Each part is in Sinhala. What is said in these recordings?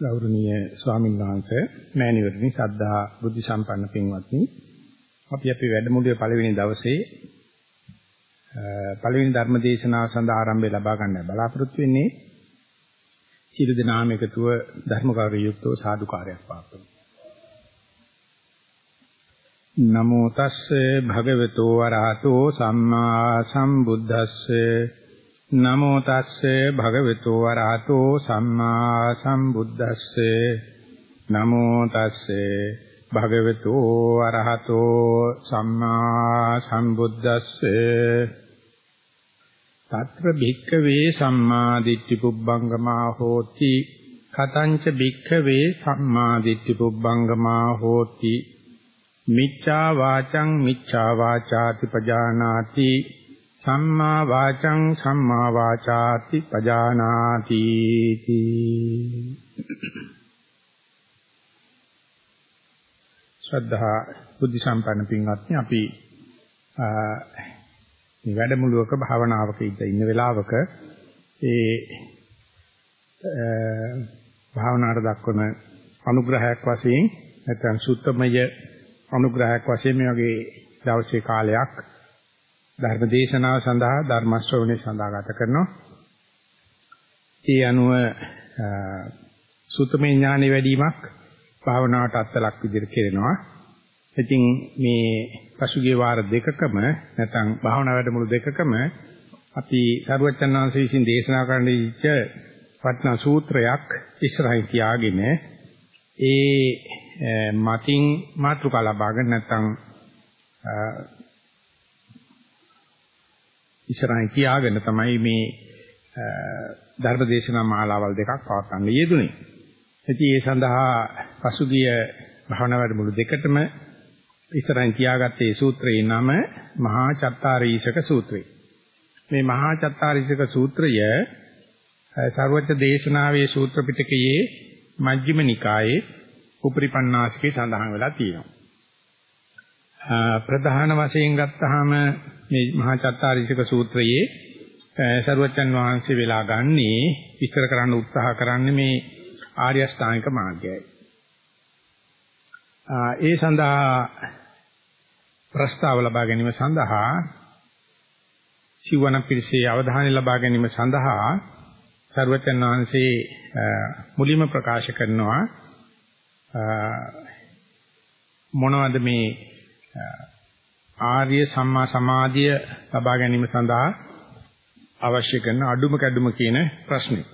ගෞරවනීය ස්වාමීන් වහන්සේ මෑණිවරණි සද්ධා බුද්ධ සම්පන්න පින්වත්නි. අපි අපේ වැඩමුළුවේ පළවෙනි දවසේ පළවෙනි ධර්ම දේශනාව සඳහා ආරම්භය ලබා ගන්න බලාපොරොත්තු වෙන්නේ සියලු දෙනාම එකතුව ධර්ම කාර්ය යුක්තව සාදුකාරයක් පාත්තුමු නමෝ තස්සේ භගවතු වරහතෝ සම්මා සම්බුද්දස්සේ නමෝ තස්සේ භගවතු වරහතෝ සම්මා සම්බුද්දස්සේ. නමෝ තස්සේ භගවතු වරහතෝ සම්මා සම්බුද්දස්සේ. తත්‍ර භික්ඛවේ සම්මා දිට්ඨි පුබ්බංගමා හෝති. කතංච භික්ඛවේ සම්මා දිට්ඨි පුබ්බංගමා හෝති. මිච්ඡා වාචං මිච්ඡා වාචාති පජානාති. සම්මා වාචං සම්මා වාචාති පජානාති ශ්‍රද්ධා බුද්ධ සම්පන්න පින්වත්නි අපි මේ වැඩමුළුවක භාවනාවක ඉන්න වෙලාවක ඒ භාවනාවට දක්වන අනුග්‍රහයක් වශයෙන් නැත්නම් සුත්තමය අනුග්‍රහයක් වශයෙන් මේ වගේ දවසේ කාලයක් ධර්ම දේශනාව සඳහා ධර්ම ශ්‍රවණය සඳහා ගත කරනවා. ඒ අනුව සුතමේ ඥානෙ වැඩිවීමක් භාවනාවට අත්ලක් විදිහට කෙරෙනවා. ඉතින් මේ පසුගිය වාර දෙකකම නැත්නම් භාවනා වැඩමුළු දෙකකම අපි සරුවචන් වහන්සේ විසින් දේශනා කරන්න දීච්ච වටනා සූත්‍රයක් ඉස්සරහින් තියාගෙන ඒ මතින් මාතෘකා ලබාගෙන නැත්නම් ඉස්සරහින් කියාගෙන තමයි මේ ධර්මදේශනා මාලාවල් දෙකක් පවත්වන්න යෙදුනේ. ඉතින් ඒ සඳහා පසුගිය භාවනා වැඩමුළු දෙකටම ඉස්සරහින් තියාගත්තේ සූත්‍රයේ නම මහා චත්තාරීෂක සූත්‍රය. මේ මහා චත්තාරීෂක සූත්‍රය සර්වඥ දේශනාවේ සූත්‍ර පිටකයේ මජ්ක්‍ධිම නිකායේ උපරිපන්නාසිකේ සඳහන් වෙලා තියෙනවා. ප්‍රධාන වශයෙන් ගත්තාම මේ මහා චත්තාරීසක සූත්‍රයේ සරුවච්චන් වහන්සේ වෙලා ගන්නේ විස්තර කරන්න උත්සාහ කරන්නේ මේ ආර්ය අෂ්ටාංගික මාර්ගයයි. ඒ සඳහා ප්‍රස්තාව ලබා ගැනීම සඳහා සිවණ පිරිසේ අවධානය ලබා ගැනීම සඳහා සරුවච්චන් වහන්සේ මුලින්ම ප්‍රකාශ කරනවා මොනවද මේ ආර්ය සම්මා සමාධිය ලබා ගැනීම සඳහා අවශ්‍ය කරන අඩුම කැඩුම කියන ප්‍රශ්නේ.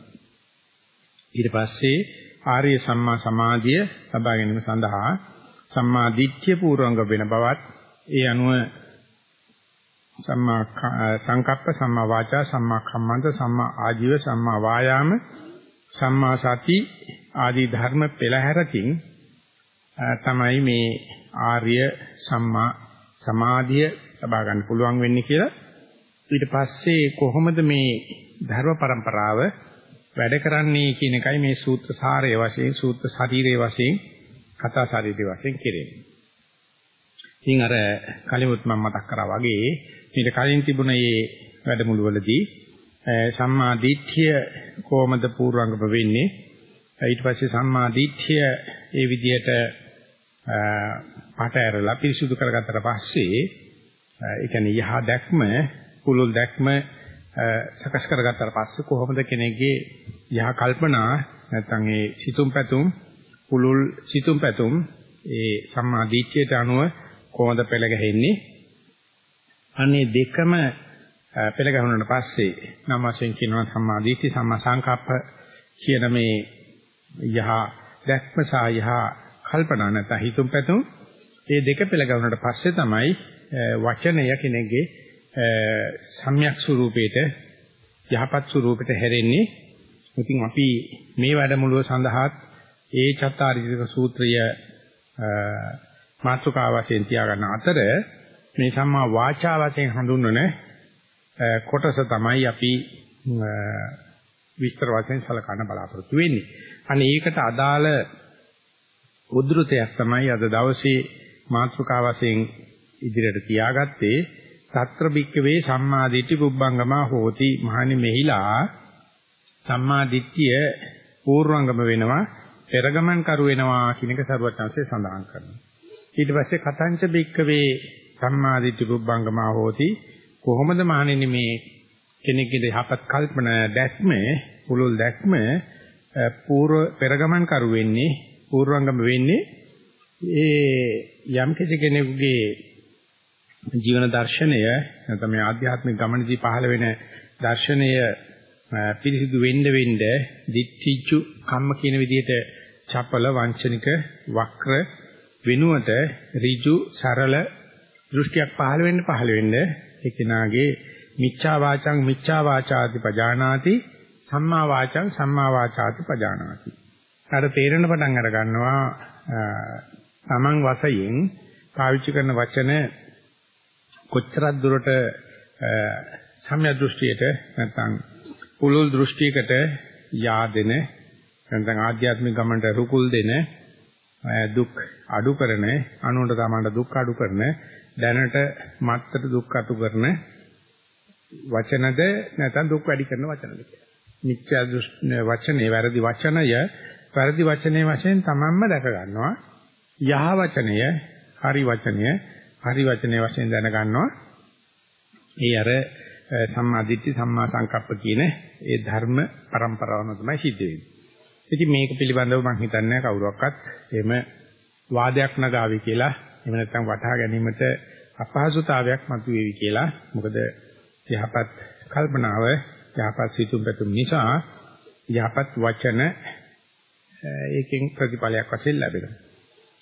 ඊට පස්සේ ආර්ය සම්මා සමාධිය ලබා ගැනීම සඳහා සම්මා දිට්ඨිය පූර්වංග වෙන බවත් ඒ අනුව සම්මා සංකප්ප සම්මා වාචා සම්මා කම්මන්ත සම්මා ආජීව සම්මා වායාම සම්මා සති ආදී ධර්ම පෙළහැරකින් තමයි මේ ආර්ය සම්මා සමාධිය ලබා ගන්න පුළුවන් වෙන්නේ කියලා ඊට පස්සේ කොහොමද මේ ධර්ම પરම්පරාව වැඩ කරන්නේ කියන එකයි මේ සූත්‍ර සාරය වශයෙන් සූත්‍ර ශරීරයේ වශයෙන් කතා ශරීරයේ වශයෙන් කෙරෙන්නේ. ඉතින් අර කලිමුත් මම මතක් කරා වගේ ඊට කලින් තිබුණ මේ වැඩමුළුවලදී සම්මා දිට්ඨිය කොහොමද පූර්වංගම වෙන්නේ ඊට පස්සේ සම්මා දිට්ඨිය ඒ විදිහට පාට ඇරලා පිරිසුදු කරගත්තට පස්සේ ඒ කියන්නේ යහ දැක්ම කුලුල් දැක්ම සකස් කරගත්තට පස්සේ කොහොමද කෙනෙක්ගේ යහ කල්පනා නැත්නම් ඒ සිතුම් පැතුම් කුලුල් සිතුම් පැතුම් ඒ සම්මා දිට්ඨියට අනුව කොහොමද පෙළ ගැහෙන්නේ? අනේ දෙකම පෙළ ගැහුණාට පස්සේ නම් වශයෙන් කියනවා සම්මා දිට්ඨි සම්මා සංකප්ප කියන මේ යහ දැක්ම සහ යහ කල්පනා නැත්නම් හිතුම් පැතුම් මේ දෙක පෙළ ගැවුනට පස්සේ තමයි වචනය කෙනෙක්ගේ සම්‍යක් ස්වරූපේට යහපත් ස්වරූපෙට හැරෙන්නේ. ඉතින් අපි මේ වැඩමුළුව සඳහාත් ඒ චත්තාරික සූත්‍රය මාතෘකා වශයෙන් තියාගන්න අතර මේ සම්මා වාචා වශයෙන් හඳුන්වන කොටස තමයි අපි විස්තර වශයෙන් සලකන්න බලාපොරොත්තු වෙන්නේ. අනේ ඒකට අදාළ උද්ෘතයක් තමයි අද දවසේ මාතෘකා වශයෙන් ඉදිරියට තියාගත්තේ తත්‍ර බික්කවේ සම්මා දිට්ඨි පුබ්බංගමා හෝති. මහණි මෙහිලා සම්මා දිට්ඨිය පූර්වංගම වෙනවා පෙරගමන් කරු වෙනවා කියන එක සරුවචාන්සේ සඳහන් කරනවා. ඊට පස්සේ කතංච බික්කවේ සම්මාදිට්ඨි පුබ්බංගමා හෝති. කොහොමද මහණෙනි මේ කෙනෙක්ගේ යහපත් කල්පන දැක්ම පුලුල් දැක්ම පූර්ව පෙරගමන් කරු වෙන්නේ? පූර්වංගම වෙන්නේ ඒ යම් කෙනෙකුගේ ජීවන දර්ශනය නැත්නම් මේ ආධ්‍යාත්මික ගමනදී පහළ වෙන දර්ශනය පිරිසිදු වෙන්න වෙන්න දිච්චිච්චු කම්ම කියන විදිහට චපල වංචනික වක්‍ර වෙනුවට ඍජු සරල දෘෂ්ටියක් පහළ වෙන්න පහළ වෙන්න ඒ කෙනාගේ මිච්ඡා වාචං මිච්ඡා වාචාති පජානාති සම්මා වාචං සම්මා වාචාති පජානාති. අර තේරෙන පටන් අර ගන්නවා තමන් වශයෙන් පාවිච්චි කරන වචන කොච්චරක් දුරට සම්‍යක් දෘෂ්ටියට නැත්නම් පුලුල් දෘෂ්ටියකට yaadෙන නැත්නම් ආධ්‍යාත්මික ගමනට රුකුල් දෙන දුක් අඩු කරන අනුන්ට තමන්ට දුක් අඩු කරන දැනට මත්තට දුක් අඩු කරන වචනද නැත්නම් දුක් වැඩි කරන වචනද කියලා. මිත්‍යා වචනේ වැරදි වචනය වැරදි වචනේ වශයෙන් තමන්ම දැක ගන්නවා. යහ වචනය හරි වචනය හරි වචනේ වශයෙන් දැන ගන්නවා. ඒ අර සම්මා දිට්ඨි සම්මා සංකප්ප කියන ඒ ධර්ම પરම්පරාවම තමයි සිද්ධ වෙන්නේ. ඉතින් මේක පිළිබඳව මම හිතන්නේ කවුරක්වත් එහෙම වාදයක් නගාවි කියලා එහෙම නැත්නම් වටහා ගැනීමට අපහසුතාවයක් මතුවේවි කියලා. මොකද යහපත් කල්පනාව යහපත් සිතුම් පැතුම් නිසා යහපත් වචන ඒකෙන් ප්‍රතිඵලයක් වශයෙන් ලැබෙනවා.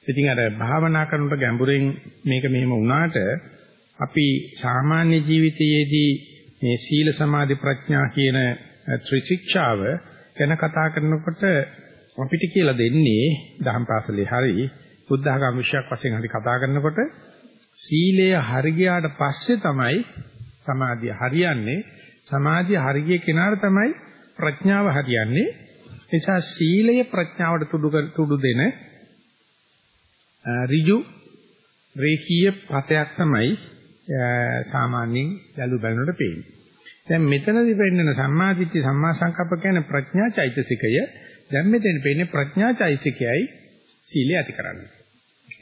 ඉතින් අර භාවනා කරනකොට ගැඹුරින් මේක මෙහෙම වුණාට අපි සාමාන්‍ය ජීවිතයේදී මේ සීල සමාධි ප්‍රඥා කියන ත්‍රිශික්ෂාව ගැන කතා කරනකොට අපිට කියලා දෙන්නේ දහම් පාසලේ හරි බුද්ධ ආගම විශ්යක් වශයෙන් හරි කතා කරනකොට සීලය හරි ගියාට පස්සේ තමයි සමාධිය හරියන්නේ සමාධිය හරිය කෙනාට තමයි ප්‍රඥාව හරියන්නේ නිසා සීලය ප්‍රඥාවට තුඩු තුඩු දෙන ඍජු රේඛීය පතයක් තමයි සාමාන්‍යයෙන් බැලු බැලනට පේන්නේ. දැන් මෙතනදී වෙන්නන සම්මාදිට්ඨි සම්මා සංකප්ප කියන ප්‍රඥා චෛතසිකය දැන් මෙතන පේන්නේ ප්‍රඥා චෛතසිකයයි සීලය ඇති කරන්නේ.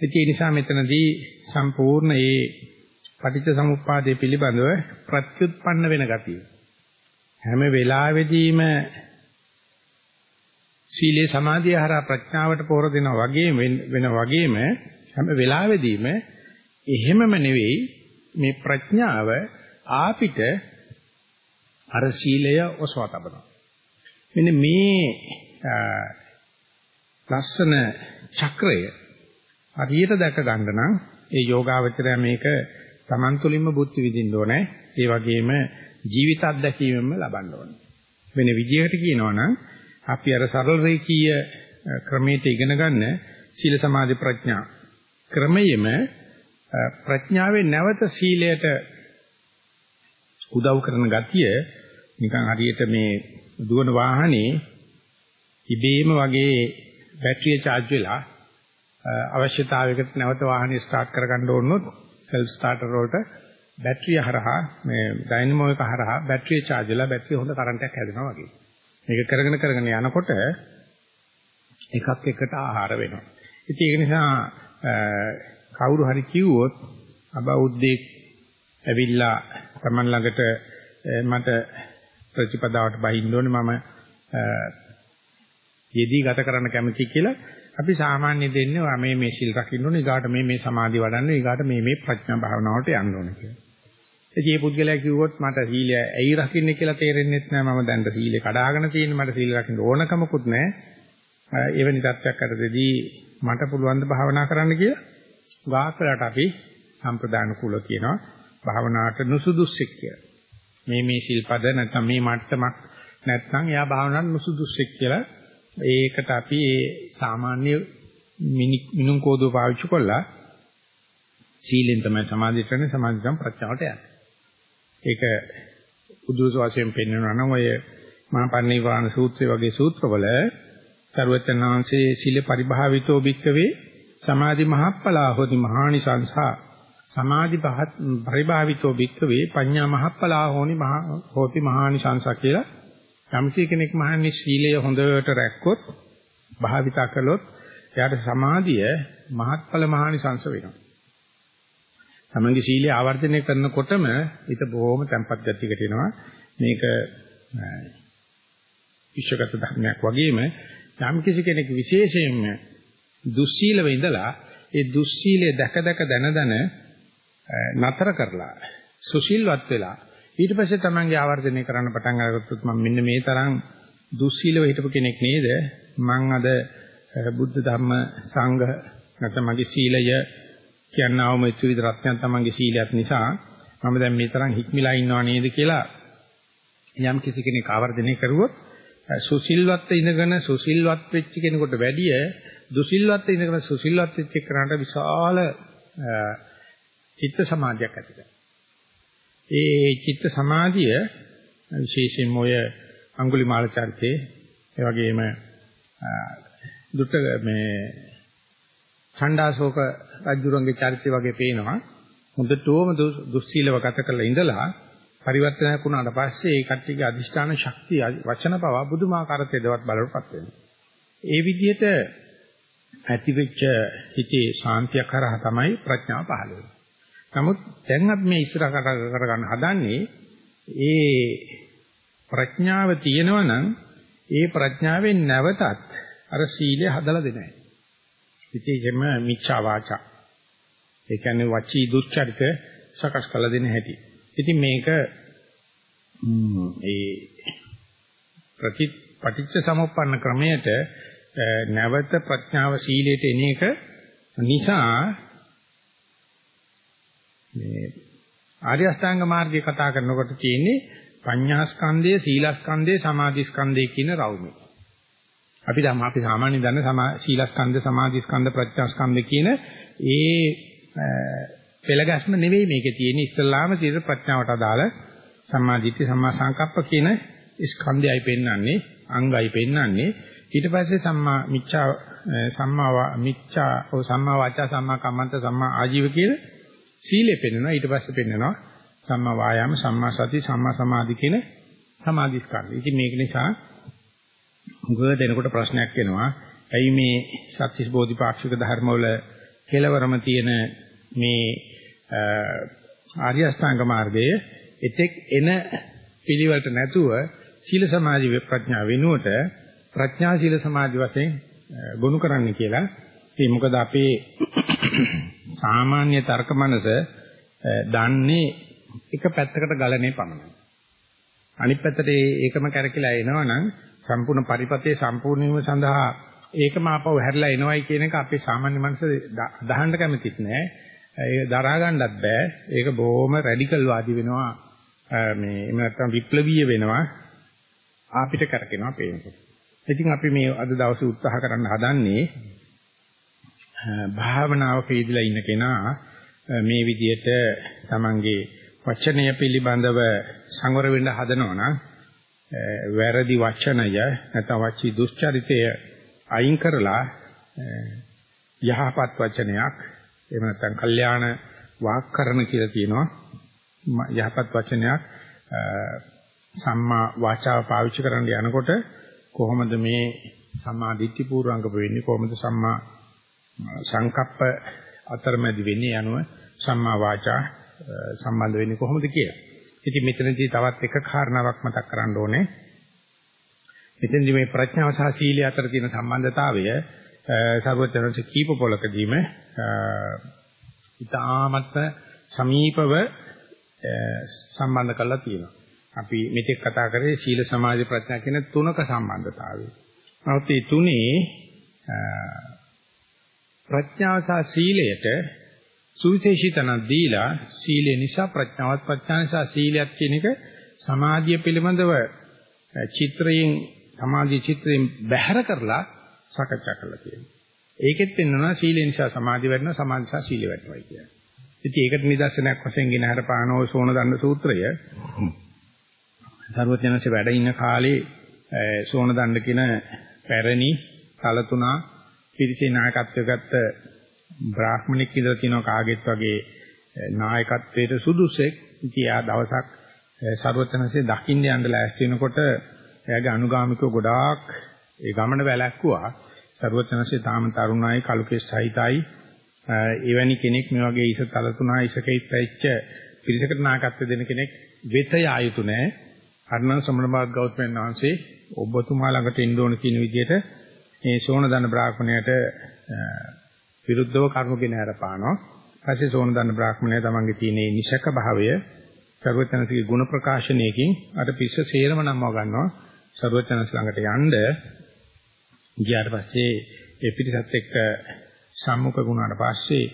ඒ නිසා මෙතනදී සම්පූර්ණ මේ පටිච්ච සමුප්පාදයේ පිළිබඳව ප්‍රත්‍යুৎපන්න වෙන ගතිය. හැම වෙලාවෙදීම සීලේ සමාධිය හරහා ප්‍රඥාවට පොර දෙනා වගේම වෙන වගේම හැම වෙලාවෙදීම එහෙමම නෙවෙයි මේ ප්‍රඥාව ආපිට අර සීලය ඔසවා තබනවා. මෙන්න මේ ලස්සන චක්‍රය හරියට දැක ගන්න නම් ඒ යෝගාවචරය මේක Taman තුලින්ම බුද්ධ විදින්න ඕනේ. ඒ වගේම ජීවිත අත්දැකීමෙන්ම ලබන්න ඕනේ. වෙන විදිහකට කියනවා නම් අපි අර සරල රේඛීය ක්‍රමයට ඉගෙන ගන්න සීල සමාධි ප්‍රඥා ක්‍රමයෙම ප්‍රඥාවේ නැවත සීලයට උදව් කරන ගතිය නිකන් හරියට මේ දුවන වාහනේ ඉබේම වගේ බැටරිය charge වෙලා අවශ්‍යතාවයකට නැවත වාහනේ ස්ටාර්ට් කරගන්න ඕනොත් සෙල්ෆ් ස්ටාර්ටර් වලට බැටරිය හරහා මේ ඩයිනමෝ එක හරහා බැටරිය charge වෙලා බැටරිය හොඳ කරන්ට් එකක් හැදෙනවා වගේ. මේක කරගෙන කරගෙන යනකොට එකක් එකට ආහාර වෙනවා. ඉතින් ඒක නිසා කවුරු හරි කිව්වොත් අබෞද්ධෙක් ඇවිල්ලා Taman ළඟට මට ප්‍රතිපදාවට බහින්න ඕනේ මම යෙදී ගත කරන්න කැමති කියලා අපි සාමාන්‍ය දෙන්නේ මේ මේ සිල් රකින්න ඕනේ ඊගාට මේ මේ සමාධි වඩන්න ඊගාට මේ මේ ප්‍රඥා භාවනාවට යන්න ඕනේ කියලා. ඉතින් මේ පුද්ගලයා කිව්වොත් මට සීලය ඇයි රකින්නේ කියලා තේරෙන්නේ නැහැ මම දැන් සීලේ කඩාගෙන තියෙන්නේ මට සීල රකින්න ඕනකමකුත් නැහැ. එවැනි තත්ත්වයක් අතරදී මට පුළුවන් ද භාවනා කරන්න කියලා වාක්‍යලට අපි සම්ප්‍රදාන කුල කියනවා භාවනාවට නුසුදුස්සෙක් කියලා. මේ මේ ශිල්පද නැත්නම් මේ මට්ටමක් නැත්නම් එයා භාවනාවට නුසුදුස්සෙක් කියලා ඒකට අපි ඒ සාමාන්‍ය මිනුම් කෝදුව පාවිච්චි කළා සීලෙන් තමයි සමාධියට යන්නේ සමාධියෙන් ප්‍රඥාවට යන්නේ. ඒක උද්දෝෂ වශයෙන් පෙන්වනවා නම් ඔය මහා පරිනිර්වාණ සූත්‍රය වගේ සූත්‍රවල සරුවචනාංශයේ සීල පරිභාවිතෝ භික්කවේ සමාධි මහප්පලා හොති මහානිසංසා සමාධි පරිභාවිතෝ භික්කවේ පඤ්ඤා මහප්පලා හෝනි හෝති මහානිසංසා කියලා යම්සී කෙනෙක් මහන්නේ සීලය හොඳට රැක්කොත් භාවිතා කළොත් එයාට සමාධිය මහත්ඵල මහානිසංස වෙනවා. තමන්ගේ සීලය ආවර්ජනය කරනකොටම ඊට බොහොම තැම්පත් ගතියකට එනවා. මේක විශ්වගත ධර්මයක් වගේම යම් කිසි කෙනෙක් විශේෂයෙන්ම දුස්සීලව ඉඳලා ඒ දුස්සීලයේ දැක දැක දන දන නතර කරලා සුශීල්වත් වෙලා ඊට පස්සේ තමන්ගේ ආවර්ජනය කරන්න පටන් අරගත්තොත් මම මෙන්න මේ තරම් දුස්සීලව හිටපු කෙනෙක් නේද මං අද බුද්ධ ධර්ම සංඝ නැත්නම් මගේ සීලය කියනවාම ත්‍රිවිධ රත්නයන් තමන්ගේ සීලයක් නිසා මම දැන් මේ තරම් හික්මිලා ඉන්නවා නේද කියලා යම් කිසි කෙනෙක් ආවර්ජනය කරුවොත් සුසිල්වත් ඉඳගෙන සුසිල්වත් වෙච්ච කෙනෙකුට වැඩිය දුසිල්වත් ඉඳගෙන සුසිල්වත් වෙච්ච කෙනාට විශාල චිත්ත සමාධියක් ඇති කරනවා. ඒ චිත්ත සමාධිය විශේෂයෙන්ම ඔය අඟුලිමාල චරිතේ ඒ වගේම දුට මේ ඡණ්ඩාශෝක රජුරන්ගේ චරිතය වගේ පේනවා. හොඳටම දුස්සීලව ගත කරලා ඉඳලා පරිවර්තනයක් වුණාට පස්සේ ඒ කට්ටියගේ අදිෂ්ඨාන ශක්තිය වචන පවා බුදුමාකාර තෙදවත් බලවටපත් වෙනවා. ඒ විදිහට ඇතිවෙච්ච හිතේ ශාන්තිය කරා තමයි ප්‍රඥාව පහළ වෙන්නේ. නමුත් දැන් අපි මේ ඉස්සර කරගන්න හදන්නේ ඒ ප්‍රඥාව තියෙනවා නම් ඒ ප්‍රඥාවෙන් නැවතත් අර සීලය හදලා දෙන්නේ නැහැ. විශේෂයෙන්ම මිච්ඡා වාචා. ඒ කියන්නේ වචී දුස්චරිත සකස් කළ දෙන හැටි. ඉතින් මේක ඒ ප්‍රති පටිච්ච සමුප්පන්න ක්‍රමයට නැවත ප්‍රඥාව සීලයට එන එක නිසා මේ ආර්ය අෂ්ටාංග මාර්ගය කතා කරනකොට තියෙන්නේ පඤ්ඤාස්කන්ධය, සීලස්කන්ධය, සමාධිස්කන්ධය කියන රවුමේ. අපි දැන් අපි සාමාන්‍යයෙන් දන්න සීලස්කන්ධ, සමාධිස්කන්ධ, ප්‍රඥාස්කන්ධ කියන ඒ පෙළගැස්ම නෙවෙයි මේකේ තියෙන්නේ. ඉස්සල්ලාම තියෙන ප්‍රඥාවට අදාළ සම්මාදිට්ඨි සම්මා සංකප්ප කියන ස්කන්ධයයි පෙන්වන්නේ අංගයි පෙන්වන්නේ. ඊට පස්සේ සම්මා මිච්ඡා සම්මා මිච්ඡා ඔව් සම්මා වාචා සම්මා කම්මන්ත සම්මා ආජීව කියන සීලෙ පෙන්වනවා. ඊට පස්සේ පෙන්වනවා සම්මා වායාම සම්මා සති සම්මා සමාධි කියන සමාධි ස්කන්ධ. ඉතින් මේක නිසා උගව දෙනකොට ප්‍රශ්නයක් එනවා. ඇයි මේ සත්‍විස් බෝධිපාක්ෂික ධර්මවල කෙලවරම තියෙන මේ ආර්ය අෂ්ටාංග මාර්ගයේ එතෙක් එන පිළිවෙලට නැතුව සීල සමාධි ප්‍රඥා වෙනුවට ප්‍රඥා සීල සමාධි වශයෙන් ගොනු කරන්න කියලා. ඒ මොකද අපේ සාමාන්‍ය තර්ක මනස දන්නේ එක පැත්තකට ගලනේ පමණයි. අනිත් පැත්තට ඒකම කරකිලා එනවනම් සම්පූර්ණ පරිපතේ සම්පූර්ණ වීම සඳහා ඒකම ආපහු හැරිලා එනවයි කියන එක අපේ සාමාන්‍ය මනස දහන්න කැමතිත් නෑ. ඒක දරා ගන්නත් බෑ. ඒක බොහොම රැඩිකල් වාදී වෙනවා. මේ එහෙම නැත්නම් විප්ලවීය වෙනවා. අපිට කරකිනවා පේනකොට. ඉතින් අපි මේ අද දවසේ උත්සාහ කරන්න හදන්නේ භාවනාවක යෙදලා ඉන්න කෙනා මේ විදිහට තමන්ගේ වචනය පිළිබඳව සංවර වෙන්න හදනවා නම් වැරදි වචනය නැත්නම් වචී දුස්චරිතය අයින් කරලා යහපත් වචනයක් එහෙම නැත්නම් කල්යාණ වාක්කරණ කියලා කියනවා යහපත් වචනයක් සම්මා වාචාව පාවිච්චි කරන්න යනකොට කොහොමද මේ සම්මා දිට්ඨි පූර්වංගම වෙන්නේ? කොහොමද සම්මා සංකප්ප අතරමැදි වෙන්නේ? යනුව සම්මා වාචා සම්බන්ධ වෙන්නේ කොහොමද කියලා. ඉතින් මෙතනදී තවත් එක කාරණාවක් මතක් කරන්න ඕනේ. මෙතෙන්දි මේ ප්‍රඥාව සහ සීලය අතර තියෙන සම්බන්ධතාවය සර්වඥාන්සේ කීප පොලකදීම ඉතාමත් සමීපව සම්බන්ධ කරලා තියෙනවා. අපි මෙතෙක් කතා කරේ සීල සමාධි ප්‍රඥා කියන තුනක සම්බන්ධතාවය. නමුත් මේ තුනේ ප්‍රඥාව සහ සීලයට සුවිශේෂී තනක් දීලා සීලය නිසා ප්‍රඥාවත් ප්‍රඥා නිසා සීලයක් කියන එක සමාධිය පිළිබඳව චිත්‍රයෙන් සමාධි චිත්‍රයෙන් බැහැර කරලා සාකච්ඡා කරලා තියෙනවා. ඒකෙත් පෙන්වනවා සීලය නිසා සමාධි වැඩනවා සමාධි නිසා සීලය වැඩනවා කියන්නේ. ඉතින් ඒකට නිදර්ශනයක් වශයෙන් ගෙන හර පානෝ සෝන දණ්ඩ සූත්‍රය. සර්වඥාන්සේ වැඩ ඉන්න කාලේ සෝන දණ්ඩ කියන පැරණි කලතුණා පිරිසේ නායකත්වය ගත්ත බ්‍රාහ්මණෙක් ඉඳලා තියෙනවා කාගෙත් වගේ නායකත්වයට සුදුසෙක්. ඉතින් ආ දවසක් සර්වඥාන්සේ දකින්න යන්න ලෑස්ති වෙනකොට එයාගේ අනුගාමිකව ගොඩාක් ඒ ගමන වැළැක්කුවා. ਸਰවඥාන්සේ තාම තරුණයි කලුකේ සහිතයි එවැනි කෙනෙක් මේ වගේ ඉස තල තුනා ඉසකෙත් පැච්ච පිරිසකට නායකත්ව දෙන කෙනෙක් වෙත යායුතු නැහැ. අරණ සම්මනබාග් ගෞතමයන් වහන්සේ ඔබතුමා ළඟට එන්න ඕන කියන විදිහට මේ සෝන දන බ්‍රාහ්මණයට විරුද්ධව කර්මගෙන අරපානවා. පස්සේ සෝනදන්න බ්‍රාහ්මණය තමන්ගේ තියෙන මේ නිෂක භාවය ਸਰවඥාන්සේගේ ගුණ ප්‍රකාශනයකින් අර පිස්ස සේරම නම්ව ගන්නවා. ਸਰවඥාන්ස ළඟට යන්න ගියාට පස්සේ ඒ පිටසත් එක්ක සම්මුඛ වුණාට පස්සේ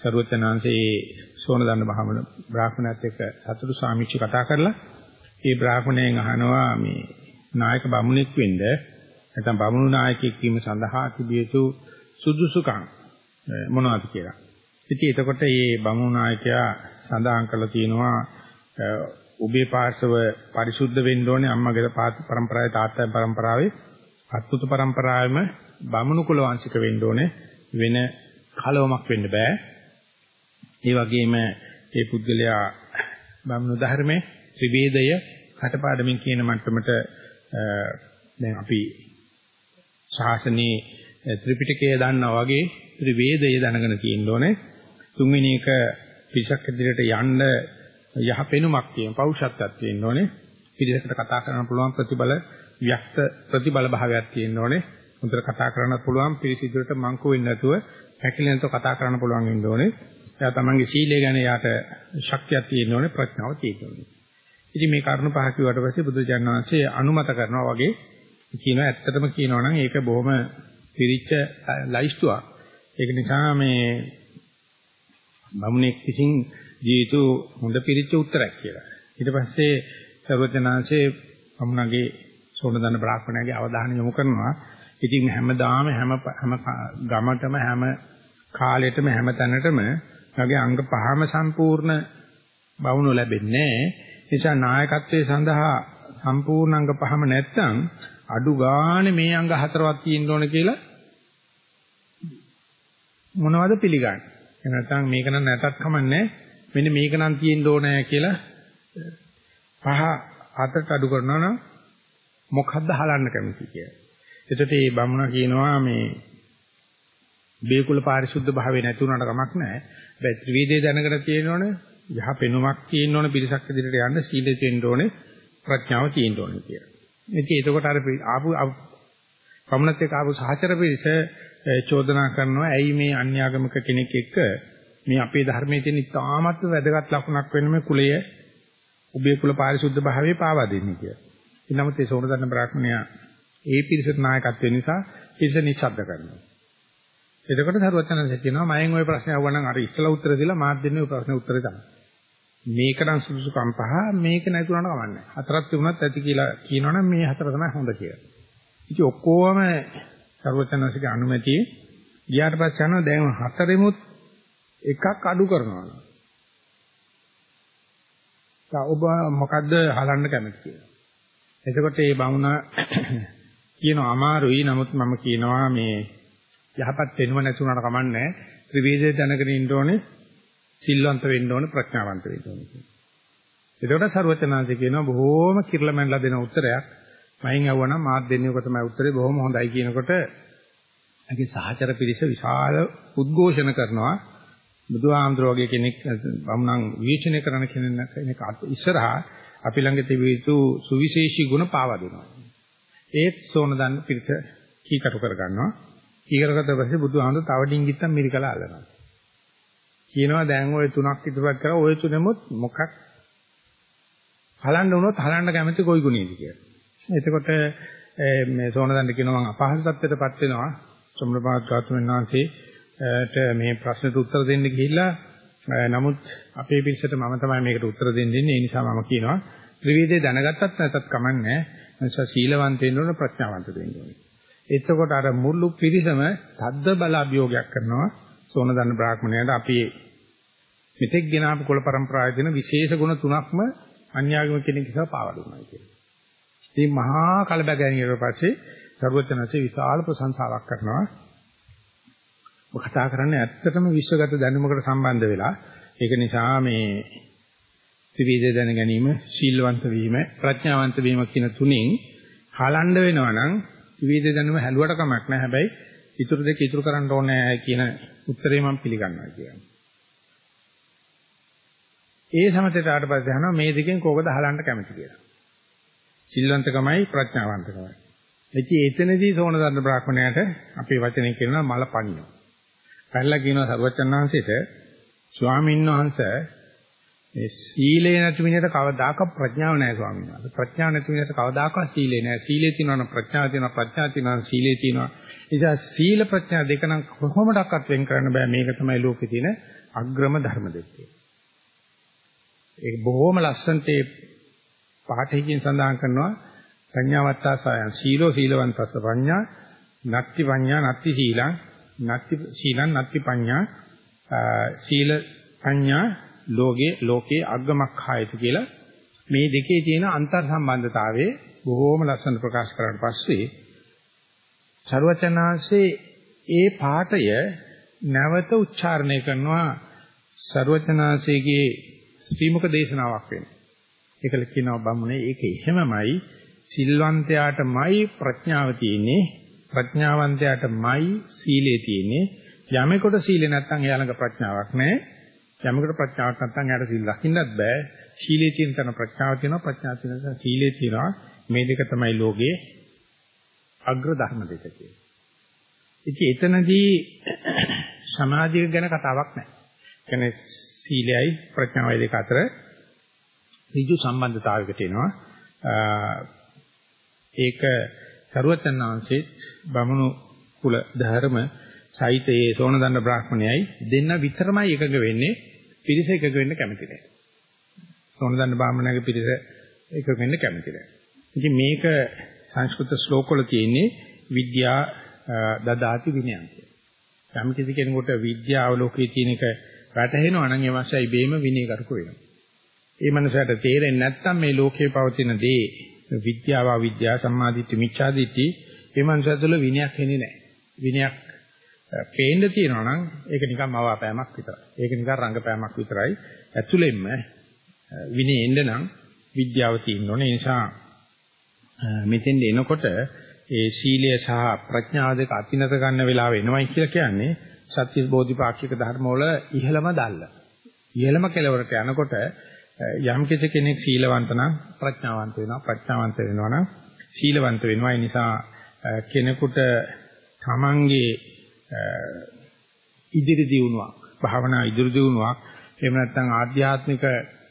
ਸਰවඥාන්සේ සෝනදන්න බ්‍රාහ්මණ බ්‍රාහ්මණයත් එක්ක සතුරු සාමිච්ච කතා කරලා ඒ බ්‍රාහ්මණයෙන් අහනවා මේ නායක බමුණෙක් වෙන්න නැත්නම් බමුණු නායකයෙක් වීම සඳහා තිබිය යුතු සුදුසුකම් මොනවද කියලා. ඉතින් එතකොට මේ බමුණු නායකයා සඳහන් කරලා තියෙනවා ඔබේ පාර්ශව පරිසුද්ධ වෙන්න ඕනේ අම්මගේ පරම්පරාවේ තාත්තාගේ පරම්පරාවේ අත්පුත පරම්පරාවෙම බමුණු කුල වංශික වෙන්න ඕනේ වෙන කලවමක් වෙන්න බෑ. ඒ වගේම මේ පුද්ගලයා බමුණු ධර්මයේ ත්‍රිවේදය කටපාඩමින් කියන මට්ටමට දැන් අපි ශාසනයේ ත්‍රිපිටකය දන්නා වගේ ත්‍රිවේදය දැනගෙන තියෙන්න ඕනේ. තුන්වෙනි එක පිටසක් ඉදිරියට යන්න යහපෙනුමක් තියෙන පෞෂත්වයක් තියෙන්න ඕනේ. පිළිසකට කතා කරන්න පුළුවන් ප්‍රතිබල ව්‍යක්ත ප්‍රතිබල භාවයක් තියෙන්න ඕනේ. හොඳට කතා කරන්න පුළුවන් පිළිසිදුරට මංකු වෙන්නේ නැතුව හැකිලෙනතෝ කතා කරන්න පුළුවන් වෙන්න ඕනේ. එයා තමන්ගේ සීලය ගැන යාට ශක්තියක් තියෙන්න ඕනේ ප්‍රඥාව තියෙන්න ඕනේ. ඉතින් මේ කරුණු පහ කිව්වට පස්සේ බුදුචාන් වහන්සේ අනුමත කරනවා වගේ කියනවා ඇත්තටම කියනවා නම් ඒක බොහොම පිරිච්ච ලයිස්තුවක්. ඒක නිසා මේ බමුණෙක් විසින් ජීවිතු හොඳ පිරිච්ච උත්තරයක් කියලා. ඊට පස්සේ සර්වඥාන්සේ බමුණගේ සෝනදන බ්‍රාහ්මණයාගේ අවධානය යොමු කරනවා. ඉතින් හැමදාම හැම හැම ගමටම හැම කාලෙටම හැම තැනටම වගේ අංග පහම සම්පූර්ණ බවුණු ලැබෙන්නේ නිසා නායකත්වයේ සඳහා සම්පූර්ණ අංග පහම නැත්නම් අඩු ගානේ මේ අංග හතරක් තියෙන්න ඕන කියලා මොනවද පිළිගන්නේ. එහෙම නැත්නම් මේක නම් නැතත් කමන්නේ මෙන්න මේක නම් තියෙන්න ඕනේ කියලා පහ හතරට අඩු කරනවා නම් මොකද්ද හලන්න කැමති කියලා. එතකොට මේ බමුණ කියනවා මේ බේකුල පාරිශුද්ධ භාවය නැති වුණාට කමක් නැහැ. හැබැයි ත්‍රිවිධය දැනගෙන තියෙනවනේ යහ පෙනුමක් තියෙන්න ඕනේ පිරිසක් ඉදිරියට යන්න සීලෙ තියෙන්න ඕනේ ප්‍රඥාව තියෙන්න ඕනේ කියලා. ඉතින් එතකොට අර ආපු පමණත් එක්ක ආපු සහචර පිරිස චෝදනා කරනවා ඇයි මේ අන්‍යාගමික කෙනෙක් එක්ක මේ අපේ ධර්මයේ තියෙන ඉතාමත් වැදගත් ලකුණක් වෙන මේ කුලය උභය කුල පාරිශුද්ධ භාවයේ පාවා දෙන්නේ කියලා. ඊනමුත් ඒ සෝනදන්න බ්‍රාහ්මණයා ඒ පිරිසට නායකත්වය නිසා පිරිස නිශ්ශබ්ද කරනවා. එතකොට සරුවචනන්සේ කියනවා මයෙන් ওই ප්‍රශ්නේ අහුවනම් අර ඉස්සලා උත්තර දීලා මාත් දෙන්නේ ওই ප්‍රශ්නේ උත්තරේ තමයි. මේක නම් සුදුසුකම් පහ මේක නැතුණාට කමන්නේ. හතරක් තිබුණත් ඇති කියලා කියනවනම් මේ හතර තමයි හොඳ කියලා. ඉතින් ඔක්කොම සරුවචනන්සේගේ අනුමැතිය ගියාට පස්සේ යනවා දැන් හතරෙමුත් එකක් අඩු කරනවා. ඔබ මොකද්ද හලන්න කැමති කියලා. එතකොට මේ බමුණ කියනවා අමාරුයි නමුත් මම කියනවා මේ යහපත් වෙනව නැති උනාට කමන්නේ ත්‍රිවේදය දැනගෙන ඉන්න ඕනේ සිල්වන්ත වෙන්න ඕනේ ප්‍රඥාවන්ත වෙන්න ඕනේ කියලා. ඒකට ਸਰවචනාංශ කියනවා බොහෝම කිර්ලමෙන්ලා දෙන උත්තරයක්. මයින් යවුවනම් මාත් දෙන්නේ ඔක තමයි උත්තරේ බොහොම හොඳයි කියනකොට ඒකේ සහචර පිරිස විශාල උද්ඝෝෂණ කරනවා. බුදුහාමුදුර වගේ කෙනෙක් වම්නම් විචිනේ කරන කෙනෙක් ඉස්සරහා අපි ළඟ තිබිය යුතු සුවිශේෂී ගුණ පාවා දෙනවා. ඒත් සෝන දන්න පිරිස කීකටු කර ගන්නවා. ඊකරකට පස්සේ බුදුහාමුදුර තව ඩිංගිත්තම් මිරිකලා අල්ලනවා. කියනවා දැන් ওই තුනක් ඉදිරියට කරා ওই තුනෙමුත් මොකක් හලන්න වුණොත් හලන්න කැමති කොයි ගුණේද කියලා. එතකොට මේ සෝනදණ්ඩ කියනවා මම අපහසු තත්ත්වයටපත් වෙනවා. සම්මපාත් ගාතුමෙන් වහන්සේට මේ ප්‍රශ්නෙට උත්තර දෙන්න ගිහිල්ලා නමුත් අපේ පිළිසෙට මම තමයි මේකට උත්තර දෙන්න ඉන්නේ. ඒ නිසා මම කියනවා ත්‍රිවිධය දැනගත්තත් නැතත් කමන්නේ නැහැ. නිසා සීලවන්ත වෙන්න ඕන ප්‍රඥාවන්ත වෙන්න ඕනේ. එතකොට අර මුළු පිරිසම තද්ද බල අභියෝගයක් කරනවා සෝනදන්න බ්‍රාහ්මණයට අපි මෙතෙක් ගෙන ආපු කුල પરම්පරාවේ තියෙන විශේෂ ගුණ තුනක්ම අන්‍යාගම කෙනෙක් නිසා පාවා දුන්නා කියලා. මේ මහා කලබගැනීමේ පස්සේ සර්වඥාසේ විශාල ප්‍රශංසාවක් කරනවා. ඔබ කතා කරන්නේ ඇත්තටම විශ්වගත දැනුමකට සම්බන්ධ වෙලා. ඒක නිසා මේ ත්‍රිවිධ දැන ගැනීම, සීලවන්ත වීම, ප්‍රඥාවන්ත වීම කියන තුنين හලන්න වෙනවා නම් ත්‍රිවිධ දැනුම හැලුවට කමක් නැහැ. හැබැයි ඉතුරු දෙක ඉතුරු කරන්න ඕනේ කියන උත්තරේ මම පිළිගන්නවා කියන්නේ. ඒ සමතේට ආට පස්සේ අහනවා මේ දෙකෙන් කෝකද හලන්න කැමති කියලා. සිල්වන්තකමයි ප්‍රඥාවන්තකමයි. එචි එතනදී සෝනදන්න බ්‍රාහ්මණයාට අපේ වචනේ කියනවා මල පණිනවා. පැනලා කියනවා සරුවචන් වහන්සේට ස්වාමීන් වහන්සේ මේ සීලේ නැති මිනිහට කවදාක ප්‍රඥාව නැහැ ස්වාමීන් වහන්සේ. ප්‍රඥාව නැති මිනිහට කවදාකවත් සීලේ නැහැ. සීලේ තියෙනවා නම් ප්‍රඥාව තියෙනවා, ප්‍රඥාව තියෙනවා නම් සීලේ තියෙනවා. නිසා සීල ප්‍රඥා දෙක නම් කොහොමඩක්වත් වෙන් කරන්න බෑ. මේක තමයි ලෝකේ තියෙන අග්‍රම ධර්ම දෙකේ. ඒක බොහොම ලස්සනට ඒ පාඨයෙන් සඳහන් කරනවා ප්‍රඥාවත්තාසයන්. සීලෝ සීලවන්තස්ස පඤ්ඤා නත්ති පඤ්ඤා නත්ති සීලං නත්ති සීලං නත්ති පඤ්ඤා සීල පඤ්ඤා ලෝකේ ලෝකේ අග්ගමක්ඛායති කියලා මේ දෙකේ තියෙන අන්තර් සම්බන්ධතාවය බොහෝම ලස්සන ප්‍රකාශ කරලා පස්සේ ਸਰවචනාංශේ ඒ පාඨය නැවත උච්චාරණය කරනවා ਸਰවචනාංශයේ ශ්‍රීමුක දේශනාවක් වෙනවා ඒකල කියනවා බම්මුනේ ඒක එහෙමමයි. සිල්වන්තයාටමයි ප්‍රඥාව තියෙන්නේ. ප්‍රඥාවන්තයාටමයි සීලය තියෙන්නේ. යමෙකුට සීලෙ නැත්නම් එයා ළඟ ප්‍රඥාවක් නැහැ. යමෙකුට ප්‍රඥාවක් නැත්නම් එයාට සීල රකින්නත් බෑ. සීලේ තියෙන තන ප්‍රඥාව තියෙනවා. ප්‍රඥාව තියෙන තන සීලේ තියෙනවා. මේ දෙක තමයි ලෝකයේ අග්‍ර ධර්ම දෙක කියන්නේ. ඉතින් එතනදී සමාධිය ගැන කතාවක් නැහැ. කියන්නේ සීලයයි ප්‍රඥාවයි දෙක අතර ඍජු සම්බන්ධතාවයකට එනවා ඒක සරුවචනාංශේ බමුණු කුල ධර්ම සහිතයේ සෝනදණ්ඩ බ්‍රාහ්මණයයි දෙන්න විතරමයි එකඟ වෙන්නේ පිරිස එකඟ වෙන්න කැමති නැහැ. සෝනදණ්ඩ බ්‍රාහ්මණයගේ පිරිස එකඟ වෙන්න කැමති නැහැ. ඉතින් මේක සංස්කෘත ශ්ලෝකවල තියෙන්නේ විද්‍යා දදාති විනයන් කියලා. යම් කිසි කෙනෙකුට විද්‍යාව ලෝකයේ තියෙන එක වැටහෙනවා නම් ඒ මාසයි බේම විනයගරුක වෙනවා. ඒ මනසට තේරෙන්නේ නැත්නම් මේ ලෝකයේ පවතින දේ විද්‍යාව අවිද්‍යාව සම්මාදිට්ඨි මිච්ඡාදිට්ඨි මේ මනස තුළ විනයක් එන්නේ නැහැ. විනයක් පේන්න තියෙනවා නම් ඒක නිකන් මවාපෑමක් විතරයි. ඒක නිකන් රංගපෑමක් විතරයි. ඇතුළෙන්ම විනය එන්න නම් විද්‍යාව තියෙන්න ඕනේ. ඒ නිසා මෙතෙන්ද එනකොට ඒ සීලය සහ ප්‍රඥාව දෙක අතිනත ගන්න වෙලාව එනවයි කියලා කියන්නේ සත්‍ය බෝධිපාක්ෂික ධර්ම වල ඉහළම දැල්ල. ඉහළම කෙලවරට යනකොට යම් කෙනෙක් සීලවන්ත නම් ප්‍රඥාවන්ත වෙනවා ප්‍රඥාවන්ත වෙනවා නම් සීලවන්ත වෙනවා. ඒ නිසා කෙනෙකුට තමන්ගේ ඉදිරි දියුණුවක් භාවනා ඉදිරි දියුණුවක් එහෙම නැත්නම් ආධ්‍යාත්මික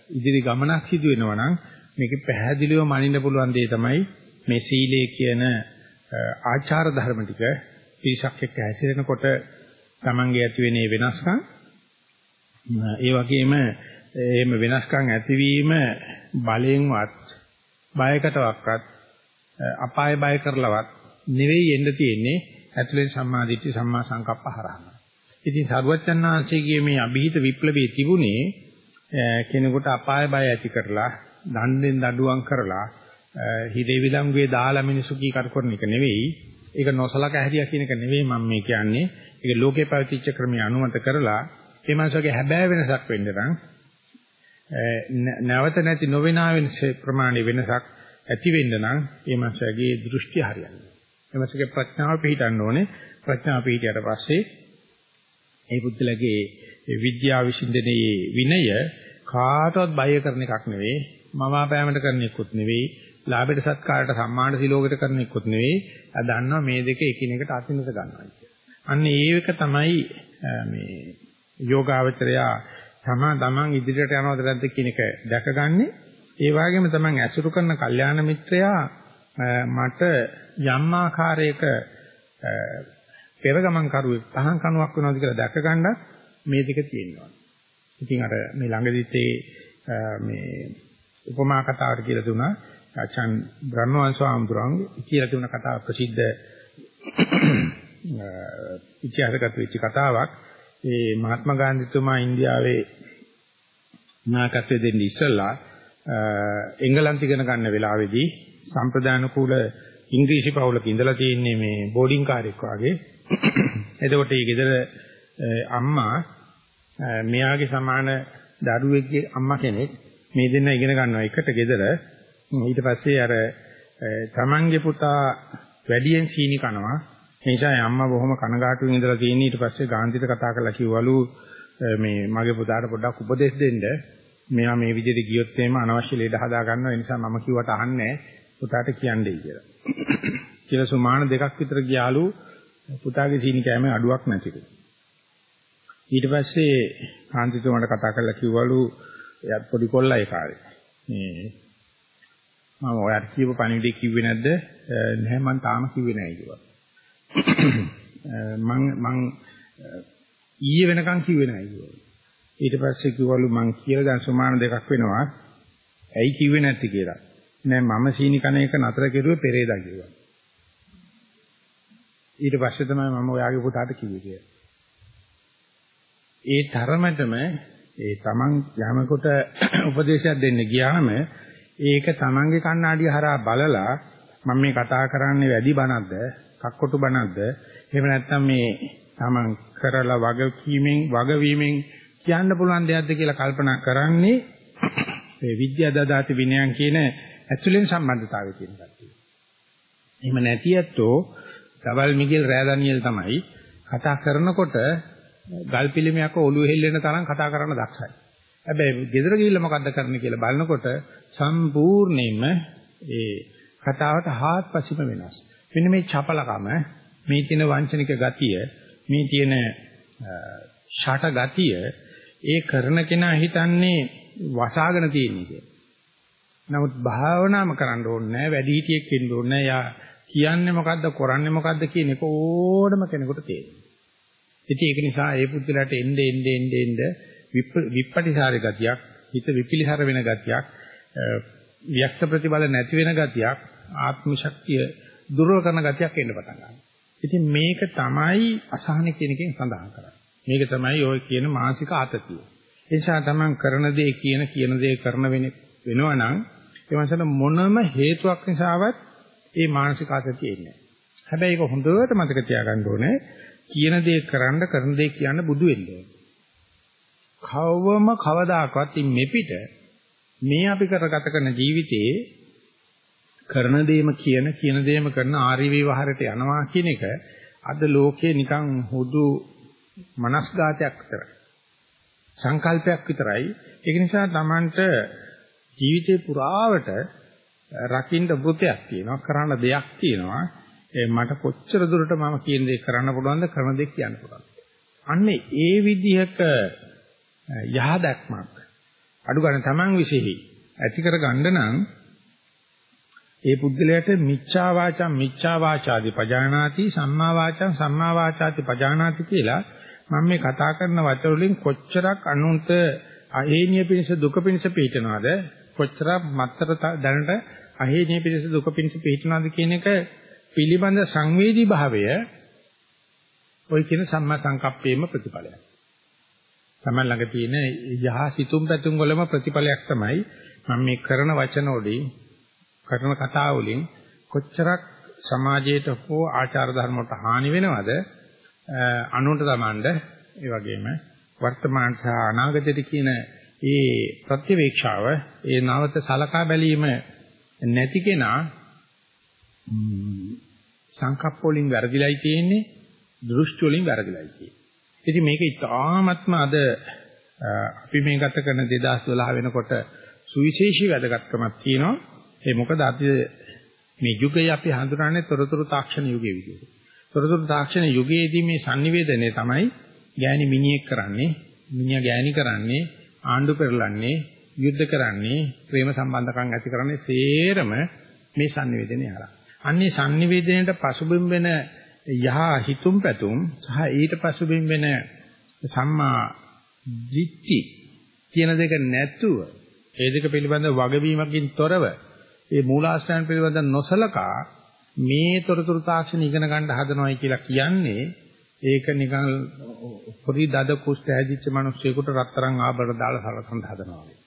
ඉදිරි ගමනක් සිදු වෙනවා නම් මේක පැහැදිලිව මනින්න පුළුවන් දේ තමයි මේ සීලය කියන ආචාර ධර්ම ටික පිරිසක් එක්ක හැසිරෙනකොට තමන්ගේ ඇති වෙන වෙනස්කම්. ඒ වගේම එහෙම වෙනස්කම් ඇතිවීම බලයෙන්වත් බයකටවත් අපාය බය කරලවත් නෙවෙයි එන්න තියෙන්නේ ඇතුලෙන් සම්මාදිට්ඨි සම්මා සංකප්ප හරහා. ඉතින් සරුවච්චන්හන්සේගේ මේ අභීත විප්ලවයේ තිබුණේ කෙනෙකුට අපාය බය ඇති කරලා දණ්ඩෙන් දඩුවම් කරලා හිදේ විලංගුවේ දාලා මිනිසු කී කරකරන එක නෙවෙයි. ඒක නොසලකා හැදියා කියන එක නෙවෙයි මම මේ කියන්නේ. ඒක ලෝකේ පැවතිච්ච ක්‍රමය අනුමත කරලා ඒ මාසයේ හැබෑ වෙනසක් වෙන්න නම් නැවත නැති නොවෙනා වෙන ප්‍රමාණය වෙනසක් ඇති වෙන්න නම් ඒ මාසයේ දෘෂ්ටි හරියන්නේ. ඒ මාසයේ ප්‍රඥාව පිහිටන්න ඕනේ. ප්‍රඥාව පිහිටියට පස්සේ ඒ බුද්ධලගේ විද්‍යාව විශ්ින්දනයේ විනය කාටවත් බය කරන එකක් නෙවෙයි. මම අපෑමට කරන එකකුත් නෙවෙයි. ලාභයට සත්කාරයට සම්මාන සිලෝකයට කරන එකකුත් නෙවෙයි. ආ දන්නවා මේ දෙක එකිනෙකට අතිනත ගන්නවා කියන්නේ. අන්න ඒක තමයි මේ යෝගාවචරයා තමා තමන් ඉදිරියට යනවද නැද්ද කියන එක දැකගන්නේ ඒ වගේම තමන් ඇසුරු කරන කල්යාණ මිත්‍රයා මට යම් ආකාරයක පෙරගමන් කරුවෙක් පහන් කණුවක් වෙනවද කියලා දැකගන්න මේ දෙක තියෙනවා. ඉතින් අර මේ ළඟදිත් මේ උපමා කතාවට කියලා දුනා ආචාන් බ්‍රහ්මවංශ ආම්දුරංග කියලා දුන කතාව ප්‍රසිද්ධ ඉතිහාසගත වෙච්ච කතාවක්. ඒ මහත්මා ගාන්ධිතුමා ඉන්දියාවේ නායකත්වය දෙන්න ඉස්සෙල්ලා එංගලන්ත ඉගෙන ගන්න වෙලාවේදී සම්ප්‍රදාන කූල ඉංග්‍රීසි පවුලක ඉඳලා තියෙන්නේ මේ බෝඩින් කාර්යයක් වගේ. එතකොට මේ ගෙදර අම්මා මෙයාගේ සමාන දරුවෙක්ගේ අම්මා කෙනෙක් මේ දෙන්න ඉගෙන ගන්නවා එකට ගෙදර. ඊට පස්සේ අර තමන්ගේ පුතා වැඩියෙන් සීනි කනවා ඒ නිසා අම්මා බොහොම කනගාටුවෙන් ඉඳලා තියෙන ඊට පස්සේ ගාන්ධිට කතා කරලා කිව්වලු මේ මගේ පුතාට පොඩ්ඩක් උපදෙස් දෙන්න. මෙයා මේ විදිහට ගියොත් එහෙම අනවශ්‍ය ලෙඩ හදා ගන්නවා. ඒ නිසා මම කිව්වට අහන්නේ පුතාට කියන්නේ කියලා. කියලා සුමාන දෙකක් විතර ගියාලු පුතාගේ සීනි කෑමේ අඩුවක් නැතිලු. ඊට පස්සේ කාන්තිතුමාට කතා කරලා කිව්වලු එයාත් පොඩි කොල්ලා ඒ කාලේ. මේ මම ඔයාලට කියපු පණිවිඩය කිව්වේ නැද්ද? නැහැ මම තාම කිව්වේ නැහැ කිව්වා. මං මං ඊයේ වෙනකන් කිව්වේ නැහැ කිව්වා. ඊට පස්සේ කිව්වලු මං කියලා දැන් සමාන දෙකක් වෙනවා. ඇයි කිව්වේ නැති කියලා. නෑ මම සීනි කන එක නතර කෙරුවේ පෙරේදා කිව්වා. ඊට පස්සේ තමයි මම ඔයාගේ පුතාට කිව්වේ කියලා. ඒ තරමටම ඒ තමන් යමකට උපදේශයක් දෙන්න ගියාම ඒක තමන්ගේ කණ්ණාඩිය හරහා බලලා මම මේ කතා කරන්නේ වැඩි බණක්ද කක්කොටු බණක්ද එහෙම නැත්නම් මේ තමන් කරලා වගකීමෙන් වගවීමෙන් කියන්න පුළුවන් දෙයක්ද කියලා කල්පනා කරන්නේ මේ විද්‍යා දදාති විනයන් කියන ඇතුළෙන් සම්බන්ධතාවය කියන කතිය. එහෙම නැති ඇත්තෝ සවල් මිගෙල් රෑ ඩැනියෙල් තමයි කතා කරනකොට ගල් පිළිමයක් ඔළුව හෙල්ලෙන තරම් කතා කරන්න දක්ෂයි. හැබැයි ගෙදර ගිහිල්ලා මොකද්ද කරන්න කියලා බලනකොට සම්පූර්ණයෙන්ම ඒ කතාවට හාත්පසින්ම වෙනස්. මෙන්න මේ චපලකම, මේ තියෙන වංචනික ගතිය, මේ තියෙන ෂට ගතිය ඒ කරන කෙනා හිතන්නේ වසාගෙන තියෙන්නේ කියලා. නමුත් භාවනාම කරන්න ඕනේ නැහැ, වැඩි හිටියෙක් වෙන්න ඕනේ නැහැ. යා කියන්නේ මොකද්ද, කරන්නේ මොකද්ද කියන එක ඕනම කෙනෙකුට තේරෙනවා. ඉතින් ඒක නිසා ඒ පුද්ගලයාට එnde එnde එnde එnde විප්පටිසාරී ගතියක්, හිත විපිලිසර වෙන ගතියක්, වික්ත ප්‍රතිබල නැති වෙන ගතියක්, ආත්ම ශක්තිය දුර්වල කරන ගතියක් එන්න පටන් ගන්නවා. ඉතින් මේක තමයි අසහන කියන එකෙන් සඳහන් කරන්නේ. මේක තමයි ඔය කියන මානසික ආතතිය. ඒ නිසා තමන් කරන දේ කියන කියන දේ කරන වෙනවා නම් ඒ වන්සන මොනම හේතුවක් නිසාවත් ඒ මානසික ආතතිය එන්නේ නැහැ. හැබැයි ඒක හොඳට මතක තියාගන්න ඕනේ කියන දේ කරන්න කරන දේ කියන්න බුදු වෙන්න ඕනේ. කවවම කවදාකවත් මෙපිට මේ අපි කරගත කරන ජීවිතයේ කරන දේම කියන කියන දේම කරන ආර්ය විවහරයට යනවා කියන එක අද ලෝකේ නිකන් හුදු මනස්ගතයක් විතරයි. සංකල්පයක් විතරයි. ඒක නිසා Tamanට ජීවිතේ පුරාවට රකින්න වෘතයක් තියෙනවා, කරන්න දෙයක් තියෙනවා. මට කොච්චර දුරට මම කියන දේ කරන්න පුළුවන්ද කරන දේ කියන්න පුළුවන්ද අන්නේ ඒ විදිහක යහ දැක්මක් අඩු ගන්න තමන් විශේෂයි ඇති කර ගන්න නම් ඒ පුද්ගලයාට මිච්ඡා වාචා මිච්ඡා වාචාදි පජානාති සම්මා වාචා සම්මා වාචාති පජානාති කියලා මම මේ කතා කරන වචන වලින් කොච්චරක් අනුන්ට අහේනිය පිණිස දුක පිණිස පිටනවාද කොච්චරක් මත්තර දැනට අහේනිය පිණිස දුක පිණිස පිටනවාද කියන එක පිළිබඳ සංවේදී භාවය ඔය කියන සම්මා සංකප්පේම ප්‍රතිඵලයක්. තමයි ළඟ තියෙන යහ සිතුම් පැතුම් වලම ප්‍රතිඵලයක් තමයි මම මේ කරන වචන වලින් කරන කතා වලින් කොච්චරක් සමාජයට හෝ ආචාර ධර්ම වලට හානි වෙනවද අනුන්ට තමන්ද ඒ වගේම වර්තමාන සහ අනාගතයට කියන ඒ ප්‍රතිවේක්ෂාව ඒ නවත සලකා බැලීම නැති කෙනා සංකප්ප වලින් වැරදිලයි තියෙන්නේ දෘෂ්ටි වලින් වැරදිලයි තියෙන්නේ. ඉතින් මේක ඉතාමත්ම අද අපි මේ ගත කරන 2012 වෙනකොට සුවිශේෂී වැදගත්කමක් තියෙනවා. ඒ මොකද අපි මේ යුගය අපි හඳුනන්නේ තොරතුරු තාක්ෂණ යුගයේ විදිහට. තොරතුරු තාක්ෂණ යුගයේදී මේ sannivedanaye තමයි ගෑණි මිනිහෙක් කරන්නේ, මිනිහා ගෑණි කරන්නේ, ආණ්ඩු පෙරලන්නේ, යුද්ධ කරන්නේ, ප්‍රේම සම්බන්ධකම් ඇති කරන්නේ සේරම මේ sannivedanaye හරහා. අන්නේ sannivedanaයට පසුබිම් වෙන යහ හිතුම් පැතුම් සහ ඊට පසුබිම් වෙන සම්මා දිට්ඨි කියන දෙක නැතුව ඒ දෙක පිළිබඳ වගවීමකින් තොරව ඒ මූලාශ්‍රයන් පිළිබඳ නොසලකා මේ තොරතුරු තාක්ෂණ ඉගෙන ගන්න හදනවයි කියලා කියන්නේ ඒක නිකන් පොඩි දද කුස්ත හැදිච්ච මිනිස්සෙකුට රත්තරන් ආභරණ දාලා සලසන්න හදනවා වගේ.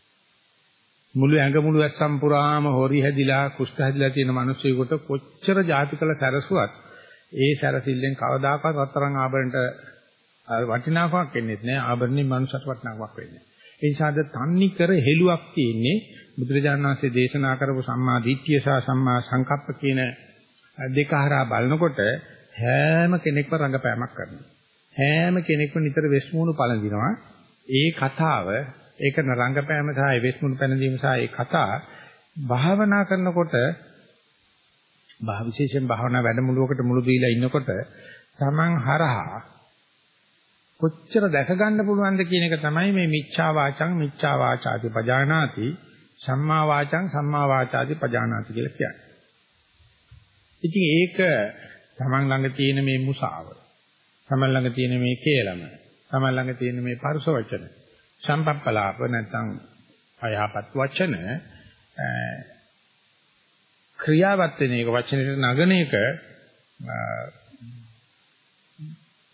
මුළු ඇඟ මුළු ඇස්සම් පුරාම හොරි හැදිලා කුෂ්ඨ හැදිලා තියෙන මිනිස්සුයෙකුට කොච්චර ಜಾතිකල සැරසුවත් ඒ සැරසිල්ලෙන් කවදාකවත් රත්තරන් ආභරණට වටිනාකමක් එන්නේ නැහැ ආභරණේ මනුෂ්‍යට වටිනාකමක් වෙන්නේ. ඒ නිසාද තන්නි කර හෙළුවක් තියෙන්නේ බුදුරජාණන් වහන්සේ දේශනා කරපු සම්මා දිට්ඨිය සහ සම්මා සංකප්ප කියන දෙක හරහා බලනකොට හැම කෙනෙක්ම රංගපෑමක් කරනවා. හැම කෙනෙක්ම නිතර වෙස්මුණු පළඳිනවා. ඒ කතාව ඒක රංගපෑම සහ වෙස්මුණු පළඳීම සහ ඒ කතා භාවනා කරනකොට භා විශේෂයෙන් භාවනා වැඩමුළුවකට මුළු දීලා ඉන්නකොට Taman හරහා කොච්චර දැක ගන්න පුළුවන්ද කියන එක තමයි මේ මිච්ඡා වාචං මිච්ඡා වාචාති පජානාති සම්මා වාචං සම්මා වාචාති පජානාති කියලා කියන්නේ. ඉතින් ඒක Taman ළඟ තියෙන මේ මුසාව. Taman ළඟ තියෙන මේ කේලම. Taman ළඟ තියෙන මේ පරුස වචන. සම්පප්පලාප නැත්නම් අයහපත් වචන ක්‍රියාවත් වෙන එක වචනෙට නගන එක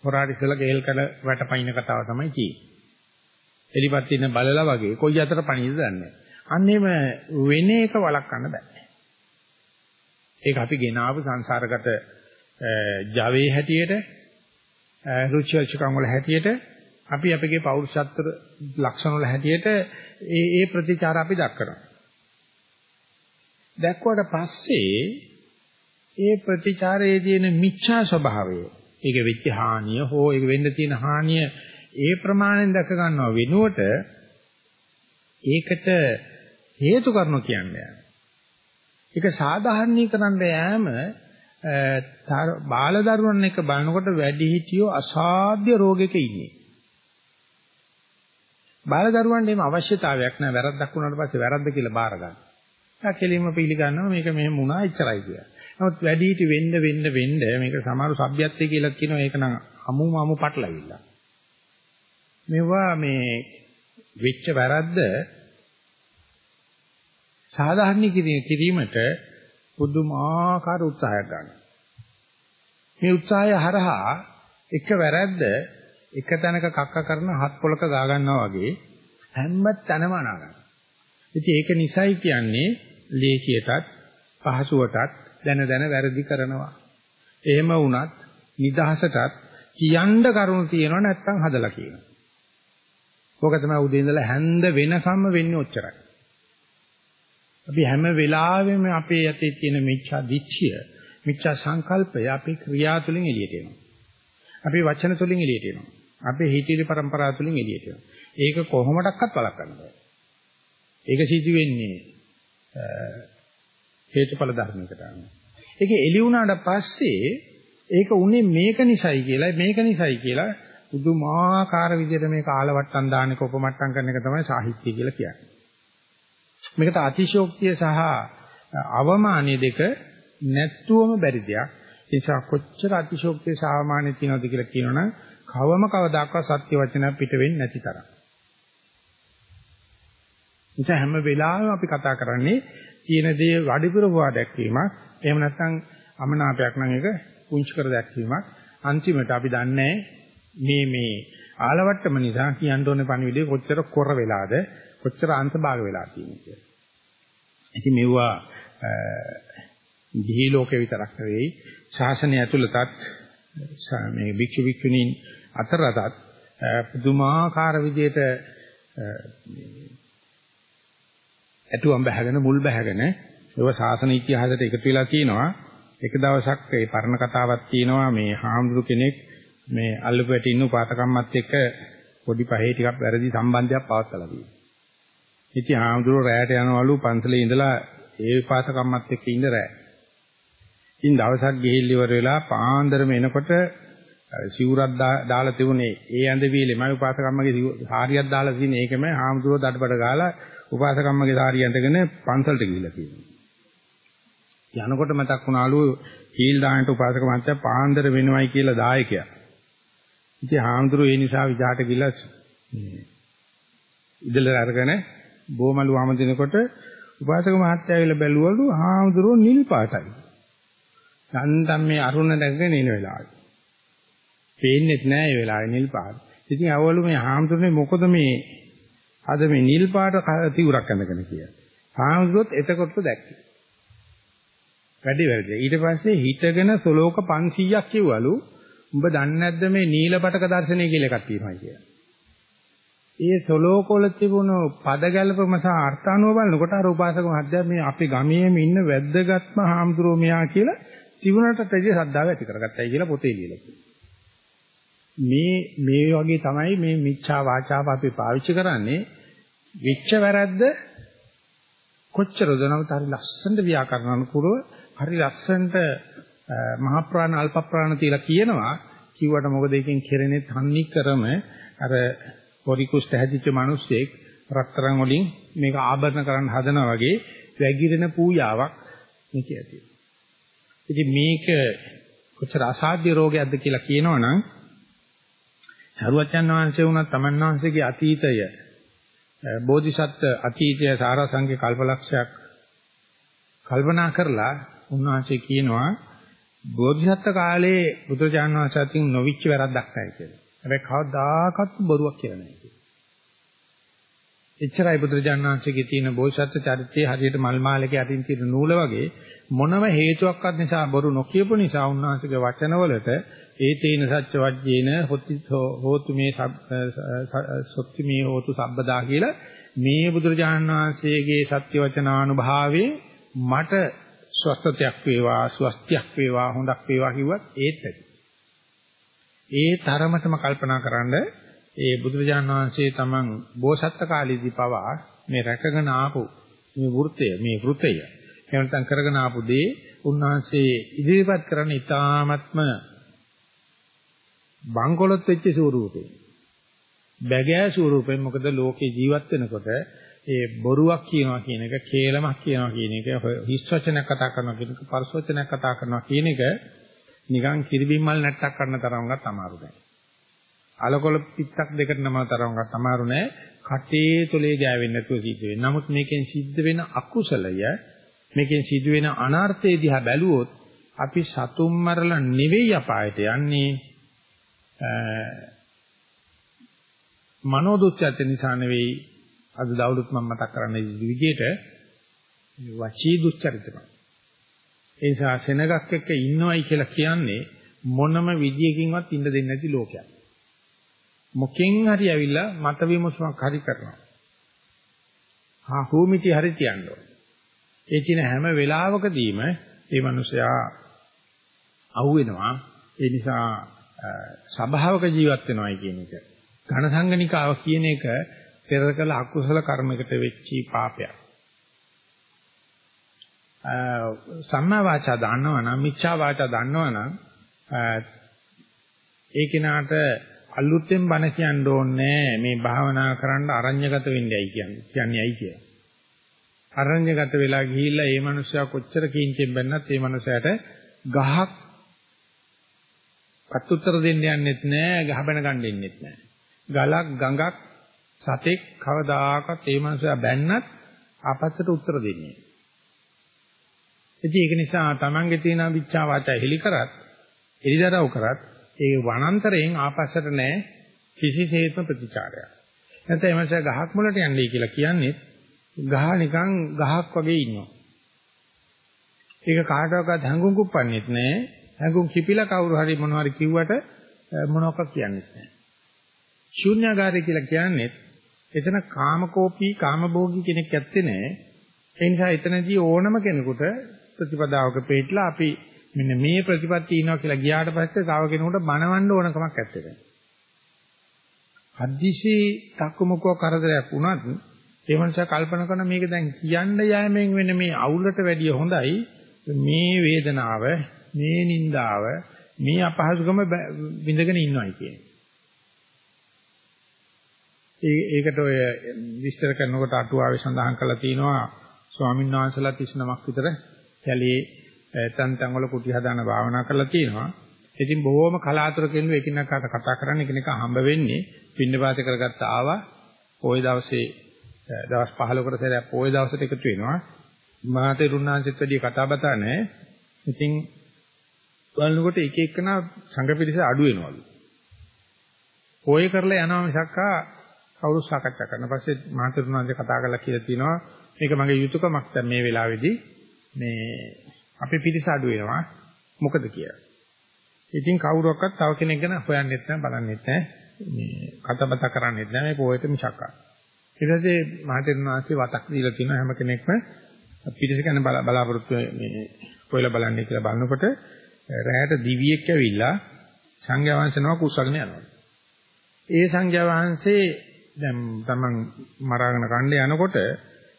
හොරාට ඉස්සලා ගේල් කඩ වැටපයින් කතාව තමයි කියන්නේ. එලිපත් ඉන්න බලලා වගේ කොයි අතර පණිද දන්නේ. අන්න එහෙම වෙන එක වළක්වන්න බෑ. ඒක අපි ගෙනාවු සංසාරගත ජවයේ හැටියට රුචිල්චකම් වල හැටියට අපි අපගේ පෞරුෂත්ව ලක්ෂණ වල හැටියට ඒ ඒ ප්‍රතිචාර අපි දක්වනවා. දැක්වට පස්සේ ඒ ප්‍රතිචාරයේ තියෙන මිච්ඡා ස්වභාවය ඒක වෙච්ච හානිය හෝ ඒක වෙන්න තියෙන හානිය ඒ ප්‍රමාණයෙන් දැක ගන්නව වෙනුවට ඒකට හේතු කරනු කියන්නේ. ඒක සාධාරණීකරන්න යෑම බාල දරුවන් එක බලනකොට වැඩි හිටියෝ අසාධ්‍ය රෝගයක ඉන්නේ. බාල දරුවන්ට එම අවශ්‍යතාවයක් නැහැ වැරද්දක් වුණාට පස්සේ වැරද්ද කියලා බාර ගන්න. ඒක කෙලින්ම පිළිගන්නවා මේක මෙහෙම වුණා එච්චරයි කියලා. නමුත් වැඩි හිටි වෙන්න වෙන්න වෙන්න මේක සමහර සભ્યත්වය කියලා කියනවා ඒක නම් අමුම අමු පටලවිලා. මේවා මේ වෙච්ච වැරද්ද සාධාරණීකරණය කිරීමට පුදුමාකාර උත්සාහයක් ගන්නවා. මේ උත්සාහය හරහා එක වැරද්ද එක තැනක කක්ක කරන හත් පොලක ගා ගන්නවා වගේ හැම තැනම අනා ගන්නවා. ඉතින් ඒක නිසයි කියන්නේ ලේසියටත් පහසුවටත් දැන දැන වැරදි කරනවා. එහෙම වුණත් නිදහසටත් කියන්න කරුණු තියෙනවා නැත්තම් හදලා කියනවා. ඕක තමයි උදේ ඉඳලා හැන්ද වෙනකම්ම වෙන්නේ ඔච්චරයි. අපි හැම වෙලාවෙම අපේ යතේ තියෙන මිච්ඡා දිච්ඡිය, මිච්ඡා සංකල්පය අපේ ක්‍රියා තුළින් එළියට එනවා. අපේ වචන තුළින් එළියට එනවා. අපේ හිතේ પરම්පරාව තුළින් එළියට එනවා. ඒක කොහොමඩක්වත් වළක්වන්න බෑ. ඒක සිදු වෙන්නේ හේතුඵල ධර්මයකට අනුව. ඒක එළි වුණාට පස්සේ ඒක උනේ මේක නිසයි කියලා මේක නිසයි කියලා පුදුමාකාර විදිහට මේක ආලවට්ටම් දාන්නක උපමට්ටම් කරන එක තමයි සාහිත්‍ය කියලා කියන්නේ. මේකට අතිශෝක්තිය සහ අවමානය දෙක නැත්තුවම බැරි දෙයක්. ඒ නිසා කොච්චර අතිශෝක්තිය සහ අවමානය තියෙනවද කියලා කියනවනම් කවම කවදාකවත් සත්‍ය වචන පිට වෙන්නේ නැති තරම්. නිසා හැම වෙලාවෙම අපි කතා කරන්නේ කියන දේ වැඩිපුර හොවා දැක්වීමක්. එහෙම නැත්නම් අමනාපයක් නම් ඒක පුංචි කර දැක්වීමක්. අන්තිමට අපි දන්නේ මේ මේ ආලවට්ටම නිසා කියන්න ඕනේ පණිවිඩේ කොච්චර කොර වෙලාද කොච්චර අංශභාග වෙලා තියෙන්නේ කියලා. ඉතින් මෙවුවා දිහි ලෝකේ විතරක් නෙවෙයි ශාසනය ඇතුළතත් මේ භික්ෂු භික්ෂුණීන් අතරටත් පුදුමාකාර විදිහට ඇතුම් බහගෙන මුල් බහගෙන ඒව ශාසන ඉතිහාසයට එකතු වෙලා තියෙනවා. එක දවසක් ඒ පරණ කතාවක් තියෙනවා මේ හාමුදුරු කෙනෙක් මේ අල්ලපු වැටි ඉන්න උපාතකම්මත් එක්ක පොඩි පහේ ටිකක් වැරදි සම්බන්ධයක් පවත්ලා තියෙනවා. ඉතින් හාමුදුරුවෝ රැයට යනවලු පන්සලේ ඉඳලා ඒ උපාතකම්මත් එක්ක ඉඳ රැ. ඉතින් දවසක් ගිහිල්ල ඉවර වෙලා පාන්දරම එනකොට සිවුරක් දාලා තිබුණේ ඒ ඇඳ වීලේ මම උපාසකම්මගේ සාරියක් දාලා තියෙන ඒකම හාමුදුරුවෝ දඩබඩ ගාලා උපාසකම්මගේ සාරිය ඇඳගෙන පන්සලට ගිහිල්ලා තියෙනවා. යනකොට මතක් වුණාලු හීල් දාන්නට උපාසක මහත්තයා පාන්දර වෙනවයි කියලා දායකයා. ඉතින් හාමුදුරුවෝ ඒ නිසා විජාට ගිහිල්ලා ඉදලා අරගෙන බොමලු වම දිනකොට උපාසක මහත්තයා ඇවිල්ලා බැලුවලු හාමුදුරුවෝ නිල් පාටයි. යන්තම් මේ අරුණ දැකගෙන ඉන වෙලාවට. පේන්නේත් නෑ ඒ වෙලාවේ නිල් පාට. ඉතින් අවවලු මේ හාමුදුරනේ මොකද මේ අද මේ නිල් පාට තිවුරක් ඇඳගෙන කියලා. හාමුදුරුවොත් එතකොට දැක්කේ. වැඩි වැඩි. ඊට පස්සේ හිටගෙන සලෝක 500ක් කිව්වලු. උඹ දන්නේ නැද්ද මේ නීලපටක දර්ශනය කියලා එකක් තියෙනවා කියලා. ඒ සලෝකවල තිබුණු පද ගැළපම සහ අර්ථානුව බලනකොට අර උපාසක මහත්තයා මේ අපේ ගමේම ඉන්න වැද්දගත්ම හාමුදුරුවෝ මෙයා කියලා තිබුණටත් වැඩිය ශ්‍රද්ධාව ඇති කරගත්තයි කියලා පොතේ ලියලා මේ මේ වගේ තමයි මේ මිච්ඡා වාචාව අපි පාවිච්චි කරන්නේ විච්ච වැරද්ද කොච්චරද නමුත් හරි ලස්සනට ව්‍යාකරණ අනුකූලව හරි ලස්සනට මහ ප්‍රාණ අල්ප ප්‍රාණ තියලා කියනවා. කිව්වට මොකද එකෙන් කෙරෙන්නේ? තන්නි කරම. අර පොඩි කුෂ්ඨ හැදිච්ච මිනිස්සෙක් රත්තරන් වලින් මේක ආභරණ කරන්න හදනවා වගේ වැగిරෙන පූජාවක් මේක ඇති. ඉතින් මේක කොච්චර අසාධ්‍ය රෝගයක්ද කියලා කියනවනම් සරුවචන් වහන්සේ වුණත් තමන් වහන්සේගේ අතීතය බෝධිසත්ව අතීතය සාරාංශික කල්පලක්ෂයක් කල්පනා කරලා උන්වහන්සේ කියනවා බෝධිසත්ව කාලේ බුදුරජාණන් වහන්සේ අතින් නොවිච්ච වැරද්දක් නැහැ කියලා. හැබැයි කවදාකවත් බොරුවක් කියලා නැහැ කියලා. එච්චරයි බුදුරජාණන් වහන්සේගේ තියෙන බෝධිසත්ව චරිතයේ හරියට මල් මාලකේ අතින් තියෙන නූල වගේ මොනම හේතුවක්වත් නිසා බොරු නොකියපු නිසා උන්වහන්සේගේ වචනවලට ඒ තේන සත්‍ය වජ්ජේන හෝතු මේ සොත්ති මේ හෝතු සබ්බදා කියලා මේ බුදුරජාණන් වහන්සේගේ සත්‍ය වචනානුභාවයෙන් මට ස්වස්ථතයක් වේවා ස්වස්තියක් වේවා හොඳක් වේවා කිව්වත් ඒත් ඇති. ඒ තරමටම කල්පනා කරන්ඩ ඒ බුදුරජාණන් වහන්සේ තමන් බෝසත්ත්ව කාලයේදී පවා මේ රැකගෙන ආපු මේ වෘතය මේ වෘතය එහෙම නැත්නම් කරගෙන ආපු දේ උන්වහන්සේ ඉදිරිපත් කරන ඊ 타ත්ම බංකොලොත් වෙච්ච ස්වරූපේ බැගෑ ස්වරූපෙන් මොකද ලෝකේ ජීවත් වෙනකොට ඒ බොරුවක් කියනවා කියන එක කේලමක් කියනවා කියන එක හිස් වචනයක් කතා කරනවා කියන එක පරස වචනයක් කතා කරනවා කියන එක නිකන් කිරිබිම්මල් නැට්ටක් කරන තරම්වත් අමාරු නෑ. අලකොල පිටක් දෙකට නම තරම්වත් අමාරු නෑ. කටේ තොලේ ගෑවෙන්නේ නැතුව සිද්ධ වෙන්නේ. නමුත් මේකෙන් සිද්ධ වෙන අකුසලය මේකෙන් සිදු වෙන අනර්ථය දිහා බැලුවොත් අපි සතුම් මරලා නෙවෙයි අපායට යන්නේ මනෝදුච්චත නිසා නෙවෙයි අද දවල්ුත් මම මතක් කරන්නේ විදිහට වචී දුච්චරිතමයි. ඒ නිසා සෙනගක් එක්ක ඉන්නවයි කියලා කියන්නේ මොනම විදියකින්වත් ඉන්න දෙන්නේ නැති ලෝකයක්. මොකෙන් හරි ඇවිල්ලා මත විමසුමක් හරි කරනවා. හා හූමිටි හරි තියනවා. ඒ කියන හැම වෙලාවකදීම මේ මිනිසයා අහුවෙනවා. ඒ නිසා සබාවක ජීවත් වෙනවයි කියන එක. ඝන සංගනිකාව කියන එක පෙර කළ අකුසල කර්මයකට වෙච්චි පාපයක්. සම්මා වාචා දන්නවා නම් මිච්ඡා වාචා දන්නවා නම් ඒ කෙනාට අලුතෙන් බණ කියන්න ඕනේ මේ භාවනා කරන්න අරඤ්‍යගත වෙන්නයි කියන්නේ. කියන්නේ ඇයි කියන්නේ. අරඤ්‍යගත වෙලා ගිහිල්ලා මේ මනුස්සයා කොච්චර කීන්තෙන් බැන්නත් මේ මනුස්සයාට ගහක් අත්උත්තර දෙන්න යන්නෙත් නෑ, ගහ බැන ගන්න දෙන්නෙත් නෑ. ගලක් ගඟක් සතෙක් කවදාකවත් ඒ මනුස්සයා බැන්නත් ආපස්සට උත්තර දෙන්නේ නෑ. ඉතින් ඒක නිසා Tamange තියෙන විචා වාචා හෙලි කරත් එලිදරව් කරත් ඒ වනාන්තරයෙන් ආපස්සට නෑ කිසිසේත්ම ප්‍රතිචාරයක්. නැත්නම් එමස ගහක් මුලට යන්නේ කියලා කියන්නේ ගහ නිකන් ගහක් වගේ ඉන්නවා. ඒක කාටවත් හැඟුම් කුප්පන්නේත් නෑ. හැඟුම් කිපිලා කවුරු හරි මොනවා හරි කිව්වට මොනවක් කියන්නේත් නෑ. ශූන්‍යාකාරය කියලා කියන්නේ එතන කාමකෝපී කාමභෝගී කෙනෙක් ඇත්තේ නෑ. ඒ නිසා එතනදී ඕනම කෙනෙකුට ප්‍රතිපදාවක පිටලා අපි මෙන්න මේ ප්‍රතිපත්ති ඉනවා කියලා ගියාට පස්සේ තව කෙනෙකුට බනවන්න ඕන කමක් නැත්තේ. හදිසි තක්කමුකෝ කරදරයක් වුණත් ඒ මනුස්සයා කල්පනා කරන මේක දැන් කියන්න යෑමෙන් වෙන මේ අවුලට වැඩිය හොඳයි මේ වේදනාව මේ නිന്ദාව මේ අපහසුකම විඳගෙන ඉන්නවයි කියන්නේ. ඒ ඒකට ඔය විස්තර කරනකොට අටුවාවේ සඳහන් කරලා තියෙනවා ස්වාමීන් වහන්සේලා 39ක් විතර කැලේ තැන් තැන් වල කුටි හදාන භාවනා කරලා තියෙනවා. ඉතින් බොහොම කලාතුරකින් එකිනෙකාට කතා කරන්න එකිනෙකා හම්බ වෙන්නේ පින්නපාත කරගත්ත ආවා. පොයි දවසේ දවස් 15කට සැරයක් පොයි දවසට එකතු වෙනවා. මහතේ රුණාංශෙත් වැඩි කතා බතා නැහැ. ඉතින් බලනකොට එක එකනා සංඝ පිරිස අඩු වෙනවලු. පොයි කරලා යනවා මිසක්කා කවුරු සාකච්ඡා කරන පස්සේ මහතේ රුණාංශ කතා කරලා කියලා තියෙනවා මේක මගේ යුතුයකමක් දැන් මේ වෙලාවේදී මේ අපේ පිරිස අඩු වෙනවා මොකද කියලා. ඉතින් කවුරක්වත් තව කෙනෙක් ගැන හොයන්නෙත් නැහැ බලන්නෙත් නැහැ මේ කතාබත කරන්නෙත් නැහැ මේ පොයට මිසක්. ඊට පස්සේ මහතෙරුන් වහන්සේ වතක් දීලා තියෙන හැම කෙනෙක්ම පිරිස ගැන බලාපොරොත්තු මේ කොයිලා බලන්නේ කියලා බලනකොට රැයට දිවියෙක් ඇවිල්ලා සංඝයා වහන්සේනම කුසගෙන යනවා. ඒ සංඝයා වහන්සේ දැන් තමන් මරාගෙන කණ්ඩ යනකොට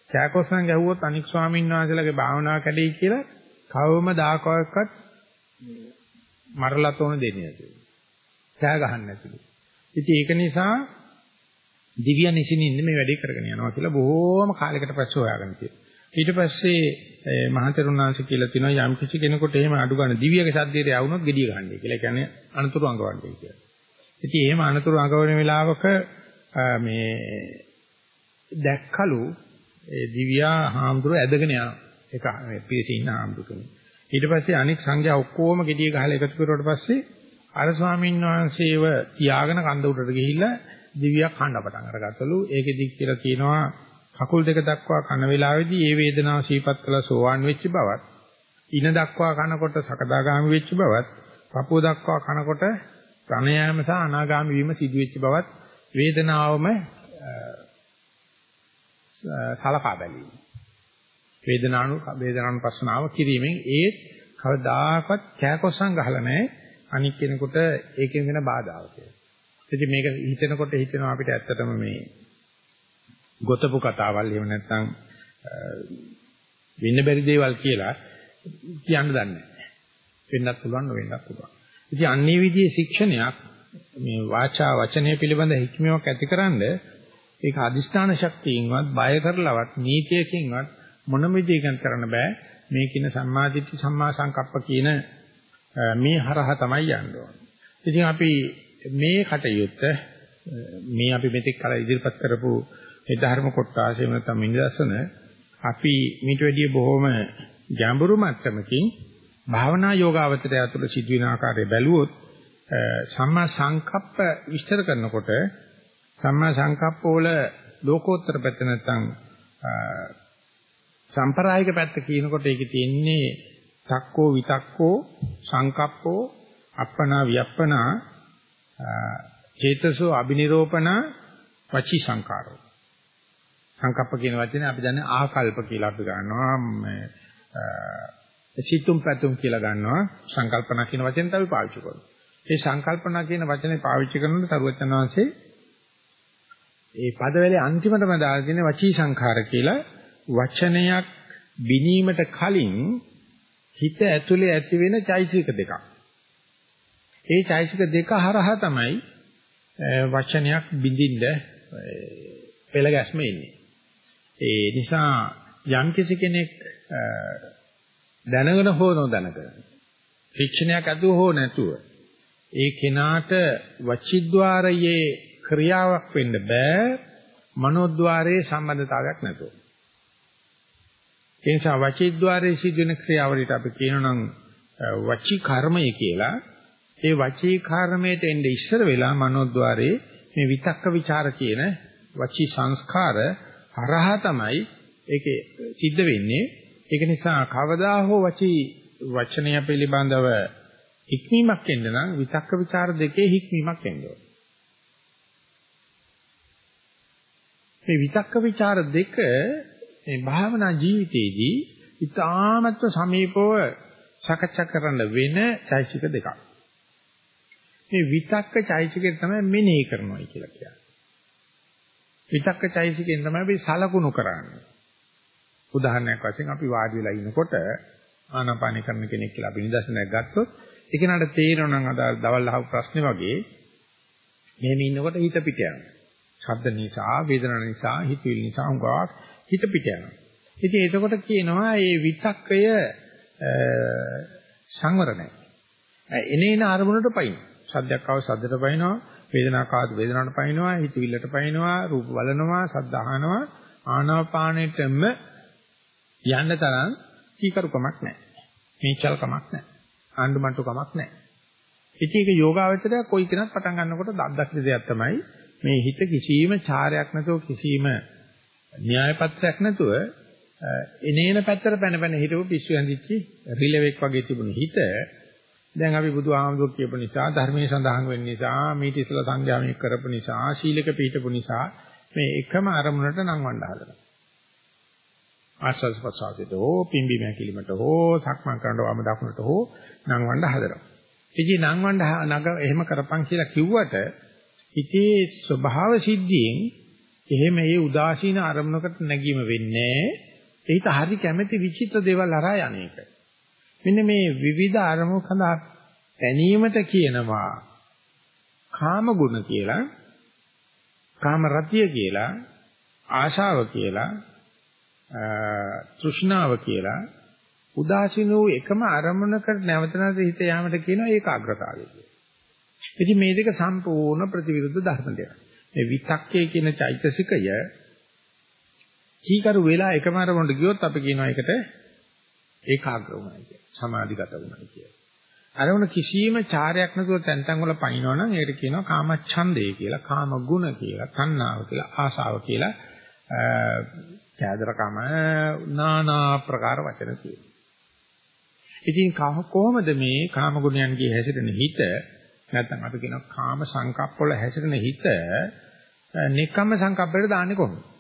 චාකොස්සන් ගැහුවොත් අනික් ස්වාමීන් වහන්සේලාගේ භාවනාව කැඩෙයි කියලා කවම දාකවක්වත් මරලා තෝන දෙන්නේ නැතිලු. කෑ ගහන්න නැතිලු. ඉතින් ඒක නිසා දිව්‍යන් ඉසිනින් මේ වැඩේ කරගෙන යනවා කියලා බොහෝම කාලයකට පස්සේ හොයාගෙන තියෙනවා. ඊට පස්සේ මහතෙරුණාංශ කියලා තිනවා යම් කිසි කෙනෙකුට එහෙම අඩු ගන්න දිව්‍යගේ සද්දයට යවුනොත් gediya ගන්නයි කියලා. ඒ කියන්නේ අනතුරු අඟවන්නේ කියලා. ඉතින් එහෙම අනතුරු අඟවන වෙලාවක මේ දැක්කලු ඒ දිව්‍යා හාමුදුරුව ඇදගෙන යනවා. ඒක මේ පිරිසේ ඉන්න හාමුදුරුවෝ. ඊට පස්සේ අනික් සංඝයා ඔක්කොම gediya ගහලා එකතු කරුවට පස්සේ අර ස්වාමීන් වහන්සේව තියාගෙන කන්ද උඩට ගිහිල්ලා දිව්‍යා කන්න පටන් අරගත්තලු. ඒකෙදි කියලා කියනවා කකුල් දෙක දක්වා කන වේලාවේදී ඒ වේදනාව සීපත් කළ සෝවාන් වෙච්ච බවත් ඉන දක්වා කනකොට සකදාගාමි වෙච්ච බවත් පපුව දක්වා කනකොට ප්‍රණයාම සහ අනාගාමි වීම සිදු වෙච්ච බවත් වේදනාවම සලකා බැලීම වේදනානු වේදනානුපස්සනාව කිරීමෙන් ඒ කවදාකවත් කෑකොස්සන් ගහලා නැහැ අනික් කෙනෙකුට ඒකෙන් වෙන බාධාවක් කියලා. ඉතින් මේක හිතනකොට හිතෙනවා අපිට ඇත්තටම මේ ගොතපු කතාවල් එහෙම නැත්නම් වෙන්න බැරි දේවල් කියලා කියන්න දන්නේ නැහැ. වෙන්නත් පුළුවන් නොවෙන්නත් පුළුවන්. ඉතින් අන්නේ විදිහේ ශික්ෂණයක් මේ වාචා වචනය පිළිබඳ හික්මියක් ඇතිකරනද ඒක අදිෂ්ඨාන ශක්තියින්වත් බය කරලවත් නීතියකින්වත් මොනම විදිහකින් කරන්න බෑ. මේ කියන සම්මාදිට්ඨි සම්මා සංකප්ප කියන මේ හරහා තමයි යන්න ඕනේ. ඉතින් අපි මේ කටයුත්ත මේ අපි මෙතෙක් කල ඉදිරිපත් කරපු ඒ ධර්ම කොටාසේ නැත්නම් නිදර්ශන අපි මීට වැඩිය බොහොම ගැඹුරු මට්ටමකින් භාවනා යෝගාවචරය ඇතුළ සිදුවෙන ආකාරය බැලුවොත් සම්මා සංකප්ප විස්තර කරනකොට සම්මා සංකප්ප වල ලෝකෝත්තර පැත්ත නැත්නම් සම්ප්‍රායික පැත්ත කියනකොට ඒකේ තියෙන්නේ තක්කෝ විතක්කෝ සංකප්පෝ අප්පනා වියප්පනා චේතසෝ අබිනිරෝපණ වචී සංකාරෝ සංකප්ප කියන වචනේ අපි දන්නේ ආකල්ප කියලා අපි ගන්නවා මේ සිතුම් පැතුම් කියලා ගන්නවා සංකල්පනා කියන වචෙන් තමයි පාවිච්චි කරන්නේ. මේ සංකල්පනා කියන වචනේ පාවිච්චි කරනකොට සරුවචන වහන්සේ ඒ පදවලේ අන්තිමටම දාලා තියෙන වචී සංඛාර කියලා වචනයක් බිනීමට කලින් හිත ඇතුලේ ඇති වෙන චෛසික දෙකක්. ඒ චෛසික දෙක හරහා තමයි වචනයක් බිඳින්න පෙළ ගැස්ම එන්නේ. ඒ නිසා යම් කිසි කෙනෙක් දැනගෙන හෝ නොදැනගෙන ශික්ෂණයක් අදුව හෝ නැතුව ඒ කෙනාට වචිද්්වාරයේ ක්‍රියාවක් වෙන්න බෑ මනෝද්්වාරයේ සම්බන්ධතාවයක් නැතුව. ඒ නිසා වචිද්්වාරයේ සිදුවෙන ක්‍රියාවලියට අපි කියනනම් වචී කර්මය කියලා. ඒ වචී කර්මයට එන්නේ ඉස්සර වෙලා මනෝද්්වාරයේ මේ විතක්ක ਵਿਚාර කියන වචී සංස්කාර හරහා තමයි ඒකේ සිද්ධ වෙන්නේ. ඒක නිසා කවදා හෝ වචී වචනය පිළිබඳව හික්මීමක් එන්න නම් විතක්ක ਵਿਚාර දෙකේ හික්මීමක් එන්න ඕනේ. මේ විතක්ක ਵਿਚාර දෙක මේ භාවනා ජීවිතයේදී ඉතාමත්ව සමීපව සාකච්ඡා කරන්න වෙන චෛතසික දෙකක්. මේ විතක්ක චෛතසිකය තමයි මෙනෙහි කරනවා කියලා කියන්නේ. විතක්ක චෛසිකෙන් තමයි අපි සලකුණු කරන්නේ. උදාහරණයක් වශයෙන් අපි වාඩි වෙලා ඉනකොට ආනාපාන කරන කෙනෙක් කියලා අපි නිදර්ශනයක් ගත්තොත් ඒක නඩ තේරෙනවා නම් අද දවල් අහපු ප්‍රශ්නේ වගේ මෙහෙම ඉන්නකොට හිත පිට යනවා. ශබ්ද නිසා, වේදනා නිසා, හිතවිලි නිසා උගාවක් හිත පිට යනවා. ඉතින් එතකොට කියනවා මේ විතක්කය සංවර නැහැ. එනේන අරමුණට පයින්. ශබ්දයක් ආව ශබ්දයට පයින්නවා. වේදනාවක් ආව වේදනාවට පයින්නවා. හිතවිල්ලට පයින්නවා. රූප බලනවා. ශබ්ද අහනවා. ආනාපානෙටම යන්න තරම් කීකරුකමක් නැහැ. මේචල්කමක් නැහැ. ආණ්ඩුමට්ටුකමක් නැහැ. ඉතින් ඒක යෝගාවචරය කොයි කෙනත් පටන් ගන්නකොට දක්දක්ෂ දෙයක් තමයි මේ හිත කිසියම් චාරයක් නැතුව කිසියම් න්‍යාය පත්‍රයක් නැතුව එනේන පැත්තට පැන පැන හිටපු පිස්සු ඇඳිච්චි රිලෙවෙක් වගේ තිබුණු හිත දැන් අපි බුදුහාමුදුරුවෝ කියපු නිසා ධර්මයේ සඳහන් වෙන්න නිසා මීට ඉස්සලා සංඥාමයක් කරපු නිසා ශීලක පිළිපු නිසා මේ එකම අරමුණට නංවන්න හදනවා. ආස්වාද ප්‍රසආසයට හෝ පිම්බි මැකිලිමට හෝ සක්මන් කරනකොට වම දකුණට හෝ නංවන්න හදනවා. ඉතින් නංවන්න නග එහෙම කරපන් කියලා කිව්වට ඉතේ ස්වභාව සිද්ධියෙන් එහෙම ඒ උදාසීන අරමුණකට නැගීම වෙන්නේ ඒිට හරි කැමැති විචිත්‍ර දේවල් අරා යන්නේක. මෙන්න මේ විවිධ අරමුණු කඳා පැනීමට කියනවා කාම ගුණ කියලා කාම රතිය කියලා ආශාව කියලා තෘෂ්ණාව කියලා උදාසීන වූ එකම අරමුණකට නැවත නැවත හිත යාමට කියනවා ඒකාග්‍රතාවය කියලා. ඉතින් මේ දෙක සම්පූර්ණ ප්‍රතිවිරුද්ධ ධර්ම දෙක. මේ විතක්කේ කියන චෛතසිකය කීකරු වෙලා එකම අරමුණට ගියොත් අපි කියනවා ඒකට ඒකාග්‍ර වුණා කියලා. සමාධිගත වුණා කියලා. අරමුණ කිසියම් චාරයක් නැතුව තැන් තැන් වල පනිනවනම් ඒකට කියනවා කාමච්ඡන්දේ කියලා, කාම ගුණ කියලා, තණ්හාව කියලා, ආශාව කියලා, කෑදරකම নানা ප්‍රකාර වචන තියෙනවා. ඉතින් කොහොමද මේ කාම ගුණයන්ගේ හැසිරෙන හිත නැත්නම් අපි කියනවා කාම සංකප්ප වල හැසිරෙන හිත නිකම්ම සංකප්පයට දාන්නේ කොහොමද?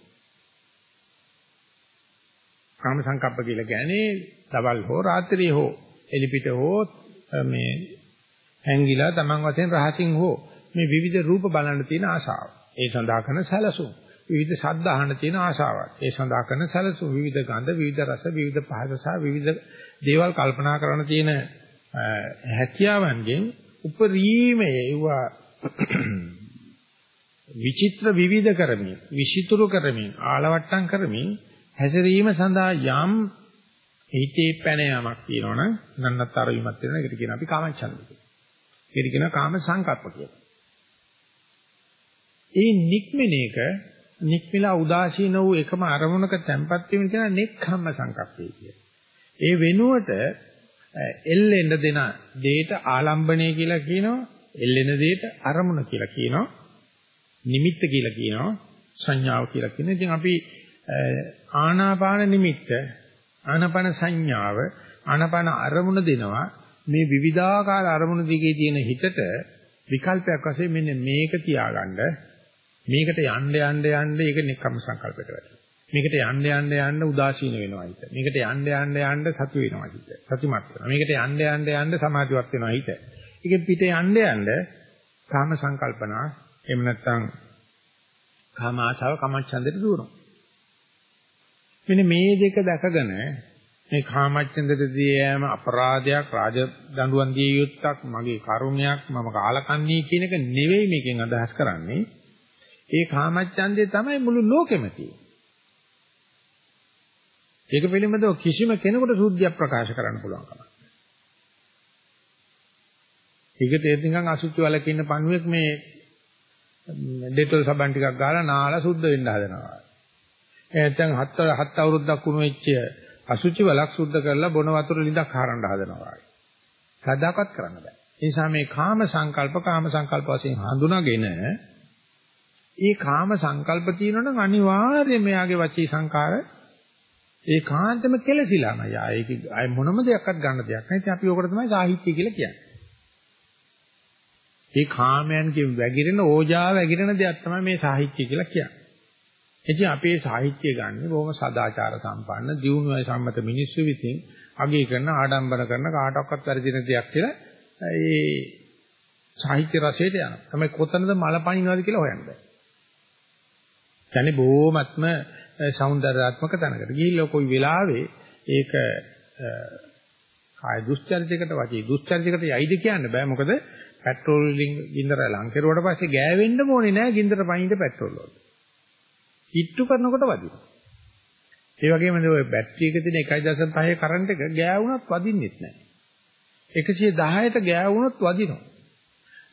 කාම සංකප්ප කියලා කියන්නේ දවල් හෝ රාත්‍රියේ හෝ එලිපිට හෝ මේ හැංගිලා Taman වශයෙන් රහසින් හෝ මේ විවිධ රූප බලන්න තියෙන ආශාව. ඒ සඳහා කරන සැලසුම්. විවිධ ශබ්ද අහන්න තියෙන ආශාවක්. ඒ සඳහා කරන සැලසුම් විවිධ ගන්ධ, විවිධ රස, විවිධ පහස සහ විවිධ දේවල් කල්පනා කරන තියෙන හැකියාවන්ගෙන් උපරිමයේ ඒවා විචිත්‍ර විවිධ කරමින්, විචිතුරු කරමින්, ආලවට්ටම් කරමින් හැසිරීම සඳහා යම් හිතේ පැන යාමක් තියෙනවනම් නන්නතර වීමක් තියෙනවා. ඒකට කියන අපි කාමච්ඡන්ද කියලා. ඒකට කියන කාම සංකප්ප කියලා. ඒ නික්මන එක නික්මිලා උදාසීන වූ එකම අරමුණක තැම්පත් වීම කියන නෙක්ඛම්ම සංකප්පේ කිය. ඒ වෙනුවට එල්ලෙන්න දෙන දෙයට ආලම්බණය කියලා කියනවා. එල්ලෙන දෙයට අරමුණ කියලා කියනවා. නිමිත්ත කියලා කියනවා. සංඥාව කියලා කියනවා. ඉතින් අපි ආනාපාන නිමිත්ත ආනාපාන සංඥාව ආනාපාන අරමුණ දෙනවා. මේ විවිධාකාර අරමුණු දිගේ තියෙන හිතට විකල්පයක් වශයෙන් මෙන්න මේක තියාගන්න මේකට යන්න යන්න යන්න ඒක නික්කම් සංකල්පයට වැටෙනවා. මේකට යන්න යන්න යන්න උදාසීන වෙනවා හිත. මේකට යන්න යන්න යන්න සතු වෙනවා හිත. සතුටුමත් වෙනවා. මේකට යන්න යන්න යන්න සමාධිවත් වෙනවා හිත. ඒක පිට යන්න යන්න කාම සංකල්පනා එහෙම නැත්නම් කාම ආශාව කමච්ඡන්දෙට දුවනවා. මෙන්න මේ දෙක දැකගෙන මේ කාමච්ඡන්දෙටදී යෑම අපරාධයක් රාජ දඬුවම් දිය යුත්තක් මගේ කරුණයක් මම කාලකන්ණී කියන එක නෙවෙයි මේකෙන් අදහස් කරන්නේ ඒ කාමච්ඡන්දේ තමයි මුළු ලෝකෙම තියෙන්නේ. ඒක පිළිබඳව කිසිම කෙනෙකුට සුද්ධියක් ප්‍රකාශ කරන්න පුළුවන් කමක් නැහැ. ඒක තේරුම් නිකන් අසුචි වලක ඉන්න පණුවෙක් මේ ඩෙටෝල් සබන් ටිකක් ගාලා නාලා සුද්ධ වෙන්න හදනවා. එහෙනම් හත් හත් අවුරුද්දක් වුණ වෙච්ච අසුචි වලක් සුද්ධ කරලා බොන වතුර ලිඳක් හරන්න හදනවා. සදාකත් කරන්න බෑ. ඒ නිසා මේ කාම සංකල්ප කාම සංකල්ප වශයෙන් හඳුනාගෙන ඒ කාම සංකල්ප තියෙනවනම් අනිවාර්යයෙන් මෙයාගේ වචී සංකාර ඒ කාන්තම කෙලසිලාමයි. ආයේ ආය මොනම දෙයක්වත් ගන්න දෙයක් නැහැ. ඉතින් අපි ඕකට තමයි සාහිත්‍ය කියලා කියන්නේ. ඒ කාමයන්ගෙන් වැగిරෙන ඕජාව වැగిරෙන දෙයක් තමයි මේ සාහිත්‍ය කියලා කියන්නේ. ඉතින් අපේ සාහිත්‍ය ගන්න බොහොම සදාචාර සම්පන්න, දියුණුවයි සම්මත මිනිස්සු විසින් අගය කරන, ආඩම්බර කරන කාටවත් වැරදි දෙන දෙයක් කියලා ඒ සාහිත්‍ය රසයට යනවා. තමයි කොතනද මල පනිනවද කියලා හොයන්න බෑ. يعني බොහොමත්ම సౌందర్యාත්මක තැනකට ගිහිල්ලා කොයි වෙලාවෙ ඒක කාය දුස්චරිතයකට වචී දුස්චරිතයකට යයිද කියන්න බෑ මොකද පෙට්‍රෝල් ගින්දර ලං කෙරුවට පස්සේ ගෑවෙන්න ඕනේ නෑ ගින්දර පනින්න පෙට්‍රෝල් වලට කිට්ටු කරනකොට වදිනවා. ඒ වගේම ඔය බැටරි එක තියෙන 1.5 කරන්ට් එක ගෑවුනත් වදින්නෙත් නෑ. 110ට ගෑවුනොත් වදිනවා.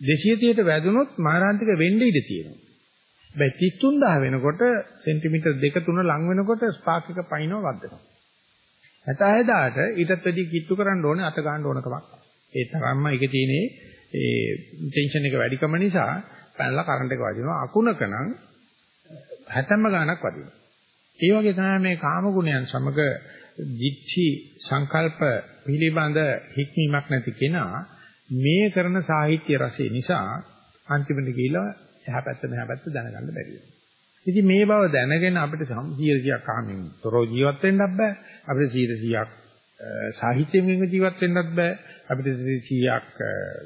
230ට වැදුනොත් මාරාන්තික වෙන්න ඉඩ තියෙනවා. හැබැයි 33000 වෙනකොට සෙන්ටිමීටර් 2 3 ලඟ වෙනකොට ස්පාක් එක පයින්ව වද්දනවා. 66000ට ඊටත් වැඩි කිට්ටු කරන්න ඕනේ අත ගන්න ඕන කමක්. ඒ තරම්ම ඒකේ තියෙන ඒ ටෙන්ෂන් එක වැඩිකම නිසා පැනලා කරන්ට් එක වදිනවා. අකුණක නම් හැතැම්ම ගාණක් වදිනවා. ඒ වගේ තමයි මේ කාම ගුණයන් සමග දිච්චි සංකල්ප පිළිබඳ හික්මීමක් නැති කෙනා මේ කරන සාහිත්‍ය රසය නිසා අන්තිමට ගිහිලා එහා පැත්ත මෙහා පැත්ත දැනගන්න බැරි වෙනවා. ඉතින් මේ බව දැනගෙන අපිට 100ක් කාමෙන් තොරව ජීවත් වෙන්නත් බෑ. අපිට 100ක් සාහිත්‍යයෙන් ජීවත් වෙන්නත් බෑ. අපිට 100ක්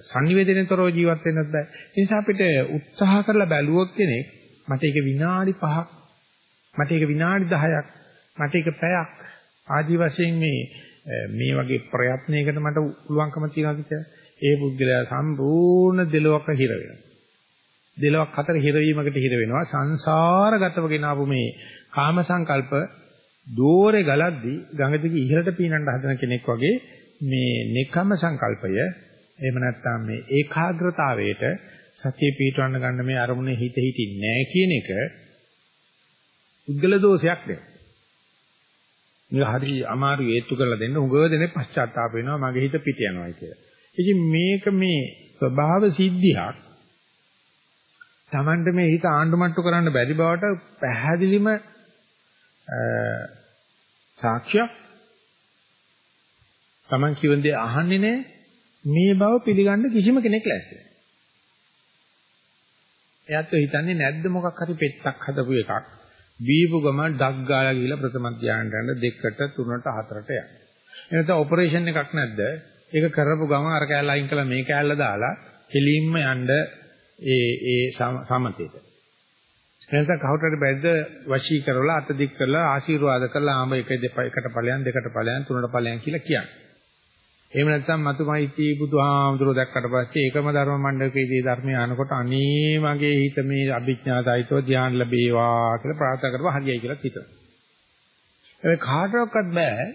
sannivedanayen තොරව ජීවත් වෙන්නත් බෑ. ඒ නිසා අපිට උත්සාහ කරලා බැලුවොත් කෙනෙක් මට ඒක විනාඩි 5ක් මට ඒක විනාඩි 10ක් මට ඒක පැයක් ආදි වශයෙන් මේ මේ වගේ ප්‍රයත්නයකට මට පුළුවන්කම තියනවාද කියලා ඒ පුද්ගලයා සම්පූර්ණ දෙලොවක හිර වෙනවා. දෙලොවක් අතර හිරවීමකට හිර වෙනවා සංසාරගතව ගෙනාවු මේ කාම සංකල්ප දෝරේ ගලද්දි ගඟ දිගේ ඉහළට පීනන්න හදන කෙනෙක් වගේ මේ නිකම්ම සංකල්පය එහෙම නැත්නම් මේ ඒකාග්‍රතාවයට සතිය පිටවන්න ගන්න මේ අරමුණේ හිත හිටින්නේ නැහැ කියන එක උද්ගල දෝෂයක් නේ. මේක හරි අමාරු හේතු කරලා දෙන්න උගව දෙනේ පශ්චාත්තාප වෙනවා මගේ හිත පිට යනවා කියලා. ඉතින් මේක මේ ස්වභාව සිද්ධියක් Tamande මේ හිත ආණ්ඩුමට්ටු කරන්න බැරි බවට පැහැදිලිම සාක්ෂියක් Taman කියවන දේ අහන්නේ නැහැ මේ බව පිළිගන්න කිසිම කෙනෙක් ලැස්ති නැහැ. එයාත් හිතන්නේ නැද්ද මොකක් හරි පෙත්තක් හදපු එකක් බීපු ගම ඩග් ගාලා ගිහලා ප්‍රථම ධානයට යන දෙකට තුනට හතරට යන. එනත ඔපරේෂන් එකක් නැද්ද? ඒක කරපු ගම අර කෑල්ල අයින් කළා මේ කෑල්ල දාලා කෙලින්ම යන්න ඒ ඒ සමතේට. එනත කවුරුහරි බැද්ද වශී කරලා අත දික් කරලා ආශිර්වාද කරලා ආඹ එක දෙකට ඵලයන් දෙකට ඵලයන් තුනට ඵලයන් කියලා කියන්නේ. එහෙම නැත්නම් මතුමයිති බුදුහාමුදුරුවෝ දැක්කට පස්සේ ඒකම ධර්ම මණ්ඩපයේදී ධර්මය අහනකොට අනේ මගේ හිත මේ අභිඥාසයිතව ධ්‍යාන ලැබේවා කියලා ප්‍රාර්ථනා කරපුවා හරියයි කියලා හිතනවා. ඒ කාටවත් බෑ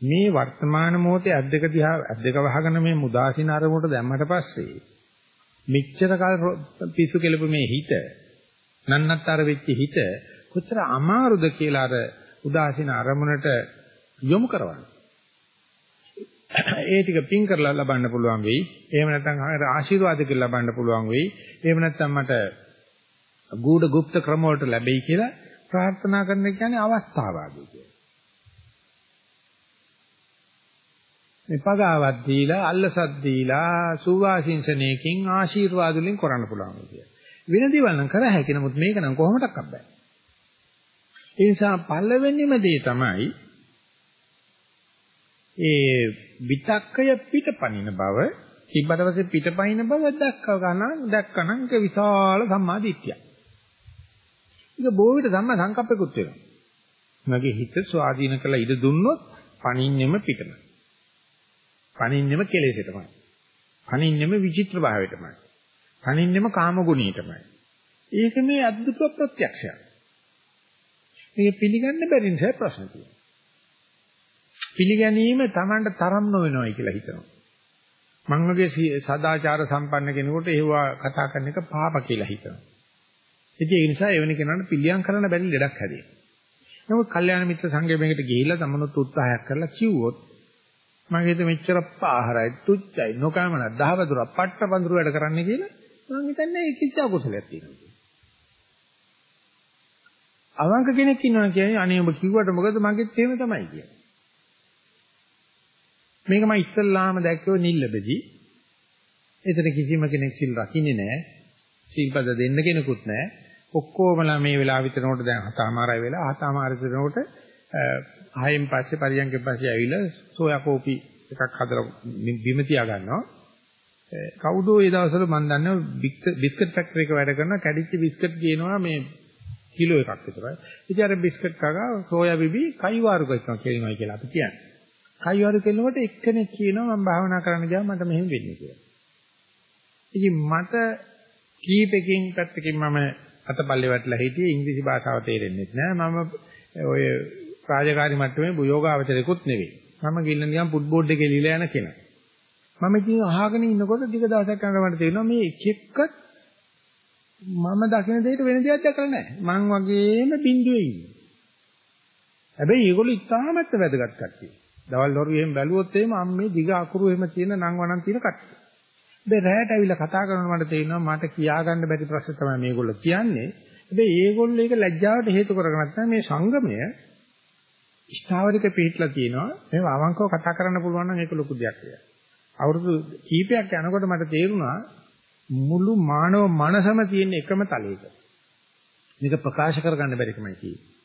මේ වර්තමාන මොහොතේ අද්දක දිහා අද්දක වහගෙන මේ මුදාසින අරමුණට දැම්මට පස්සේ මෙච්චර කල් පිස්සු කෙලපු මේ හිත නන්නත්තර වෙච්ච හිත කොච්චර අමාරුද කියලා අර උදාසීන අරමුණට යොමු කරවන්නේ. ඒ ටික පින් කරලා ලබන්න පුළුවන් වෙයි. එහෙම නැත්නම් ආශිර්වාද කියලා ලබන්න පුළුවන් වෙයි. එහෙම නැත්නම් මට ගුඩ গুপ্ত ක්‍රම වලට ලැබෙයි කියලා ප්‍රාර්ථනා කරන එක කියන්නේ අවස්ථාවාදී කියලා. මේ පගාවක් දීලා අල්ලසක් දීලා සුවාසින්සනයකින් ආශිර්වාද වලින් කරන්න පුළුවන් කියලා. වෙන දේවල් නම් කර හැකි නමුත් මේක නම් කොහොමඩක්වත් බෑ. ඒ නිසා පළවෙනිම දේ තමයි ඒ විතක්කය පිටපනින බව තිබ්බට පස්සේ පිටපනින බව දැක්ක ගන්න දැක්කනම් ඒක විශාල සම්මාදිට්ඨියක්. ඒක බොහෝ ධම්ම සංකප්පෙකුත් වෙනවා. මගේ හිත ස්වාධීන කළ ඉඩ දුන්නොත් පනින්නෙම පිටම. පනින්නෙම කෙලෙසටමයි. පනින්නෙම විචිත්‍ර භාවයටමයි. පනින්නෙම කාම ගුණයටමයි. ඒක මේ අද්භුත ප්‍රත්‍යක්ෂයක්. මේක පිළිගන්න බැරි නිසා ප්‍රශ්න තියෙනවා. පිළිගැනීම Tamanට තරම් නොවෙනවයි කියලා හිතනවා. මං වගේ සදාචාර සම්පන්න කෙනෙකුට ඒවා කතා කරන එක පාප කියලා හිතනවා. ඉතින් ඒ නිසා එවැනි කෙනාට පිළියම් කරන්න බැරි ලඩක් හැදෙනවා. නමුත් කල්යාණ මිත්‍ර සංඝය මේකට ගිහිල්ලා තමනුත් උත්සාහයක් කරලා කිව්වොත් මගේ හිත මෙච්චර පාහරයි තුච්චයි නොකමන දහවදුර පට්ට පඳුරු වැඩ කරන්න කියලා මම හිතන්නේ ඒ කිසි අකුසලයක් තියෙනවා. අවංක කෙනෙක් ඉන්නවා කියන්නේ අනේ ඔබ කිව්වට මොකද මගෙත් එහෙම තමයි කියන්නේ. මේක මම ඉස්සල්ලාම දැක්කෝ නිල්ලබදී. එතන කිසිම කෙනෙක් සිල් රකින්නේ නැහැ. සිල්පද දෙන්න කෙනෙකුත් නැහැ. ඔක්කොමලා මේ වෙලාව විතරනකොට දැන් හතමාරයි වෙලා හතමාරයි විතරනකොට ආයෙන් පස්සේ පරියන්කෙන් පස්සේ ඇවිල්ලා සෝයා කෝපි එකක් හදලා බිම තියා ගන්නවා. කවුදෝ ඒ දවස්වල මම දන්නවා බිස්කට් ෆැක්ටරි එක වැඩ කරන කැඩිච්ච බිස්කට් කියනවා මේ කිලෝ එකක් විතරයි. ඉතින් අර බිස්කට් කගා සෝයා බිබි කයිවාරු කරනවා කියනවා කියලා අපි කියන්නේ. කයිවාරු කෙලනකොට එක්කෙනෙක් කියනවා මම භාවනා කරන්න ගියාම මට මෙහෙම වෙන්නේ කියලා. ඉතින් මට කීපකින් පැත්තකින් මම අතපල්ලේ වැටලා හිටියේ ඉංග්‍රීසි භාෂාව තේරෙන්නේ නැහැ. මම ඔය රාජකාරී මට්ටමේ යෝගාවචරයකුත් නෙවෙයි. මම ගිල්ල නිකන් ෆුට්බෝල් එකේ ලීලා යන කෙනෙක්. මම ඉතින් අහගෙන ඉන්නකොට ටික දවසක් යනකොට මට තේරෙනවා මේ එක එක්කත් මම දකින දෙයට වෙන දෙයක් දැකලා නැහැ. මං වගේම බිඳුවේ ඉන්නේ. හැබැයි ඒගොල්ලෝ ඉතාමත් වැදගත් කට්ටිය. දවල් හොරු එහෙම බැලුවොත් එහෙම අම්මේ දිග අකුරු එහෙම තියෙන නම් වණන් තියෙන කට්ටිය. හැබැයි රැයට ඇවිල්ලා කතා කරනකොට මට තේරෙනවා මට කියාගන්න බැරි ප්‍රශ්න තමයි මේගොල්ලෝ කියන්නේ. හැබැයි ඒගොල්ලෝ ඒක ලැජ්ජාවට හේතු කරගෙන නැත්නම් මේ සංගමය ස්ථාවරික පිටලා තියෙනවා. මේ අවංකව කතා කරන්න පුළුවන් නම් ඒක ලොකු දෙයක් කියලා. අවුරුදු කීපයක් යනකොට මට තේරුණා මුළු මානව මනසම තියෙන එකම තලයක. මේක ප්‍රකාශ කරගන්න බැරි කමයි කියන්නේ.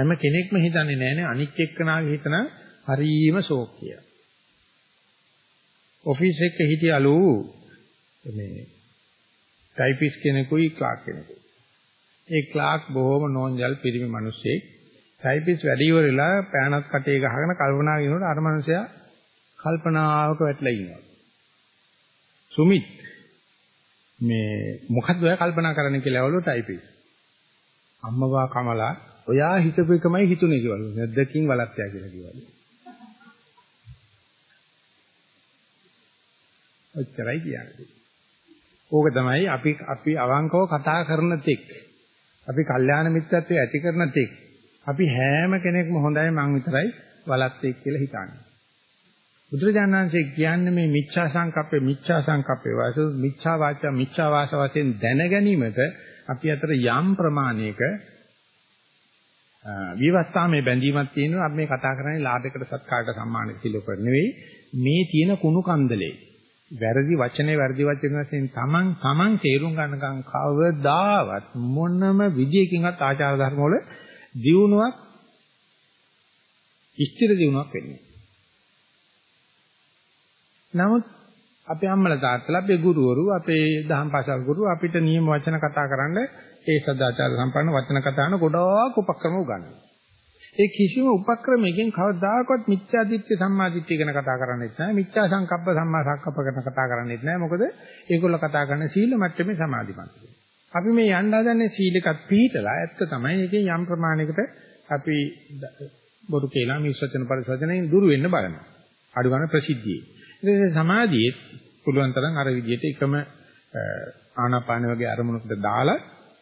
හැම කෙනෙක්ම හිතන්නේ නෑනේ අනික් එක්කනාගේ හිතන හරීම ෂෝක් කියලා. ඔෆිස් එකේ හිටියලු මේ ටයිපිස් කෙනෙකුයි ක්ලාක් කෙනෙකුයි. ඒ ක්ලාක් බොහොම නෝන්ජල් පිරිමි මිනිස්සෙක්. ටයිපිස් වැඩි ඉවරලා පෑනක් කටේ ගහගෙන කල්පනා කරනකොට අර මිනිසයා කල්පනාවක වැටලා ඉන්නවා. සුමිත් මේ මොකද්ද ඔයා කල්පනා කරන්නේ කියලා ඇවලු ටයිපිස්. අම්මවා කමලා ඔයා හිතපු එකමයි හිතුනේ කිව්වලු. නැද්දකින් වලත්තයා කියලා කිව්වලු. ඔච්චරයි කියන්නේ. ඕක තමයි අපි අපි අවංකව කතා කරන තෙක් අපි කල්යාණ මිත්‍රත්වයේ ඇති කරන තෙක් අපි හැම කෙනෙක්ම හොඳයි මං විතරයි වලත්තේ කියලා හිතන්නේ. බුදුරජාණන්සේ කියන්නේ මේ මිච්ඡා සංකප්පේ මිච්ඡා සංකප්පේ වාසු මිච්ඡා වාචා මිච්ඡා වාස වශයෙන් දැන ගැනීමට අපි අතර යම් ප්‍රමාණයක විවස්ථාමේ බැඳීමක් තියෙනවා. අපි මේ කතා කරන්නේ ලාභයකට සත්කාරයකට සම්මානයකට කියලා නෙවෙයි. මේ තියෙන කුණු කන්දලේ වැරදි වචනේ වැරදි වචන වශයෙන් තමන් තමන් තේරුම් ගන්නකම් කවදාවත් මොනම විදියකින්වත් ආචාර ධර්ම වල දියුණුවක් ඉෂ්ටිර දියුණුවක් වෙන්නේ නමුත් අපේ අම්මලා තාත්තලා අපේ ගුරුවරු අපේ දහම් පාසල් ගුරු අපිට නියම වචන කතා කරන්න ඒ සදාචාර සම්පන්න වචන කතා කරන ගොඩාක් උපක්‍රම උගන්වනවා. ඒ කිසිම උපක්‍රමයකින් කවදාකවත් මිත්‍යා දිට්ඨි සම්මා දිට්ඨිය ගැන කතා කරන්නේත් නැහැ. මිත්‍යා සංකප්ප සම්මා සංකප්ප ගැන කතා කරන්නේත් නැහැ. මොකද ඒගොල්ලෝ කතා කරන්නේ සීල මට්ටමේ සමාධිමත්. අපි මේ යන්න හදන්නේ සීලකත් පිළිතලා ඇත්ත තමයි. ඒකෙන් යම් ප්‍රමාණයකට අපි බොරු කියලා මිස්සචන පරිසජනෙන් දුරු වෙන්න බලනවා. අඩු ගන්න ප්‍රසිද්ධියේ. ඉතින් සමාධියේ පුළුවන් තරම් අර විදිහට එකම ආනාපාන වගේ අරමුණකට දාලා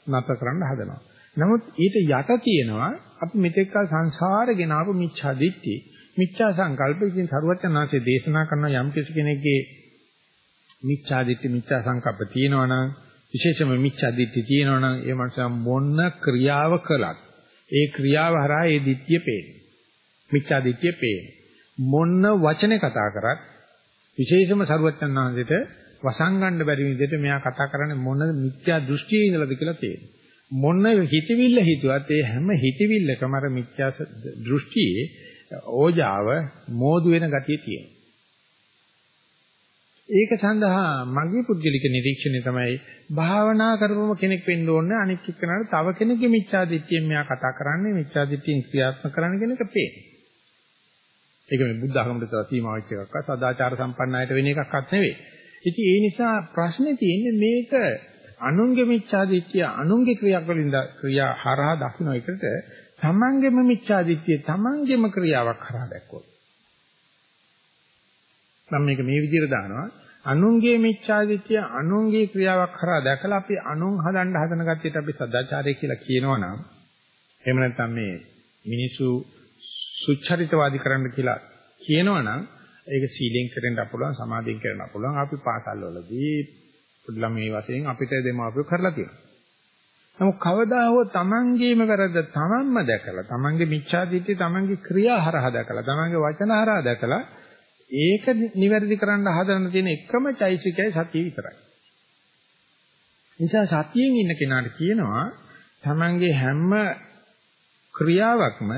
නැතර කරන්න හදනවා. නමුත් ඊට යට තියෙනවා අපි මෙතෙක් කල සංසාරේ ගෙනාවු මිච්ඡා දිට්ඨි. මිච්ඡා සංකල්ප ඉතින් සරුවචනාංශයේ දේශනා කරන යම් කෙනෙක්ගේ මිච්ඡා දිට්ඨි මිච්ඡා සංකල්ප තියෙනවනම් විශේෂයෙන්ම මිච්ඡා දිට්ඨි තියෙනවනම් ඒ මනුස්සයා මොන ක්‍රියාව කළත් ඒ ක්‍රියාව හරහා ඒ දිට්ඨිය පේනවා. මිච්ඡා දිට්ඨිය පේනවා. මොන වචනේ කතා කරත් විශේෂම සරුවචන් වහන්සේට වසංගන්න බැරි විදිහට මෙයා කතා කරන්නේ මොන මිත්‍යා දෘෂ්ටියේ ඉඳලාද කියලා තේරෙනවා. මොන හිතවිල්ල හිතුවත් ඒ හැම හිතවිල්ලකම අර මිත්‍යා දෘෂ්ටියේ ඕජාව මෝදු වෙන ගතිය තියෙනවා. ඒක සඳහා මගේ පුද්ගලික නිරීක්ෂණය තමයි භාවනා කරපුවම කෙනෙක් වෙන්න ඕනේ අනික් එක්කනට තව කෙනෙක්ගේ මිත්‍යා දිට්ඨියෙන් මෙයා කතා කරන්නේ මිත්‍යා දිට්ඨියෙන් ක්‍රියාත්මක කරන්න කියන එක පේනවා. ඒක මේ බුද්ධ ආගමට තව සීමා වෙච්ච එකක්වත් සදාචාර සම්පන්න අයට වෙන එකක්වත් නෙවෙයි. ඉතින් ඒ නිසා ප්‍රශ්නේ තියෙන්නේ මේක අනුන්ගේ මිච්ඡාදිත්‍ය අනුන්ගේ ක්‍රියාවලින් ක්‍රියා හරහා දකින්න එකට තමන්ගේම මිච්ඡාදිත්‍ය තමන්ගේම ක්‍රියාවක් හරහා දැක්කොත්. මම මේක මේ විදිහට දානවා අනුන්ගේ මිච්ඡාදිත්‍ය අනුන්ගේ ක්‍රියාවක් හරහා දැකලා අපි අනුන් හදන්න හදන ගැටියට අපි සදාචාරය කියලා කියනවනම් එහෙම නැත්නම් මේ මිනිසු සුචරිතවාදී කරන්න කියලා කියනවනම් ඒක සීලෙන් කරන්න පුළුවන් සමාධියෙන් කරන්න පුළුවන් අපි පාසල් වලදී ළමයි වශයෙන් අපිට දෙමාපියෝ කරලා තියෙනවා. නමුත් කවදා හෝ තමන්ගේම වැරද්ද තමන්ම දැකලා තමන්ගේ මිච්ඡාදිට්ඨිය තමන්ගේ ක්‍රියා හරහා දැකලා තමන්ගේ වචන හරහා දැකලා ඒක නිවැරදි කරන්න හදන තියෙන එකම චෛසිකයි සතිය විතරයි. නිසා සතියෙන් ඉන්න කෙනාට කියනවා තමන්ගේ හැම ක්‍රියාවක්ම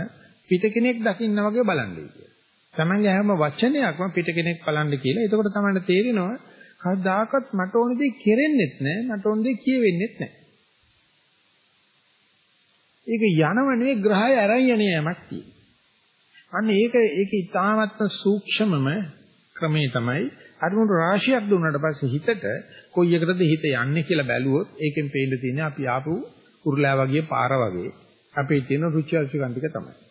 පිට කෙනෙක් දකින්න වගේ බලන්නේ කියලා. තමන්ගේ හැම වචනයක්ම පිට කෙනෙක් බලන්න කියලා. එතකොට තමයි තේරෙනවා කවදාකවත් මට ඕන දේ කෙරෙන්නෙත් නැහැ, මට ඕන දේ කියවෙන්නෙත් නැහැ. ඒක යනව නෙවෙයි ග්‍රහය අරන් යන යමක් තියෙනවා. අන්න ඒක ඒක ඊටාත්ම සූක්ෂමම ක්‍රමේ තමයි අරමුණු රාශියක් දුන්නාට පස්සේ හිතට කොයි එකටද හිත යන්නේ කියලා බැලුවොත් ඒකෙන් පේන්න තියෙන්නේ අපි ආපු කුරුලෑ වගේ පාර වගේ අපේ තියෙන රුචි අරුචිකන් ටික තමයි.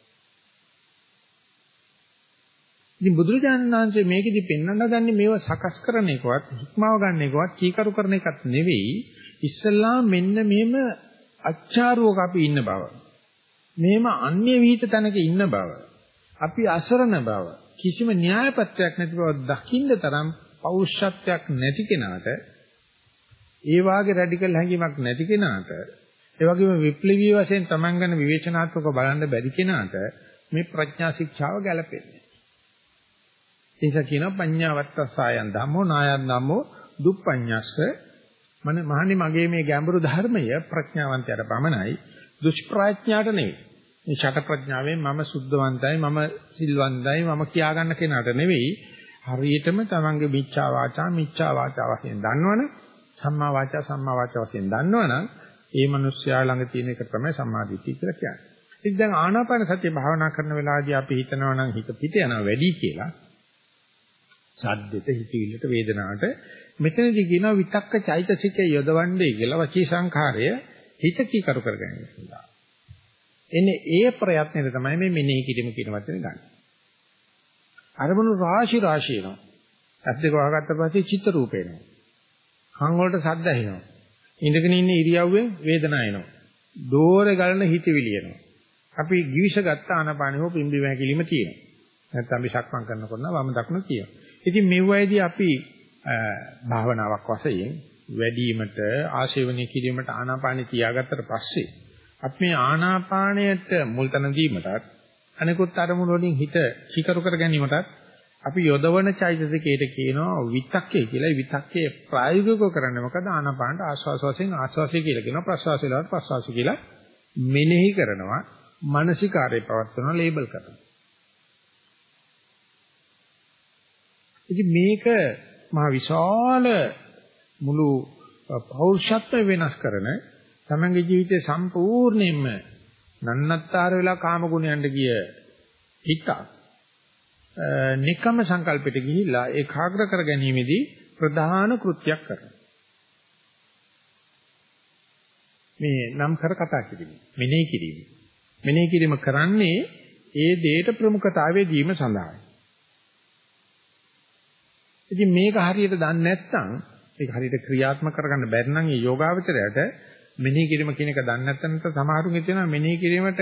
ඉතින් බුදුරජාණන් වහන්සේ මේකෙදි පෙන්වන්න හදන්නේ මේව සකස් කරන එකවත්, හික්මව ගන්න එකවත්, කීකරු කරන එකත් නෙවෙයි. ඉස්සල්ලා මෙන්න මෙහෙම අච්චාරුවක අපි ඉන්න බව. මෙහෙම අන්‍ය විහිිත තැනක ඉන්න බව. අපි අසරණ බව. කිසිම න්‍යායපත්‍යක් නැති බව දකින්න තරම් පෞරුෂත්වයක් නැති කෙනාට ඒ වාගේ රැඩිකල් හැඟීමක් නැති කෙනාට ඒ වගේම විප්ලවීය වශයෙන් Taman ගැන විවේචනාත්මකව බලන්න බැරි කෙනාට මේ ප්‍රඥා ශික්ෂාව ගැලපෙන්නේ නිසා කියනවා පඤ්ඤාවත්තසායන් ධම්මෝ නායන් ධම්මෝ දුප්පඤ්ඤස්ස මම මහන්නේ මගේ මේ ගැඹුරු ධර්මය ප්‍රඥාවන්තයට පමණයි දුෂ්ප්‍රඥාට නෙවෙයි. මේ ෂට ප්‍රඥාවෙන් මම සුද්ධවන්තයි මම සිල්වන්තයි මම කියා ගන්න කෙනාට නෙවෙයි හරියටම තමන්ගේ මිච්ඡා වාචා මිච්ඡා වාචා වශයෙන් දන්නවනේ සම්මා වාචා සම්මා වාචා වශයෙන් දන්නවනම් ඒ මිනිස්යා ළඟ තියෙන එක තමයි සම්මාදිට්ඨිය කියලා කියන්නේ. ඉතින් දැන් ආනාපාන සතිය භාවනා කරන වෙලාවදී අපි හිතනවා නම් හිත පිට යනවා වැඩි කියලා. සද්දෙට හිතවිල්ලට වේදනාවට මෙතනදී කියනවා විතක්ක චෛතසිකය යොදවන්නේ කියලා වචී සංඛාරය හිත කීකරු කරගන්න කියලා. එන්නේ ඒ ප්‍රයත්නෙට තමයි මේ මෙනෙහි කිරීම කියන වචනේ ගන්න. අරමුණු රාශි රාශි එනවා. ඇස් දෙක වහගත්ත පස්සේ චිත්ත රූප එනවා. කන් වලට ශබ්ද ඇහෙනවා. ඉඳගෙන ඉන්න ඉරියව්වේ වේදනාව එනවා. දෝරේ ගලන හිතවිලි එනවා. අපි givisha ගත්ත ආනපානෙ හෝ පිම්බි වැකිලිම තියෙනවා. නැත්නම් අපි සක්මන් කරනකොට නම් වම දකුණ තියෙනවා. ඉතින් මෙව්වයිදී අපි භාවනාවක් වශයෙන් වැඩිවීමට ආශේවනය කිරීමට ආනාපානෙ තියාගත්තට පස්සේ අපි මේ ආනාපානයට මුල් තැන දීමටත් අනිකුත් අරමුණු වලින් හිත චීකරු කර ගැනීමටත් අපි යොදවන චෛතසිකයට කියනවා විතක්කේ කියලා. විතක්කේ ප්‍රායෝගිකව කරන්නේ මොකද? ආනාපානට ආස්වාස වශයෙන් ආස්වාසය කියලා කියනවා. ප්‍රස්වාස වලට ප්‍රස්වාස කියලා මෙනෙහි කරනවා. මානසිකාරය පවත්වනවා ලේබල් කරනවා. ඉතින් මේක මහ විශාල මුළු පෞරුෂත්ව වෙනස් කරන තමන්ගේ ජීවිතේ සම්පූර්ණයෙන්ම නන්නත්තර වෙලා කාම ගුණයන්ට ගිය හිතක් නිකම්ම සංකල්පෙට ගිහිල්ලා ඒකාග්‍ර කර ගැනීමේදී ප්‍රධාන කෘත්‍යයක් කරනවා. මේ නම් කර කතා කිරීම. මෙනෙහි කිරීම. මෙනෙහි කිරීම කරන්නේ ඒ දෙයට ප්‍රමුඛතාවය දීම සඳහායි. ඉතින් මේක හරියට දන්නේ නැත්නම් ඒක හරියට ක්‍රියාත්මක කරගන්න බැරි නම් ඒ යෝගාවචරයට මෙනෙහි කිරීම කියන එක දන්නේ නැත්නම් සමහරුන්ගේ තියෙනවා මෙනෙහි කිරීමට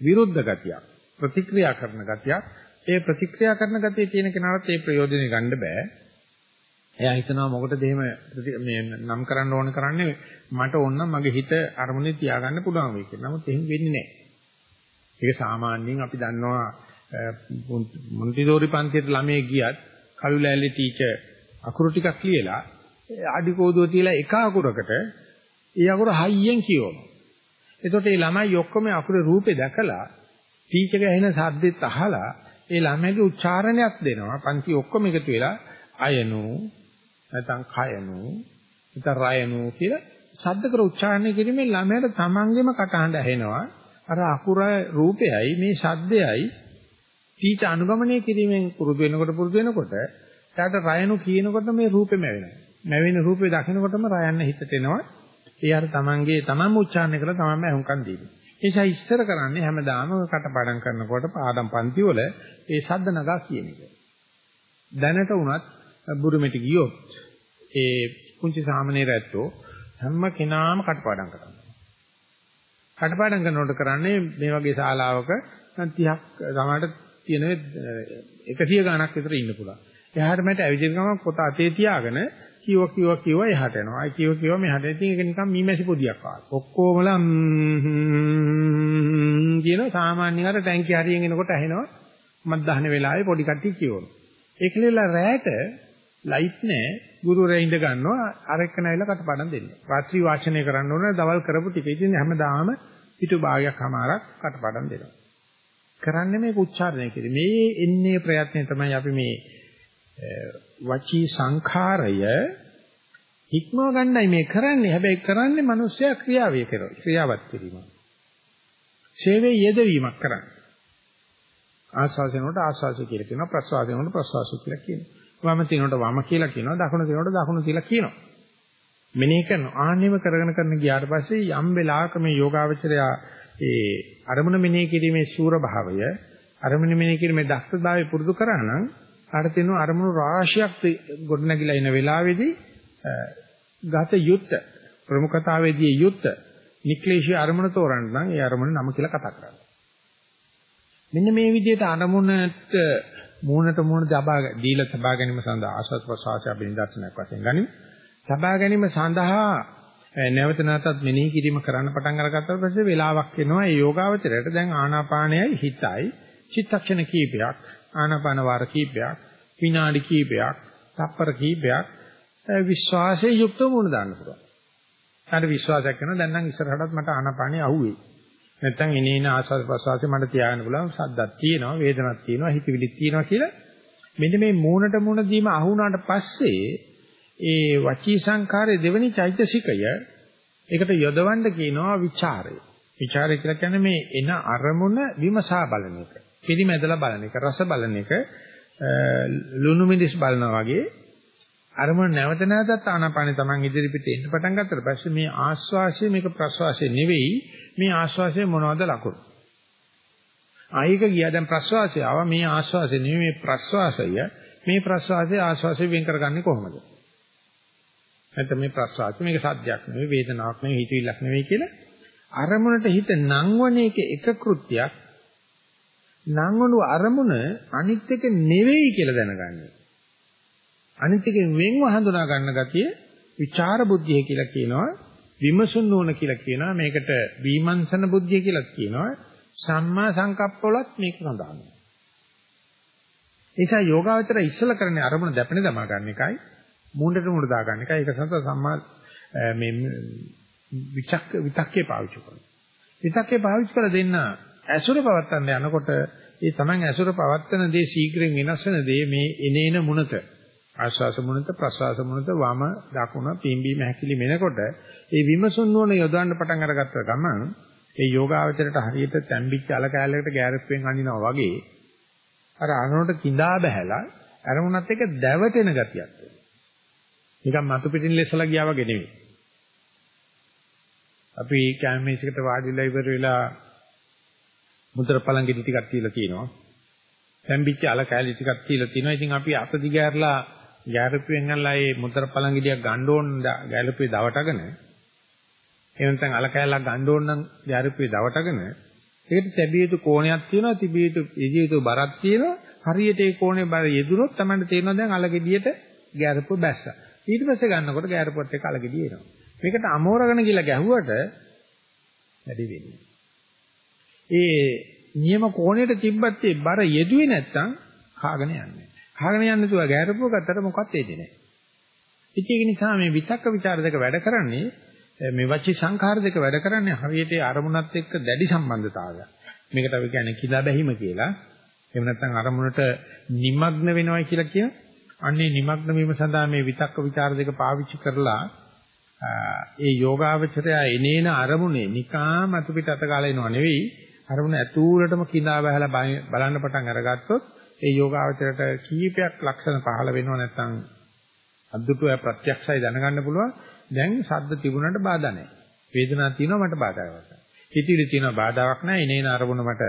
විරුද්ධ ගතියක් ප්‍රතික්‍රියා කරන ගතියක් ඒ ප්‍රතික්‍රියා කරන ගතිය තියෙන කෙනාට ඒ ප්‍රයෝජනෙ ගන්න බෑ එයා හිතනවා මොකටද එහෙම මේ නම් කරන්න ඕන කරන්නේ මට ඕන නම් මගේ හිත අරමුණේ තියාගන්න පුළුවන් වෙයි කියලා. නමුත් එහෙම වෙන්නේ නැහැ. ඒක සාමාන්‍යයෙන් අපි දන්නවා මොන්ටිසෝරි පන්තියට ළමයේ ගියත් කළු ලෑල්ලේ ටීචර් අකුරු ටිකක් ලියලා අඩි කෝදුව තියලා එක අකුරකට ඒ අකුර හයියෙන් කියවනවා. එතකොට මේ ළමයි ඔක්කොම අකුරේ රූපේ දැකලා ටීචර් ගහන සද්දෙත් අහලා ඒ ළමයිගේ උච්චාරණයක් දෙනවා. පන්ති ඔක්කොම එකතු වෙලා අයනු නැත්නම් කයනු නැත්නම් රයනු කියලා ශබ්ද කර උච්චාරණය කිරීමේ ළමයාට තමන්ගේම කටහඬ ඇහෙනවා. අර අකුර රූපයයි මේ ශබ්දයයි තීච අනුගමනය කිරීමෙන් පුරුදු වෙනකොට පුරුදු වෙනකොට එයාට රයනු කියනකොට මේ රූපෙම වෙනවා. නැවෙන රූපේ දකිනකොටම රයන්න හිතට එනවා. ඒ අර තමන්ගේ තමන්ම උච්චාරණය කරලා තමන්ම අහුම්කම් දීලා. ඒ නිසා ඉස්සර කරන්නේ හැමදාම කටපාඩම් කරනකොට පාඩම් පන්ති වල ඒ ශබ්ද නගා කියන එක. දැනට වුණත් බුරුමෙට ගියොත් ඒ කුංචි සාමනීර ඇත්තෝ හැම කෙනාම කටපාඩම් කරනවා. කටපාඩම් කරනකොට කරන්නේ මේ වගේ ශාලාවක 30ක් සමහරට තියෙන 100 ගණක් විතර ඉන්න පුළුවන්. එහාට මට ඇවිදින ගමන් පොත අතේ තියාගෙන කිව්ව කිව්ව කිව්ව එහාට යනවා. අයි කිව්ව කිව්ව මෙහාට. ඉතින් ඒක නිකන් මීමැසි පොදියක් වගේ. ඔක්කොමලා කියන සාමාන්‍ය අර ටැංකිය හරියෙන් එනකොට ඇහෙනවා. මත් දහන වෙලාවේ පොඩි කට්ටිය කියවනවා. ඒකලෙලා රැයට ලයිට් නැහැ. ගුරුවරයා ඉඳ ගන්නවා. අර එක්ක නැවිලා කටපාඩම් දෙන්නේ. රාත්‍රී වාචනය කරන්න ඕන දවල් කරපු ටික. ඉතින් හැමදාම පිටු භාගයක් හමාරක් කටපාඩම් දෙනවා. කරන්නේ මේක උච්චාරණය කිරීම. මේ එන්නේ ප්‍රයත්නය තමයි අපි මේ වචී සංඛාරය ඉක්මව ගන්නයි මේ කරන්නේ. හැබැයි කරන්නේ මිනිස්සයා ක්‍රියාවේ කරන ක්‍රියාවත් කිරීම. සේවයේ යෙදවීමක් කරන්නේ. ආස්වාසයෙන්ට ආස්වාසය කියලා කියනවා ප්‍රස්වාසයෙන්ට ප්‍රස්වාසය කියලා කියනවා. වම තිනකොට වම කියලා කියනවා දකුණ තිනකොට දකුණ කියලා කියනවා. මෙනෙහි කරන ආන්නෙම කරගෙන කරන ගියාට පස්සේ යම් වෙලාවක මේ යෝගාවචරය ඒ අරමුණ මෙනෙහි කිරීමේ ශූර භාවය අරමුණ මෙනෙහි කිරීමේ දක්ෂතාවය පුරුදු කරා නම් අර තිනු අරමුණු රාශියක් ගොඩනැගිලා ඉන වෙලාවේදී ගත යුත්ත ප්‍රමුඛතාවයේදී යුත්ත නික්ලේශී අරමුණ තෝරන්න නම් ඒ අරමුණ නම කියලා කතා කරන්නේ. මෙන්න මේ විදිහට අරමුණට මූණට මූණ දබා දීලා තබා ගැනීම සඳහා ආසස් ප්‍රසවාසය අපි නිදර්ශනයක් වශයෙන් ගනිමු. තබා ගැනීම සඳහා නැවත නැවතත් මෙනෙහි කිරීම කරන්න පටන් අරගත්තා පස්සේ වෙලාවක් එනවා ඒ යෝගාවචරයට දැන් ආනාපානයයි හිතයි චිත්තක්ෂණ කීපයක් ආනාපාන වාර කීපයක් විනාඩි කීපයක් තප්පර කීපයක් විශ්වාසයේ යුක්තව මුණ දාන්න පුළුවන්. හරි විශ්වාසයක් කරනවා දැන් නම් ඉස්සරහටත් මට ආනාපානිය අහුවේ. නැත්තම් එනේන ආස්වාද ප්‍රසවාසයේ මට තියාගන්න පුළුවන් සද්දක් තියෙනවා වේදනක් තියෙනවා හිතවිලික් තියෙනවා කියලා මෙන්න මේ මූණට මූණ දීම අහුණාට පස්සේ ඒ වචී සංඛාරයේ දෙවෙනි චෛතසිකය ඒකට යොදවන්න කියනවා ਵਿਚාරය. ਵਿਚාරය කියලා කියන්නේ මේ එන අරමුණ විමසා බලන එක. පිළිමැදලා බලන එක, රස බලන එක, ලුණු මිදිස් බලනවා වගේ අරමුණ නැවත නැවතත් ආනාපානෙ තමන් ඉදිරි පිට එන්න පටන් ගත්තට පස්සේ මේ ආස්වාසිය මේක ප්‍රස්වාසිය නෙවෙයි. මේ ආස්වාසිය මොනවද ලකුණු? ආයක ගියා දැන් ප්‍රස්වාසය ආවා. මේ ආස්වාසය නෙවෙයි මේ ප්‍රස්වාසය. මේ ප්‍රස්වාසය ආස්වාසය වෙන් කරගන්නේ කොහොමද? නැත්නම් මේ ප්‍රස්වාසය මේක සද්දයක් නෙවෙයි වේදනාවක් නෙවෙයි හිතවිල්ලක් නෙවෙයි කියලා අරමුණට හිත නංවන එක එක කෘත්‍යයක්. නංවනු අරමුණ අනිත් එක නෙවෙයි කියලා දැනගන්නේ. අනිත් එකෙන් වෙන්ව හඳුනා ගන්න ගතිය විචාර බුද්ධිය කියලා කියනවා විමසුන් නෝන කියලා කියනවා මේකට විමර්ශන බුද්ධිය කියලා කියනවා සම්මා සංකප්පවලත් මේක සඳහන්. නිසා යෝගාවචර ඉස්සල කරන්නේ අරමුණ දැපෙන දමා ගන්න එකයි. මූණට මූණ දා ගන්න එකයි ඒක සඳහා සම්මා මේ විචක්ක විතක්කේ පාවිච්චි කරනවා. විතක්කේ පාවිච්චි කරලා දෙන්න ඇසුර පවත්තන්න යනකොට ඒ Taman ඇසුර පවත්තන දේ ශීඝ්‍රයෙන් වෙනස් වෙන දේ මේ එනේන මුණත. ආශ්වාස මුණත ප්‍රශ්වාස මුණත වම දකුණ පිම්බීම හැකිලි මෙනකොට ඒ විමසුන් නොවන යොදවන්න පටන් අරගත්ත ගමන් ඒ යෝගාවචරයට හරියට තැම්බිච්ච අල කෑල්ලකට ගෑරප්පෙන් අනිනවා වගේ අර අනනට කිඳා බහැලා අරමුණත් එක්ක දැවටෙන ගතියක්. නිකන් මතු පිටින් ලෙසලා ගියා වගේ නෙවෙයි. අපි කැමේසයකට වාඩිලා ඉවර වෙලා මුද්‍ර පළංගිටි ටිකක් තියලා තියෙනවා තැම්බිච්ච අල කෑලි ටිකක් තියලා තියෙනවා ඉතින් අපි අත දිගෑරලා ගැලපුවෙන් අල්ලා ඒ මුද්‍ර පළංගිඩියක් ගන්න ඕන ගැලපුවේ දවටගෙන එහෙම නැත්නම් අල කෑල්ලක් ගන්න ඕන නම් ගැලපුවේ දවටගෙන ඒකට තැබිය යුතු කෝණයක් තියෙනවා තිබිය යුතු යෙදිය යුතු බරක් තියෙනවා. හරියට ඒ කෝණේ බර යෙදුනොත් තමයි තේරෙනවා දැන් අල ගෙඩියට ගැරපුව බැස්සා. ඊට පස්සේ ගන්නකොට ගෑරපොට් එක අලගෙඩි එනවා. මේකට අමෝරගෙන කියලා ගැහුවට වැඩි වෙන්නේ. ඒ නියම කෝණයට තිබ්බත් ඒ බර යෙදුවේ නැත්තම් කාගෙන යන්නේ. කාගෙන යන්න තුවා ගෑරපුව ගත්තට මොකක්ද එන්නේ නැහැ. ඒක නිසා මේ විතක්ක ਵਿਚාර දෙක වැඩ කරන්නේ මේ වචී සංඛාර දෙක වැඩ කරන්නේ හරියට අරමුණත් එක්ක දැඩි සම්බන්ධතාවයක්. මේකට අපි කියන්නේ කිඳා බැහිම කියලා. එහෙම නැත්නම් අරමුණට নিমগ্ন වෙනවා කියලා කියනවා. අන්නේ নিমග්න වීම සඳහා මේ විතක්ක ਵਿਚාර දෙක පාවිච්චි කරලා ඒ යෝගාවචරය එනේන අරමුණේ නිකාම අතු පිට අත ගාලා එනව නෙවෙයි. අරමුණ ඇතුළටම කිඳා බහලා බලන්න පටන් අරගත්තොත් ඒ යෝගාවචරයට කීපයක් ලක්ෂණ පහළ වෙනවා නැත්නම් අද්දුටුව ප්‍රත්‍යක්ෂයි දැනගන්න පුළුවන්. දැන් ශබ්ද තිබුණාට බාධා නැහැ. වේදනාවක් තියෙනවා මට බාධාවක් නැහැ හිතවිලි තියෙනවා බාධාවක් නැහැ. එනේන අරමුණ මට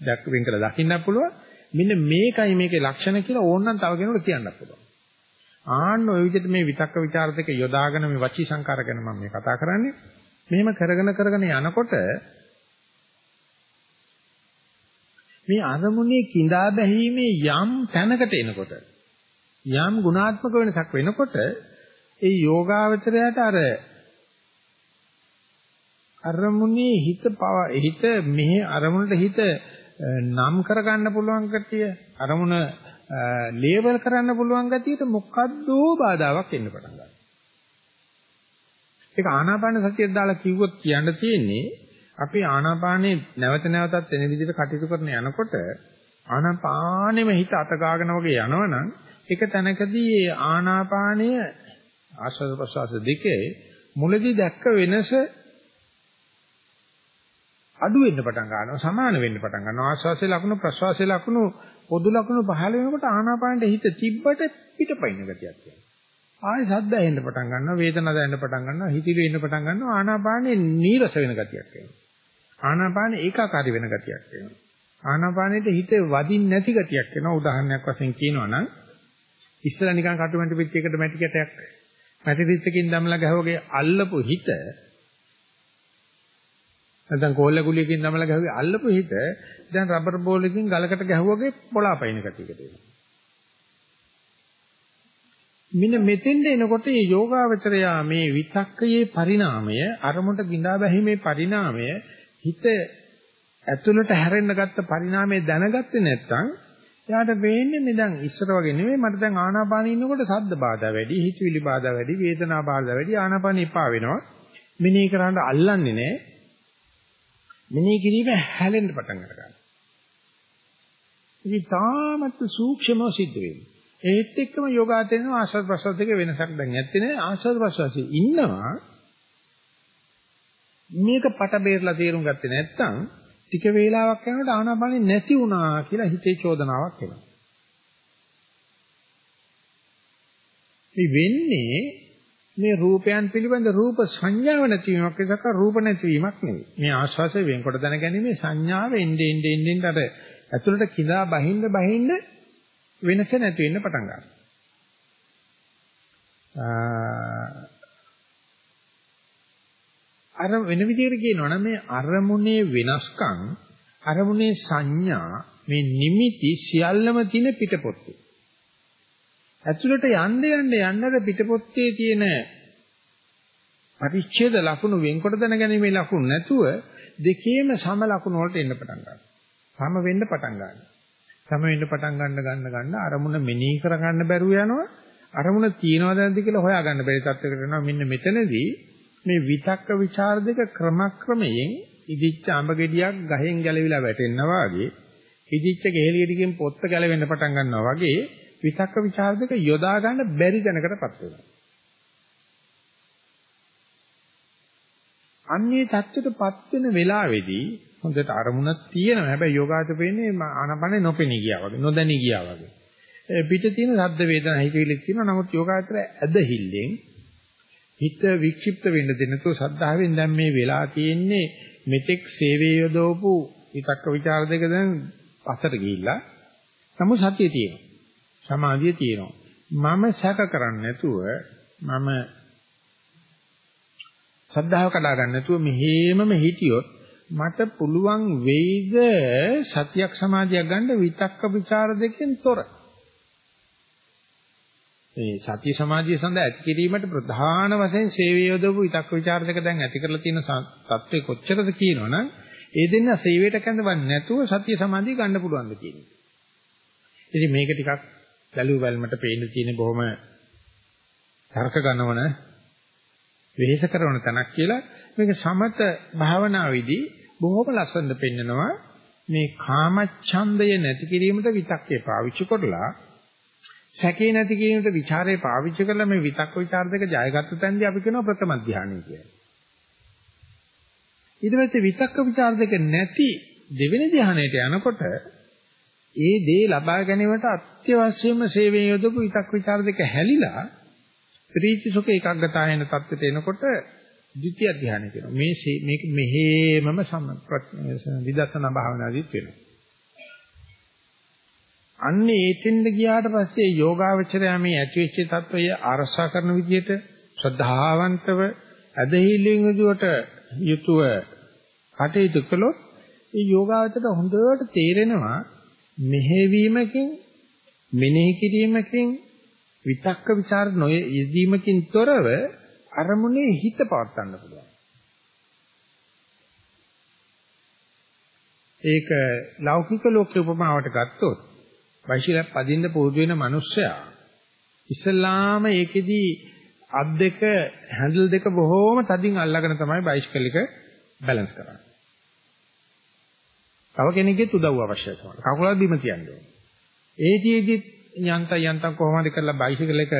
දැක්වෙන් කියලා දකින්න පුළුවන්. මෙන්න මේකයි මේකේ ලක්ෂණ කියලා ඕනනම් තව කෙනෙකුට කියන්න පුළුවන්. ආන්න ඔය විදිහට මේ විතක්ක ਵਿਚාර දෙක යොදාගෙන මේ වචී සංකාර ගැන මම මේ කතා කරන්නේ. මෙහෙම කරගෙන කරගෙන යනකොට මේ අරමුණේ கிඳා බැහිමේ යම් තැනකට එනකොට යම් ගුණාත්මක වෙනසක් වෙනකොට ඒ යෝගාවචරයට අර අරමුණේ හිත පව හිත මෙහි අරමුණට හිත නම් කරගන්න පුළුවන් කතිය අරමුණ ලේබල් කරන්න පුළුවන් ගතියට මොකද්ද බාධාවක් එන්න පටන් ගන්නවා. ඒක ආනාපාන සතියක් දාලා කිව්වොත් කියන්න තියෙන්නේ අපි ආනාපානේ නැවත නැවතත් එන විදිහට කටයුතු කරන යනකොට ආනාපානෙම හිත අත ගාගෙන වගේ යනවනම් එක තැනකදී ආනාපානය ආශ්වාස ප්‍රශ්වාස දෙකේ මුලදී දැක්ක වෙනස අඩු වෙන්න පටන් ගන්නවා සමාන වෙන්න පටන් ගන්නවා ආශ්වාසයේ ලකුණු ප්‍රශ්වාසයේ ලකුණු පොදු ලකුණු පහළ වෙනකොට ආනාපානෙට හිත තිබ්බට පිටපයින් ගතියක් තියෙනවා ආයෙ සද්ද ඇහෙන්න පටන් ගන්නවා වේදනාව දැනෙන්න පටන් ගන්නවා හිතිලි එන්න පටන් ගන්නවා ආනාපානෙ නීරස වෙන ගතියක් එනවා ආනාපාන ඒකාකාරී වෙන ගතියක් වෙනවා. ආනාපානෙට හිත වදින්න නැති ගතියක් වෙනවා. උදාහරණයක් වශයෙන් කියනවා නම් ඉස්සලා නිකන් කටුමැටි පිටියකට මැටි කැටයක් මැටි රිච්චකින් දමලා ගහවගේ අල්ලපු හිත නැත්නම් කෝල්ල ගුලියකින් දමලා ගහුවේ අල්ලපු හිත දැන් රබර් බෝලකින් ගලකට ගැහුවගේ පොළාපයින් ගතියකට එනවා. මින මෙතෙන්ද එනකොට මේ යෝගාවචරයා මේ විතක්කයේ පරිණාමය අරමුණට ගිඳා බැහිමේ පරිණාමය හිත ඇතුළට හැරෙන්න ගත්ත පරිණාමය දැනගත්තේ නැත්නම් එයාට වෙන්නේ මේ දැන් ඉස්සර වගේ නෙමෙයි මට දැන් ආනාපානෙ ඉන්නකොට සද්ද බාධා වැඩි, හිතවිලි බාධා වැඩි, වේදනා බාධා වැඩි, ආනාපානෙ එපා වෙනවා. මෙනෙහි කරන්න අල්ලන්නේ නැහැ. මෙනෙහි කිරීම හැලෙන්න පටන් ගන්නවා. ඉතින් තාමත් සූක්ෂමව සිද්ධ වෙන්නේ. ඒත් එක්කම යෝගාතේන ආශ්‍රද ප්‍රසද්ද දෙක වෙනසක් දැන් නැත්තේ නේ ආශ්‍රද ප්‍රසද්දේ ඉන්නවා මේක පට බේරලා තේරුම් ගත්තේ නැත්නම් ටික වේලාවක් යනකොට ආනාපානෙ නැති වුණා කියලා හිතේ චෝදනාවක් එනවා. මේ වෙන්නේ මේ රූපයන් පිළිබඳ රූප සංඥාව නැතිවීමක් විසක රූප නැතිවීමක් නෙවෙයි. මේ ආශ්වාසය වෙන්කොට දැනගැනීමේ සංඥාව එන්නේ එන්නේ එන්නේ අර ඇතුළට කිඳා බහින්න බහින්න වෙනස නැති වෙන්න පටන් ගන්නවා. අර වෙන විදිහට කියනවනම් මේ අරමුණේ වෙනස්කම් අරමුණේ සංඥා මේ නිමිති සියල්ලම තියෙන පිටපොත්තේ. ඇතුළට යන්න යන්න යන්නද පිටපොත්තේ තියෙන පරිච්ඡේද ලකුණු වෙන්කොට දැනගැනීමේ ලකුණු නැතුව දෙකේම සම ලකුණු වලට එන්න පටන් ගන්නවා. සම වෙන්න පටන් ගන්නවා. සම වෙන්න පටන් ගන්න ගන්න ගන්න අරමුණ මෙනෙහි කර ගන්න බැරුව යනවා. අරමුණ තියනවද නැද්ද කියලා හොයාගන්න බැරි තත්යකට එනවා. මෙන්න මෙතනදී මේ විතක්ක ਵਿਚාර දෙක ක්‍රමක්‍රමයෙන් ඉදිච්ච අඹ ගෙඩියක් ගහෙන් ගැලවිලා වැටෙනවා වගේ ඉදිච්ච ගෙහෙලියකින් පොත්ත ගැලවෙන්න පටන් ගන්නවා වගේ විතක්ක ਵਿਚාර දෙක යොදා ගන්න බැරි දැනකටපත් වෙනවා. අන්නේ தත්ත්වයටපත් වෙන වෙලාවේදී හොඳට අරමුණ තියෙනවා. හැබැයි යෝගාට වෙන්නේ ආනපනේ නොපෙනී ගියා වගේ, නොදැනී ගියා වගේ. පිට තියෙන ශබ්ද වේදනා හිතවිලි තියෙනවා. නමුත් යෝගාචර ඇදහිල්ලෙන් හිත වික්ෂිප්ත වෙන්න දෙන්නතෝ සද්ධාවෙන් දැන් මේ වෙලා තියෙන්නේ මෙතෙක් සේවයේ යොදවපු විතක්ක ਵਿਚාර දෙක දැන් පසට ගිහිල්ලා නමුත් සතිය තියෙනවා. සමාධිය තියෙනවා. මම සැක කරන්නේ නැතුව මම සද්ධාව කඩා ගන්න නැතුව මෙහෙමම හිටියොත් මට පුළුවන් වෙයිද සතියක් සමාධියක් ගන්න විතක්ක ਵਿਚාර දෙකෙන් තොර. මේ සතිය සමාධිය සඳහා ඇති කිරීමට ප්‍රධාන වශයෙන් සේවය යොදවපු විතක්ක ਵਿਚාර දෙක දැන් ඇති කරලා තියෙන தත්ත්වය කොච්චරද කියනවනම් ඒ දෙන්න සේවයට කැඳවන්නේ නැතුව සතිය සමාධිය ගන්න පුළුවන් ද කියන එක. ඉතින් මේක ටිකක් බැලුව බැලමට පේන්න තියෙන බොහොම තර්ක ගන්නවන වෙහෙස කරන තැනක් කියලා මේක සමත භාවනාවේදී බොහොම ලස්සනට පෙන්නනවා මේ කාමච්ඡන්දය නැති කිරීමට විතක්කේ පාවිච්චි කරලා සැකේ නැති කිරීමට ਵਿਚාරේ පාවිච්චි කරලා මේ විතක්ක ਵਿਚාර දෙක ජයගත්ත තැනදී අපි කියනවා ප්‍රථම ධානය කියලා. ඊට පස්සේ විතක්ක ਵਿਚාර දෙක නැති දෙවෙනි ධානයට යනකොට ඒ දේ ලබා ගැනීමට අත්‍යවශ්‍යම සේවයෙන් යොදපු විතක් ਵਿਚාර දෙක හැලිලා ප්‍රීති සුඛ ඒකාග්‍රතාවයන தත්ත්වයට එනකොට ද්විතිය ධානය කියනවා. මේ මේක මෙහෙමම සම විදර්ශනා භාවනාදීත් වෙනවා. අන්නේ ඒතෙන්ද ගියාට පස්සේ යෝගාවචරය මේ ඇතිවෙච්ච தත්වය අරසා කරන විදිහට ශ්‍රද්ධාවන්තව ඇදහිලිෙන් යුතුවට යුතුව කටයුතු කළොත් ඒ යෝගාවචරයට හොඳට තේරෙනවා මෙහෙවීමකින් මෙනෙහි කිරීමකින් විතක්ක ਵਿਚාර නොයෙදීමකින් තොරව අරමුණේ හිත පවත්වන්න පුළුවන්. ඒක ලෞකික ලෝකේ උපමාවට ගත්තොත් බයිසිකලයක් පදින්න පුරුදු වෙන මිනිස්සයා ඉස්ලාම ඒකෙදි අත් දෙක හැන්ඩල් දෙක බොහොම තදින් අල්ලගෙන තමයි බයිසිකල් එක බැලන්ස් කරන්නේ. තව කෙනෙක්ගේ උදව්ව අවශ්‍යයි තමයි. කකුල බිම තියන්නේ. ඒදීදි යන්ත යන්තම් කොහොමද කරලා බයිසිකල් එක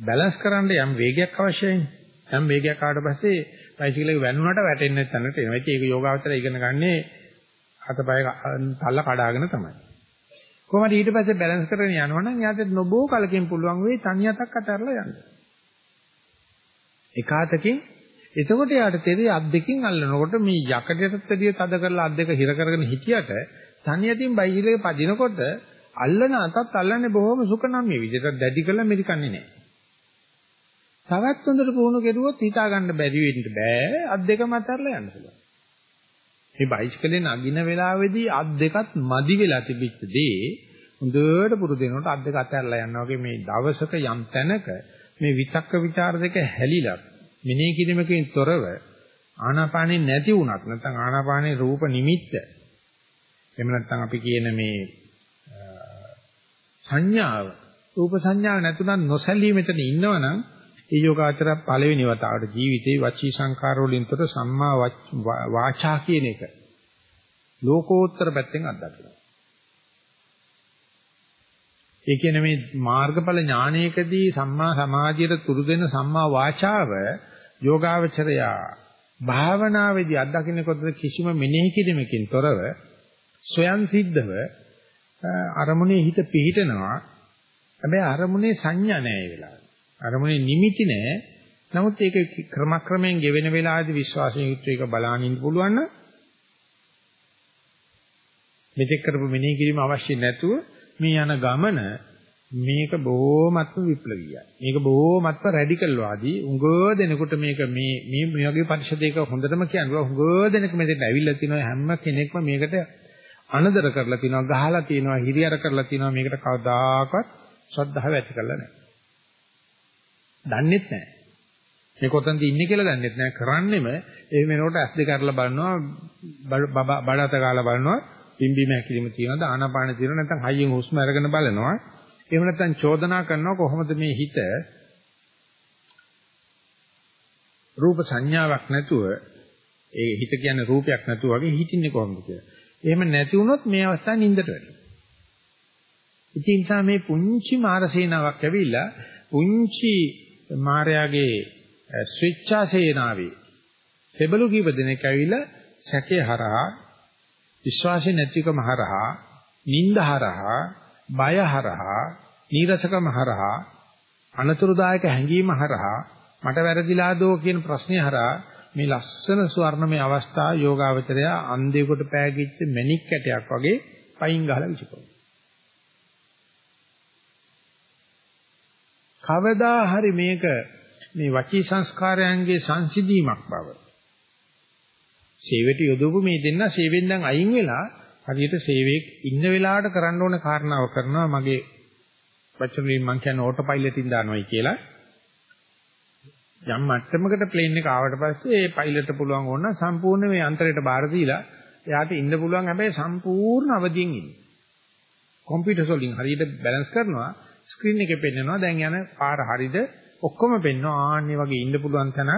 බැලන්ස් කරන්න යම් වේගයක් අවශ්‍යයිනේ. යම් වේගයක් ආවට පස්සේ බයිසිකල් එක වැන්නුනට වැටෙන්නේ නැත්නම් තැනට එනවා. ඒක යෝගාවචර ඉගෙන ගන්නේ අතපය තල්ල කඩාගෙන තමයි. කොහොමද ඊට පස්සේ බැලන්ස් කරගෙන යනවනම් යාට නොබෝ කලකින් පුළුවන් වෙයි තනියටක් අතරලා යන්න. එකාතකින් එතකොට යාට තේරෙයි අත් දෙකකින් අල්ලනකොට මේ යකඩයටත් වැඩිය තද කරලා අත් දෙක හිර කරගෙන හිටියට තනියටින් බයිසිකලේ පදිනකොට අල්ලන අතත් අල්ලන්නේ බොහොම සුකනම්ය විදිහට දැඩි කරලා මෙරිකන්නේ නැහැ. තවත් හොඳට පුහුණු කෙරුවොත් හිතා ගන්න බැරි වෙන්න බෑ අත් දෙකම අතරලා යන්න පුළුවන්. මේ බයිසිකලේ නගින වෙලාවේදී අත් දෙකත් මදි වෙලා තිබිච්ච දේ හොඳට පුරුදු වෙනකොට අත් දෙක අතහැරලා යනවා වගේ මේ දවසක යම් තැනක මේ විතක්ක ਵਿਚාර දෙක හැලිලා මෙනෙහි කිරීමකින් තොරව ආනාපානෙ නැති වුණත් නැත්නම් ආනාපානේ රූප නිමිත්ත එහෙම නැත්නම් අපි කියන මේ සංඥාව රූප සංඥාව නැතුණත් නොසැලී මෙතන ඉන්නවනම් ඒ යෝගාචර පළවෙනි වතාවට ජීවිතේ වචී සංකාර වලින් තොර සම්මා වාචා කියන එක ලෝකෝත්තර පැත්තෙන් අත්දකිනවා. ඒ කියන්නේ මේ මාර්ගඵල ඥානයකදී සම්මා සමාධියට තුරු දෙන සම්මා වාචාව යෝගාවචරයා භාවනාවේදී අත්දකින්නකොට කිසිම මෙනෙහි කිරීමකින් තොරව ස්වයන් සිද්ධව අරමුණේ හිත පිහිටනවා. හැබැයි අරමුණේ සංඥා නැහැ ඒ වෙලාවේ. අරමුණේ නිමිති නැහැ නමුත් ඒක ක්‍රමක්‍රමයෙන් ගෙවෙන වෙලාවේදී විශ්වාසයෙන් යුක්ත එක බලාගෙන ඉන්න පුළුවන් නම් මෙතෙක් කරපු මෙනෙහි කිරීම අවශ්‍ය නැතුව මේ යන ගමන මේක බොහොමත්ම විප්ලවීයයි. මේක බොහොමත්ම රැඩිකල් වාදී. උඟ දෙනකොට මේක මේ මේ මේ වගේ පරිශදයක හොඳටම කියනවා. උඟ දෙනක මෙතෙන්ට ඇවිල්ලා තිනවා හැම කෙනෙක්ම මේකට අනදර කරලා තිනවා, ගහලා තිනවා, හිරියර කරලා තිනවා. මේකට කවදාකවත් ශ්‍රද්ධාව ඇති කරලා නැහැ. දන්නේත් නැහැ. මේ කොතනද ඉන්නේ කියලා දන්නේත් නැහැ. කරන්නෙම එහෙම වෙනකොට ඇස් දෙක අරලා බලනවා, බඩත ගාලා බලනවා, පිම්බීම හැකිලිම තියෙනවද, ආනාපාන තියෙනවද නැත්නම් හයියෙන් හුස්ම අරගෙන බලනවා. එහෙම නැත්නම් චෝදනා කරනවා කොහොමද මේ හිත රූප සංඥාවක් නැතුව ඒ හිත කියන්නේ රූපයක් නැතුව වගේ හිටින්නේ කොහොමද කියලා. එහෙම නැති වුණොත් මේ අවස්ථාව නින්දට වැටෙනවා. ඉතින් නිසා මේ පුංචි මාරසේනාවක් ඇවිල්ලා පුංචි මාර්යාගේ ස්විච්ඡා සේනාවේ සෙබළු කීප දෙනෙක් ඇවිල්ලා සැකේ හරහා විශ්වාසය නැතිකම හරහා නිନ୍ଦ හරහා බය හරහා නීරසකම හරහා අනතුරුදායක හැඟීම හරහා මට වැරදිලාදෝ කියන ප්‍රශ්නේ හරහා මේ ලස්සන ස්වර්ණමය අවස්ථාව යෝගාවචරය අන්දේකට පෑගිච්ච මණික් කැටයක් වගේ පයින් ගහලා විසිකෝ. කවදා හරි මේක මේ වචී සංස්කාරයන්ගේ සංසිඳීමක් බව. සේවයට යොදවපු මේ දෙන්න සේවෙන් දැන් අයින් වෙලා හරියට සේවයේ ඉන්න වෙලාවට කරන්න ඕන කාරණාව කරනවා මගේ වචන වලින් මම කියන්නේ ඕටෝ පයිලට් ඉන් දානවායි කියලා. යම් මට්ටමකට ප්ලේන් එක ආවට පස්සේ ඒ පයිලට්ට පුළුවන් ඕන සම්පූර්ණ මේ අන්තරයට බාර දීලා එයාට ඉන්න පුළුවන් හැබැයි සම්පූර්ණ අවදියෙන් ඉන්න. කම්පියුටර් වලින් හරියට බැලන්ස් කරනවා ස්ක්‍රීන් එකේ පෙන්නනවා දැන් යන පාර හරියද ඔක්කොම පෙන්නවා ආන්නේ වගේ ඉන්න පුළුවන් තැන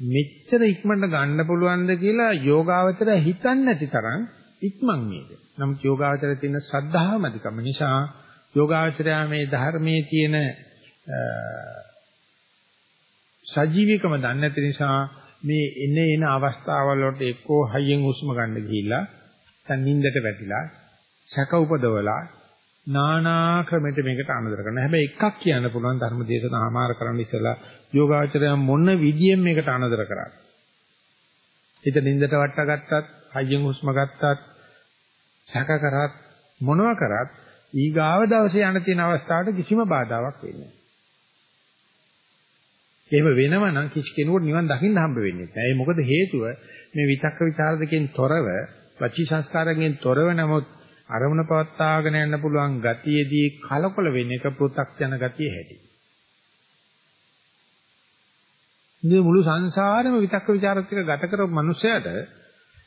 මෙච්චර ඉක්මනට ගන්න පුළුවන්ද කියලා යෝගාවචරය හිතන්නේ නැති තරම් ඉක්මන් මේක. නමුත් යෝගාවචරයේ තියෙන ශ්‍රද්ධාවමදිකම නිසා යෝගාචරය මේ ධර්මයේ තියෙන සජීවීකම දන්නේ නැති නිසා මේ එන එන අවස්ථාවල වලට එක්කෝ හයියෙන් හුස්ම ගන්න ගිහිල්ලා දැන් නිින්දට වැටිලා සැක උපදවලා නානා ක්‍රමෙට මේකට අනුදර කරනවා. හැබැයි එකක් කියන්න පුළුවන් ධර්ම දේශනාමාර කරන්න ඉස්සලා යෝගාචරය මොන විදියෙන් මේකට අනුදර කරා. හිත නිින්දට වට ගත්තත්, හයියෙන් හුස්ම ගත්තත් සැක කරත් මොනවා කරත් ඊගාව දවසේ යන තියෙන අවස්ථාවට කිසිම බාධාවක් වෙන්නේ නැහැ. එහෙම වෙනව නම් කිසි කෙනෙකුට නිවන් දකින්න හම්බ වෙන්නේ නැහැ. ඒ මොකද හේතුව මේ විතක්ක ਵਿਚාර දෙකෙන් තොරව, වචී සංස්කාරයෙන් තොරව නමුත් අරමුණ පවත්වාගෙන යන්න පුළුවන් ගතියේදී කලකොල වෙන එක පෘථග්ජන ගතිය හැටි. මේ මුළු සංසාරෙම විතක්ක ਵਿਚාරත් එක්ක ගත කරපු මිනිසයාට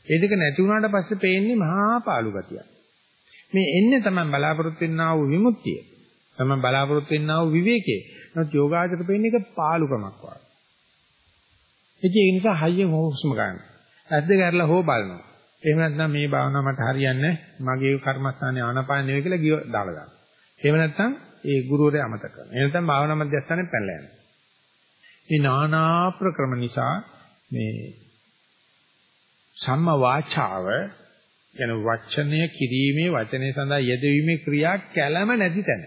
ඒ දෙක නැති වුණාට පස්සේ පේන්නේ මහා පාළු ගතියක්. මේ එන්නේ තමයි බලාපොරොත්තු වෙන්නා වූ විමුක්තිය. තමයි බලාපොරොත්තු වෙන්නා වූ විවේකයේ. නමුත් යෝගාචර පෙන්නේ එක පාලුකමක් වගේ. ඒ නිසා හයියෙන් හොස්ම ගන්න. ඇද්ද ගැරලා හො බලනවා. එහෙම නැත්නම් මේ භාවනාව මට හරියන්නේ මගේ කර්මස්ථානේ ආනපාන නෙවෙයි කියලා ගිය දාලා ගන්න. එහෙම නැත්නම් ඒ ගුරුවරයා අමතක කරනවා. එහෙම නැත්නම් භාවනා මධ්‍යස්ථානේ පැනලා යනවා. මේ නානා ප්‍රක්‍රම නිසා මේ සම්ම වාචාව කියන වචනය කිරීමේ වචනේ සඳහා යෙදවීමේ ක්‍රියා කැළම නැති තැන.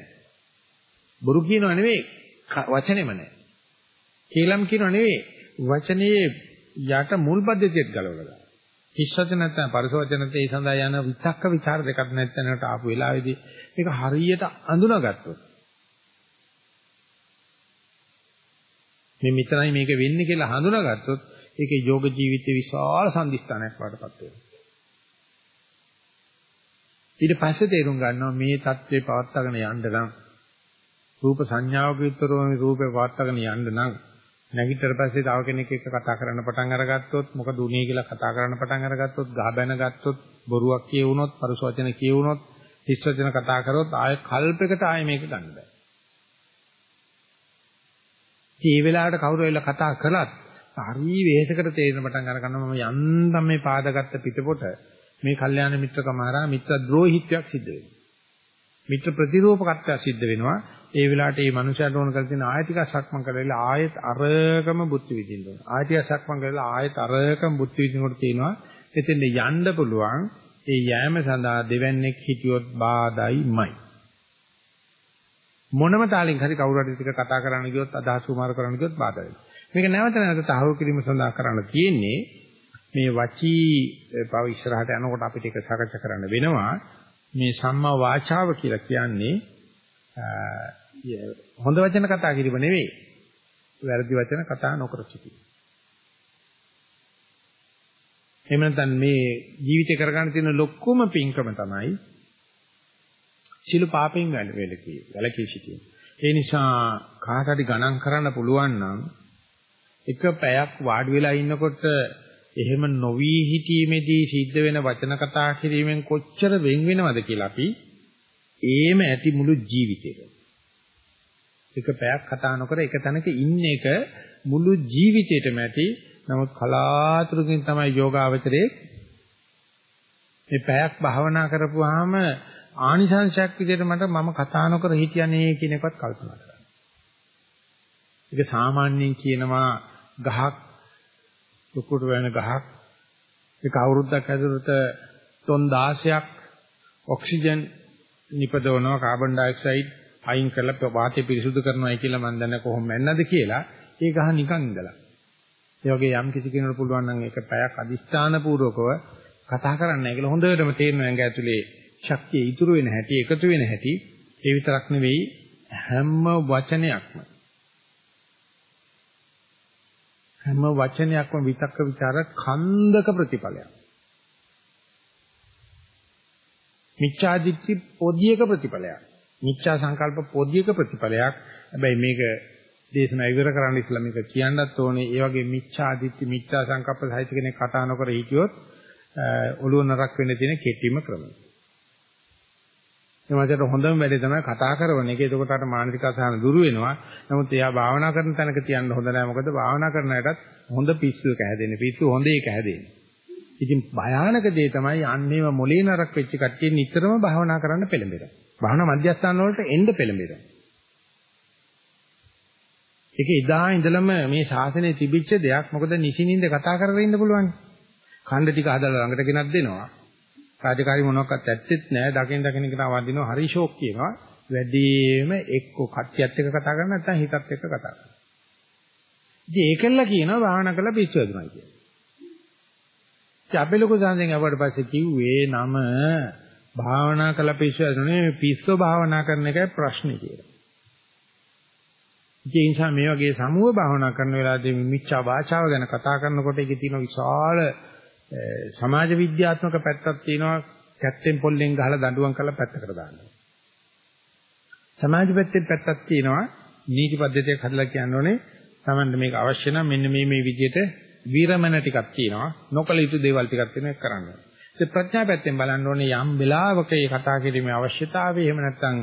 බොරු කියනව නෙවෙයි වචනේම නැහැ. කේලම් කියනව නෙවෙයි වචනේ යට මුල් පද්ධතියට ගලවලා දානවා. හිස්සත නැත්නම් පරිසවචනත් ඒ සඳහා යන විතක්ක ਵਿਚාර දෙකක් නැත්නම්ට ආපු වෙලාවේදී මේක හරියට අඳුනාගත්තොත් මේ මෙතනයි මේක වෙන්නේ කියලා හඳුනාගත්තොත් ඒකේ යෝග ජීවිතේ විශාල සම්දිස්ථානයක් වඩපත් වෙනවා. ඊට පස්සේ තේරුම් ගන්නවා මේ தત્ත්වේ පවත්වාගෙන යන්න නම් රූප සංඥාවක විතරව මේ රූපේ පවත්වාගෙන යන්න නම් නැගිටතර පස්සේ තව කෙනෙක් එක්ක කතා කරන්න පටන් අරගත්තොත් මොකද උනේ කියලා කතා කරන්න පටන් අරගත්තොත් ගහ බැන ගත්තොත් බොරුවක් කියවුනොත් පරුස වචන කියවුනොත් හිස් වචන කතා කරොත් ආය කල්පයකට ආය මේක ගන්න බෑ. ඒ වෙලාවට කවුරු වෙලා කතා කළත් හරි වෙහෙසකට තේරෙන පටන් අර ගන්නවා මම යන්තම් මේ පාදගත්ත පිටපොට මේ කල්යාණ මිත්‍රකම හරහා මිත්‍ර ද්‍රෝහිත්වයක් සිද්ධ වෙනවා. මිත්‍ර ප්‍රතිරූපකත්වයක් සිද්ධ වෙනවා. ඒ වෙලාවට මේ මනුස්සයාට ඕන කරලා තියෙන ආයතික සක්මන් කරලා ආයෙත් අරකම බුද්ධ විදින්න ඕන. ආයතික සක්මන් කරලා ආයෙත් අරකම බුද්ධ විදිනකොට තියෙනවා. එතෙන්ද යන්න පුළුවන්. ඒ යෑම සඳහා දෙවන්නේක් හිටියොත් බාදයිමයි. මොනම තාලෙන් හරි කවුරු හරි ටික කතා කරන්න ගියොත් අදහස් උමාර කරන්න ගියොත් බාධා වෙනවා. මේක නැවත නැවත තහවුරු කිරීම සඳහා කරන්න තියෙන්නේ මේ වචී පව ඉස්සරහට යනකොට අපිට ඒක සාකච්ඡා කරන්න වෙනවා. මේ සම්මා වාචාව කියලා කියන්නේ හොඳ වචන කතා කිරීම නෙවෙයි. වැරදි වචන කතා නොකර සිටීම. එහෙම නැත්නම් මේ ජීවිතේ කරගන්න තියෙන ලොකුම පින්කම තමයි සිළු පාපෙන් වැළකී වැළකී සිටීම. ඒ නිසා කාට හරි ගණන් කරන්න පුළුවන් නම් එක පැයක් වාඩි වෙලා ඉන්නකොට එහෙම නොවි හිටීමේදී සිද්ධ වෙන වචන කතා කිරීමෙන් කොච්චර වෙන් වෙනවද කියලා අපි ඒම ඇති මුළු ජීවිතේක. එක පැයක් කතා නොකර එක තැනක ඉන්න එක මුළු ජීවිතේටම ඇති. නමුත් කලාතුරකින් තමයි යෝගාවචරයේ මේ පැයක් භාවනා කරපුවාම ආනිසංශයක් විදිහට මට මම කතා නොකර හිටියනේ කියන එකවත් කල්පනා කරන්න. ඒක සාමාන්‍යයෙන් කියනවා ගහක් ලොකුට වෙන ගහක් ඒක අවුරුද්දක් ඇතුළත ටොන් 16ක් ඔක්සිජන් නිපදවනවා කාබන් ඩයොක්සයිඩ් අයින් කරලා වාතය පිරිසුදු කරනවායි කියලා මම දන්නේ කොහොම මැන්නද කියලා ඒ ගහ නිකන් ඉඳලා. ඒ වගේ යම් කිසි කෙනෙකුට පුළුවන් නම් ඒක පැයක් අදිස්ථාන පූර්වකව කතා කරන්න කියලා හොඳටම තේරෙනවා ඇඟ ඇතුලේ ශක්තිය ඉතුරු වෙන හැටි එකතු වෙන හැටි ඒ විතරක් නෙවෙයි හැම වචනයක්ම හැම වචනයක්ම විතක්ක ਵਿਚාර කන්දක ප්‍රතිඵලයක්. මිච්ඡා දිට්ඨි පොදියක ප්‍රතිඵලයක්. මිච්ඡා සංකල්ප පොදියක ප්‍රතිඵලයක්. හැබැයි මේක දේශනා ඉවර කරන්න ඉස්සලා මේක කියන්නත් ඕනේ. ඒ වගේ මිච්ඡා දිට්ඨි මිච්ඡා සංකල්ප සහිත කෙනෙක් කතා නොකර හිටියොත් ඔළුව නරක් වෙන්න තියෙන කෙටිම ක්‍රමය. එමන්ට හොඳම වැඩේ තමයි කතා කරන එක. එතකොට අර මානසික අසහන දුරු වෙනවා. නමුත් එයා භාවනා කරන තැනක තියන්න හොඳ නැහැ. මොකද භාවනා කරන අයටත් හොඳ පිස්සු එක හැදෙන්නේ. පිස්සු හොඳ එක හැදෙන්නේ. ඉතින් භයානක දේ තමයි අන්නේම මොලේ නරක වෙච්ච කට්ටිය නිතරම භාවනා කරන්න පෙළඹෙනවා. භාවනා මධ්‍යස්ථාන වලට එන්න පෙළඹෙනවා. ඒක එදා ඉඳලම මේ ශාසනයේ තිබිච්ච දෙයක්. මොකද නිසිනින්ද කතා කරගෙන ඉන්න පුළුවන්. ඛණ්ඩ ටික හදලා ළඟට ගෙනත් දෙනවා. රාජකාරි මොනවාක්වත් ඇත්තෙත් නැහැ. දකින් දකින් කෙනා වදිනවා හරි ෂෝක් කියනවා. වැඩිම එක්ක කට්ටියත් එක්ක කතා කරන නැත්නම් හිතත් එක්ක කතා කරනවා. ඉතින් ඒකෙල්ල කියනවා භාවනා කරලා පිස්සු වැදුනා කියලා. ඉතින් අපි ලොකු සංසෙන් ආවට පස්සේ කිව්වේ නම භාවනා කරලා පිස්සු වැදුනේ පිස්සු භාවනා කරන එකයි ප්‍රශ්නේ කියලා. ඒ නිසා මේ වගේ සමුහ භාවනා කරන වෙලාවදී මිච්ඡා වාචාව ගැන කතා කරනකොට ඒකේ තියෙන විශාල සමාජ විද්‍යාත්මක පැත්තක් තියෙනවා කැත්තෙන් පොල්ලෙන් ගහලා දඬුවම් කරලා පැත්තකට දානවා. සමාජ පැත්තේ පැත්තක් තියෙනවා නීති පද්ධතියක් හදලා කියන්නේ තමන්ට මේක අවශ්‍ය නම් මෙන්න මේ මේ විදිහට වීරමන ටිකක් තියෙනවා නොකල යුතු දේවල් ටිකක් තියෙනවා කරන්න. ඒ ප්‍රඥා පැත්තෙන් බලන්න ඕනේ යම් වෙලාවක මේ කතා කිරීමේ අවශ්‍යතාවය එහෙම නැත්නම්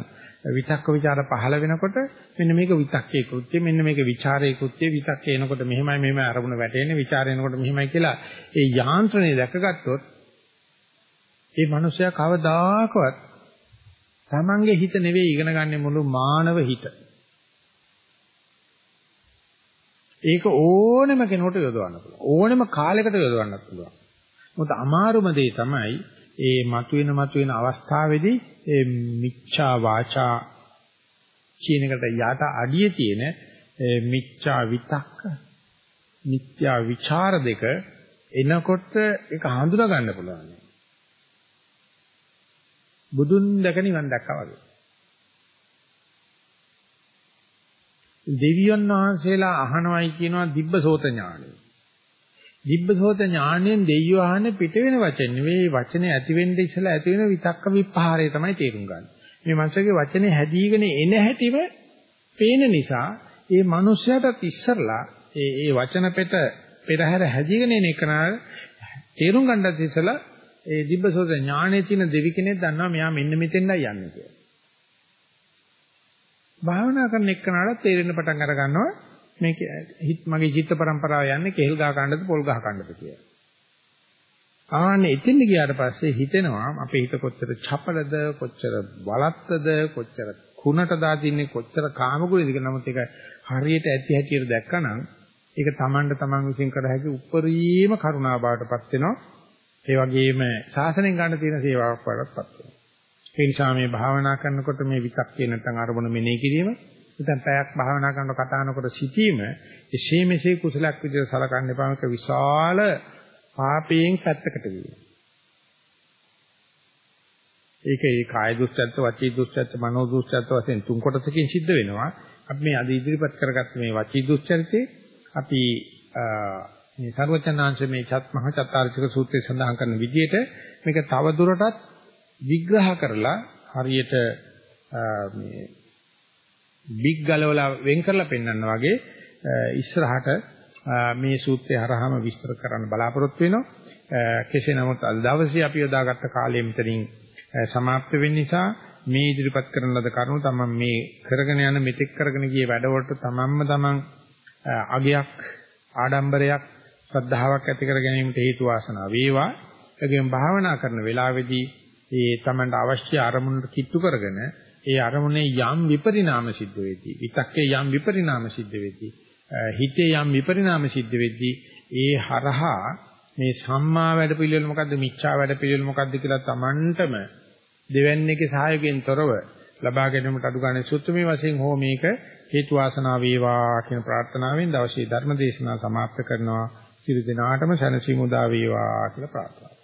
විතක්ක ਵਿਚාර පහළ වෙනකොට මෙන්න මේක විතක්කේ කෘත්‍ය මෙන්න මේක ਵਿਚාරේ කෘත්‍ය විතක්ක එනකොට මෙහෙමයි මෙහෙමයි අරමුණ වැටෙන්නේ විචාරය එනකොට මෙහෙමයි කියලා ඒ යාන්ත්‍රණය දැකගත්තොත් ඒ මනුස්සයා කවදාකවත් තමන්ගේ හිත නෙවෙයි ඉගෙන ගන්න මුළු මානව හිත. ඒක ඕනෙම කෙනෙකුට යොදවන්න පුළුවන්. ඕනෙම කාලයකට යොදවන්නත් පුළුවන්. මොකද අමාරුම දේ තමයි ඒ මතුවෙන මතුවෙන අවස්ථාවේදී ඒ මිච්ඡා වාචා කියන එකට යට අඩිය තියෙන මිච්ඡා විතක්ක මිත්‍යා විචාර දෙක එනකොට ඒක හඳුනා ගන්න පුළුවන්. බුදුන් දැක නිවන් දැක්කා වගේ. දෙවියන් වහන්සේලා අහනවයි කියනවා දිබ්බසෝත ඥානෙ. දිබ්බසෝත ඥාණයෙන් දෙයියෝ අහන්නේ පිට වෙන වචන නෙවෙයි වචනේ ඇති වෙන්න ඉස්සලා ඇති වෙන විතක්ක විපහාරය තමයි තේරුම් ගන්න. මේ මනුස්සගේ වචනේ හැදීගෙන එන හැටිම පේන නිසා ඒ මනුස්සයාටත් ඉස්සරලා ඒ ඒ වචන පෙත පෙරහැර හැදීගෙන එන එක තේරුම් ගන්නත් ඉස්සලා ඒ දිබ්බසෝත ඥානයේ තියෙන දෙවි කෙනෙක් දන්නවා මෙයා මෙන්න මෙතෙන්දයි යන්නේ කියලා. භාවනා කරන එක්කනට තේරෙන්න පටන් අර ගන්නවා මේක හිත මගේ චිත්ත පරම්පරාව යන්නේ කෙල් ගහ කන්නද පොල් ගහ කන්නද කියලා. ආන්නේ එතින් ගියාට පස්සේ හිතෙනවා අපේ හිත කොච්චර චපලද කොච්චර බලත්තද කොච්චර කුණට දාතින්නේ කොච්චර කාමගුණද කියලා නමුත් ඒක හරියට ඇති හැටියට දැක්කනම් ඒක Tamanට Taman විසින් කර හැකි උප්පරීම කරුණා බවටපත් වෙනවා. ඒ වගේම සාසනෙන් ගන්න තියෙන සේවාවක් වඩපත් වෙනවා. ඒ නිසා මේ භාවනා කරනකොට මේ විතක්කේ නැත්නම් අරමුණ මෙනෙහි කිරීම නැත්නම් පැයක් භාවනා කරනකොට කතා කරනකොට සිටීම එසේ මෙසේ කුසලයක් විදිහට සලකන්න එපා මේක විශාල පාපයෙන් පැත්තකට වීම. ඒක ඒ කාය දුස්චර්ත, වචී දුස්චර්ත, මනෝ දුස්චර්ත වශයෙන් තුන් කොටසකින් සිද්ධ වෙනවා. අපි මේ අද ඉදිරිපත් කරගත්ත මේ වචී දුස්චර්තේ අපි මේ සර්වචනාංශ මේ චත් මහ චත්තාරික සූත්‍රයේ සඳහන් කරන විදිහට මේක තව දුරටත් විග්‍රහ කරලා හරියට මේ බිග් ගලවලා වෙන් කරලා පෙන්වන්න වගේ ඉස්සරහට මේ සූත්‍රය හරහාම විස්තර කරන්න බලාපොරොත්තු වෙනවා. කෙසේ නමුත් අද දවසේ අපි යොදාගත්ත කාලය මෙතනින් સમાપ્ત වෙන්න නිසා මේ ඉදිරිපත් කරන ලද කරුණු තමයි මේ කරගෙන යන මෙතෙක් කරගෙන ගිය වැඩවලට තමන්ම තමන් අගයක් ආඩම්බරයක් ශ්‍රද්ධාවක් ඇති කර ගැනීමට හේතු වාසනා වේවා. ඒකෙන් භාවනා කරන වෙලාවේදී ඒ තමන්ට අවශ්‍ය අරමුණට කිට්ටු කරගෙන ඒ අරමුණේ යම් විපරිණාම සිද්ධ වෙද්දී විතක්කේ යම් විපරිණාම සිද්ධ වෙද්දී හිතේ යම් විපරිණාම සිද්ධ වෙද්දී ඒ හරහා මේ සම්මා වැඩ පිළිවෙල මොකද්ද මිච්ඡා වැඩ පිළිවෙල මොකද්ද කියලා Tamanටම දෙවැන්නේගේ සහයෝගයෙන් තොරව ලබා ගැනීමට අඩු ගන්න සුත්තුමේ වශයෙන් හෝ මේක හේතු වාසනා වේවා කියන ප්‍රාර්ථනාවෙන් දවසේ ධර්ම දේශනාව සමාප්ත කරනවා. සියලු දෙනාටම සැනසීම උදා වේවා කියලා ප්‍රාර්ථනා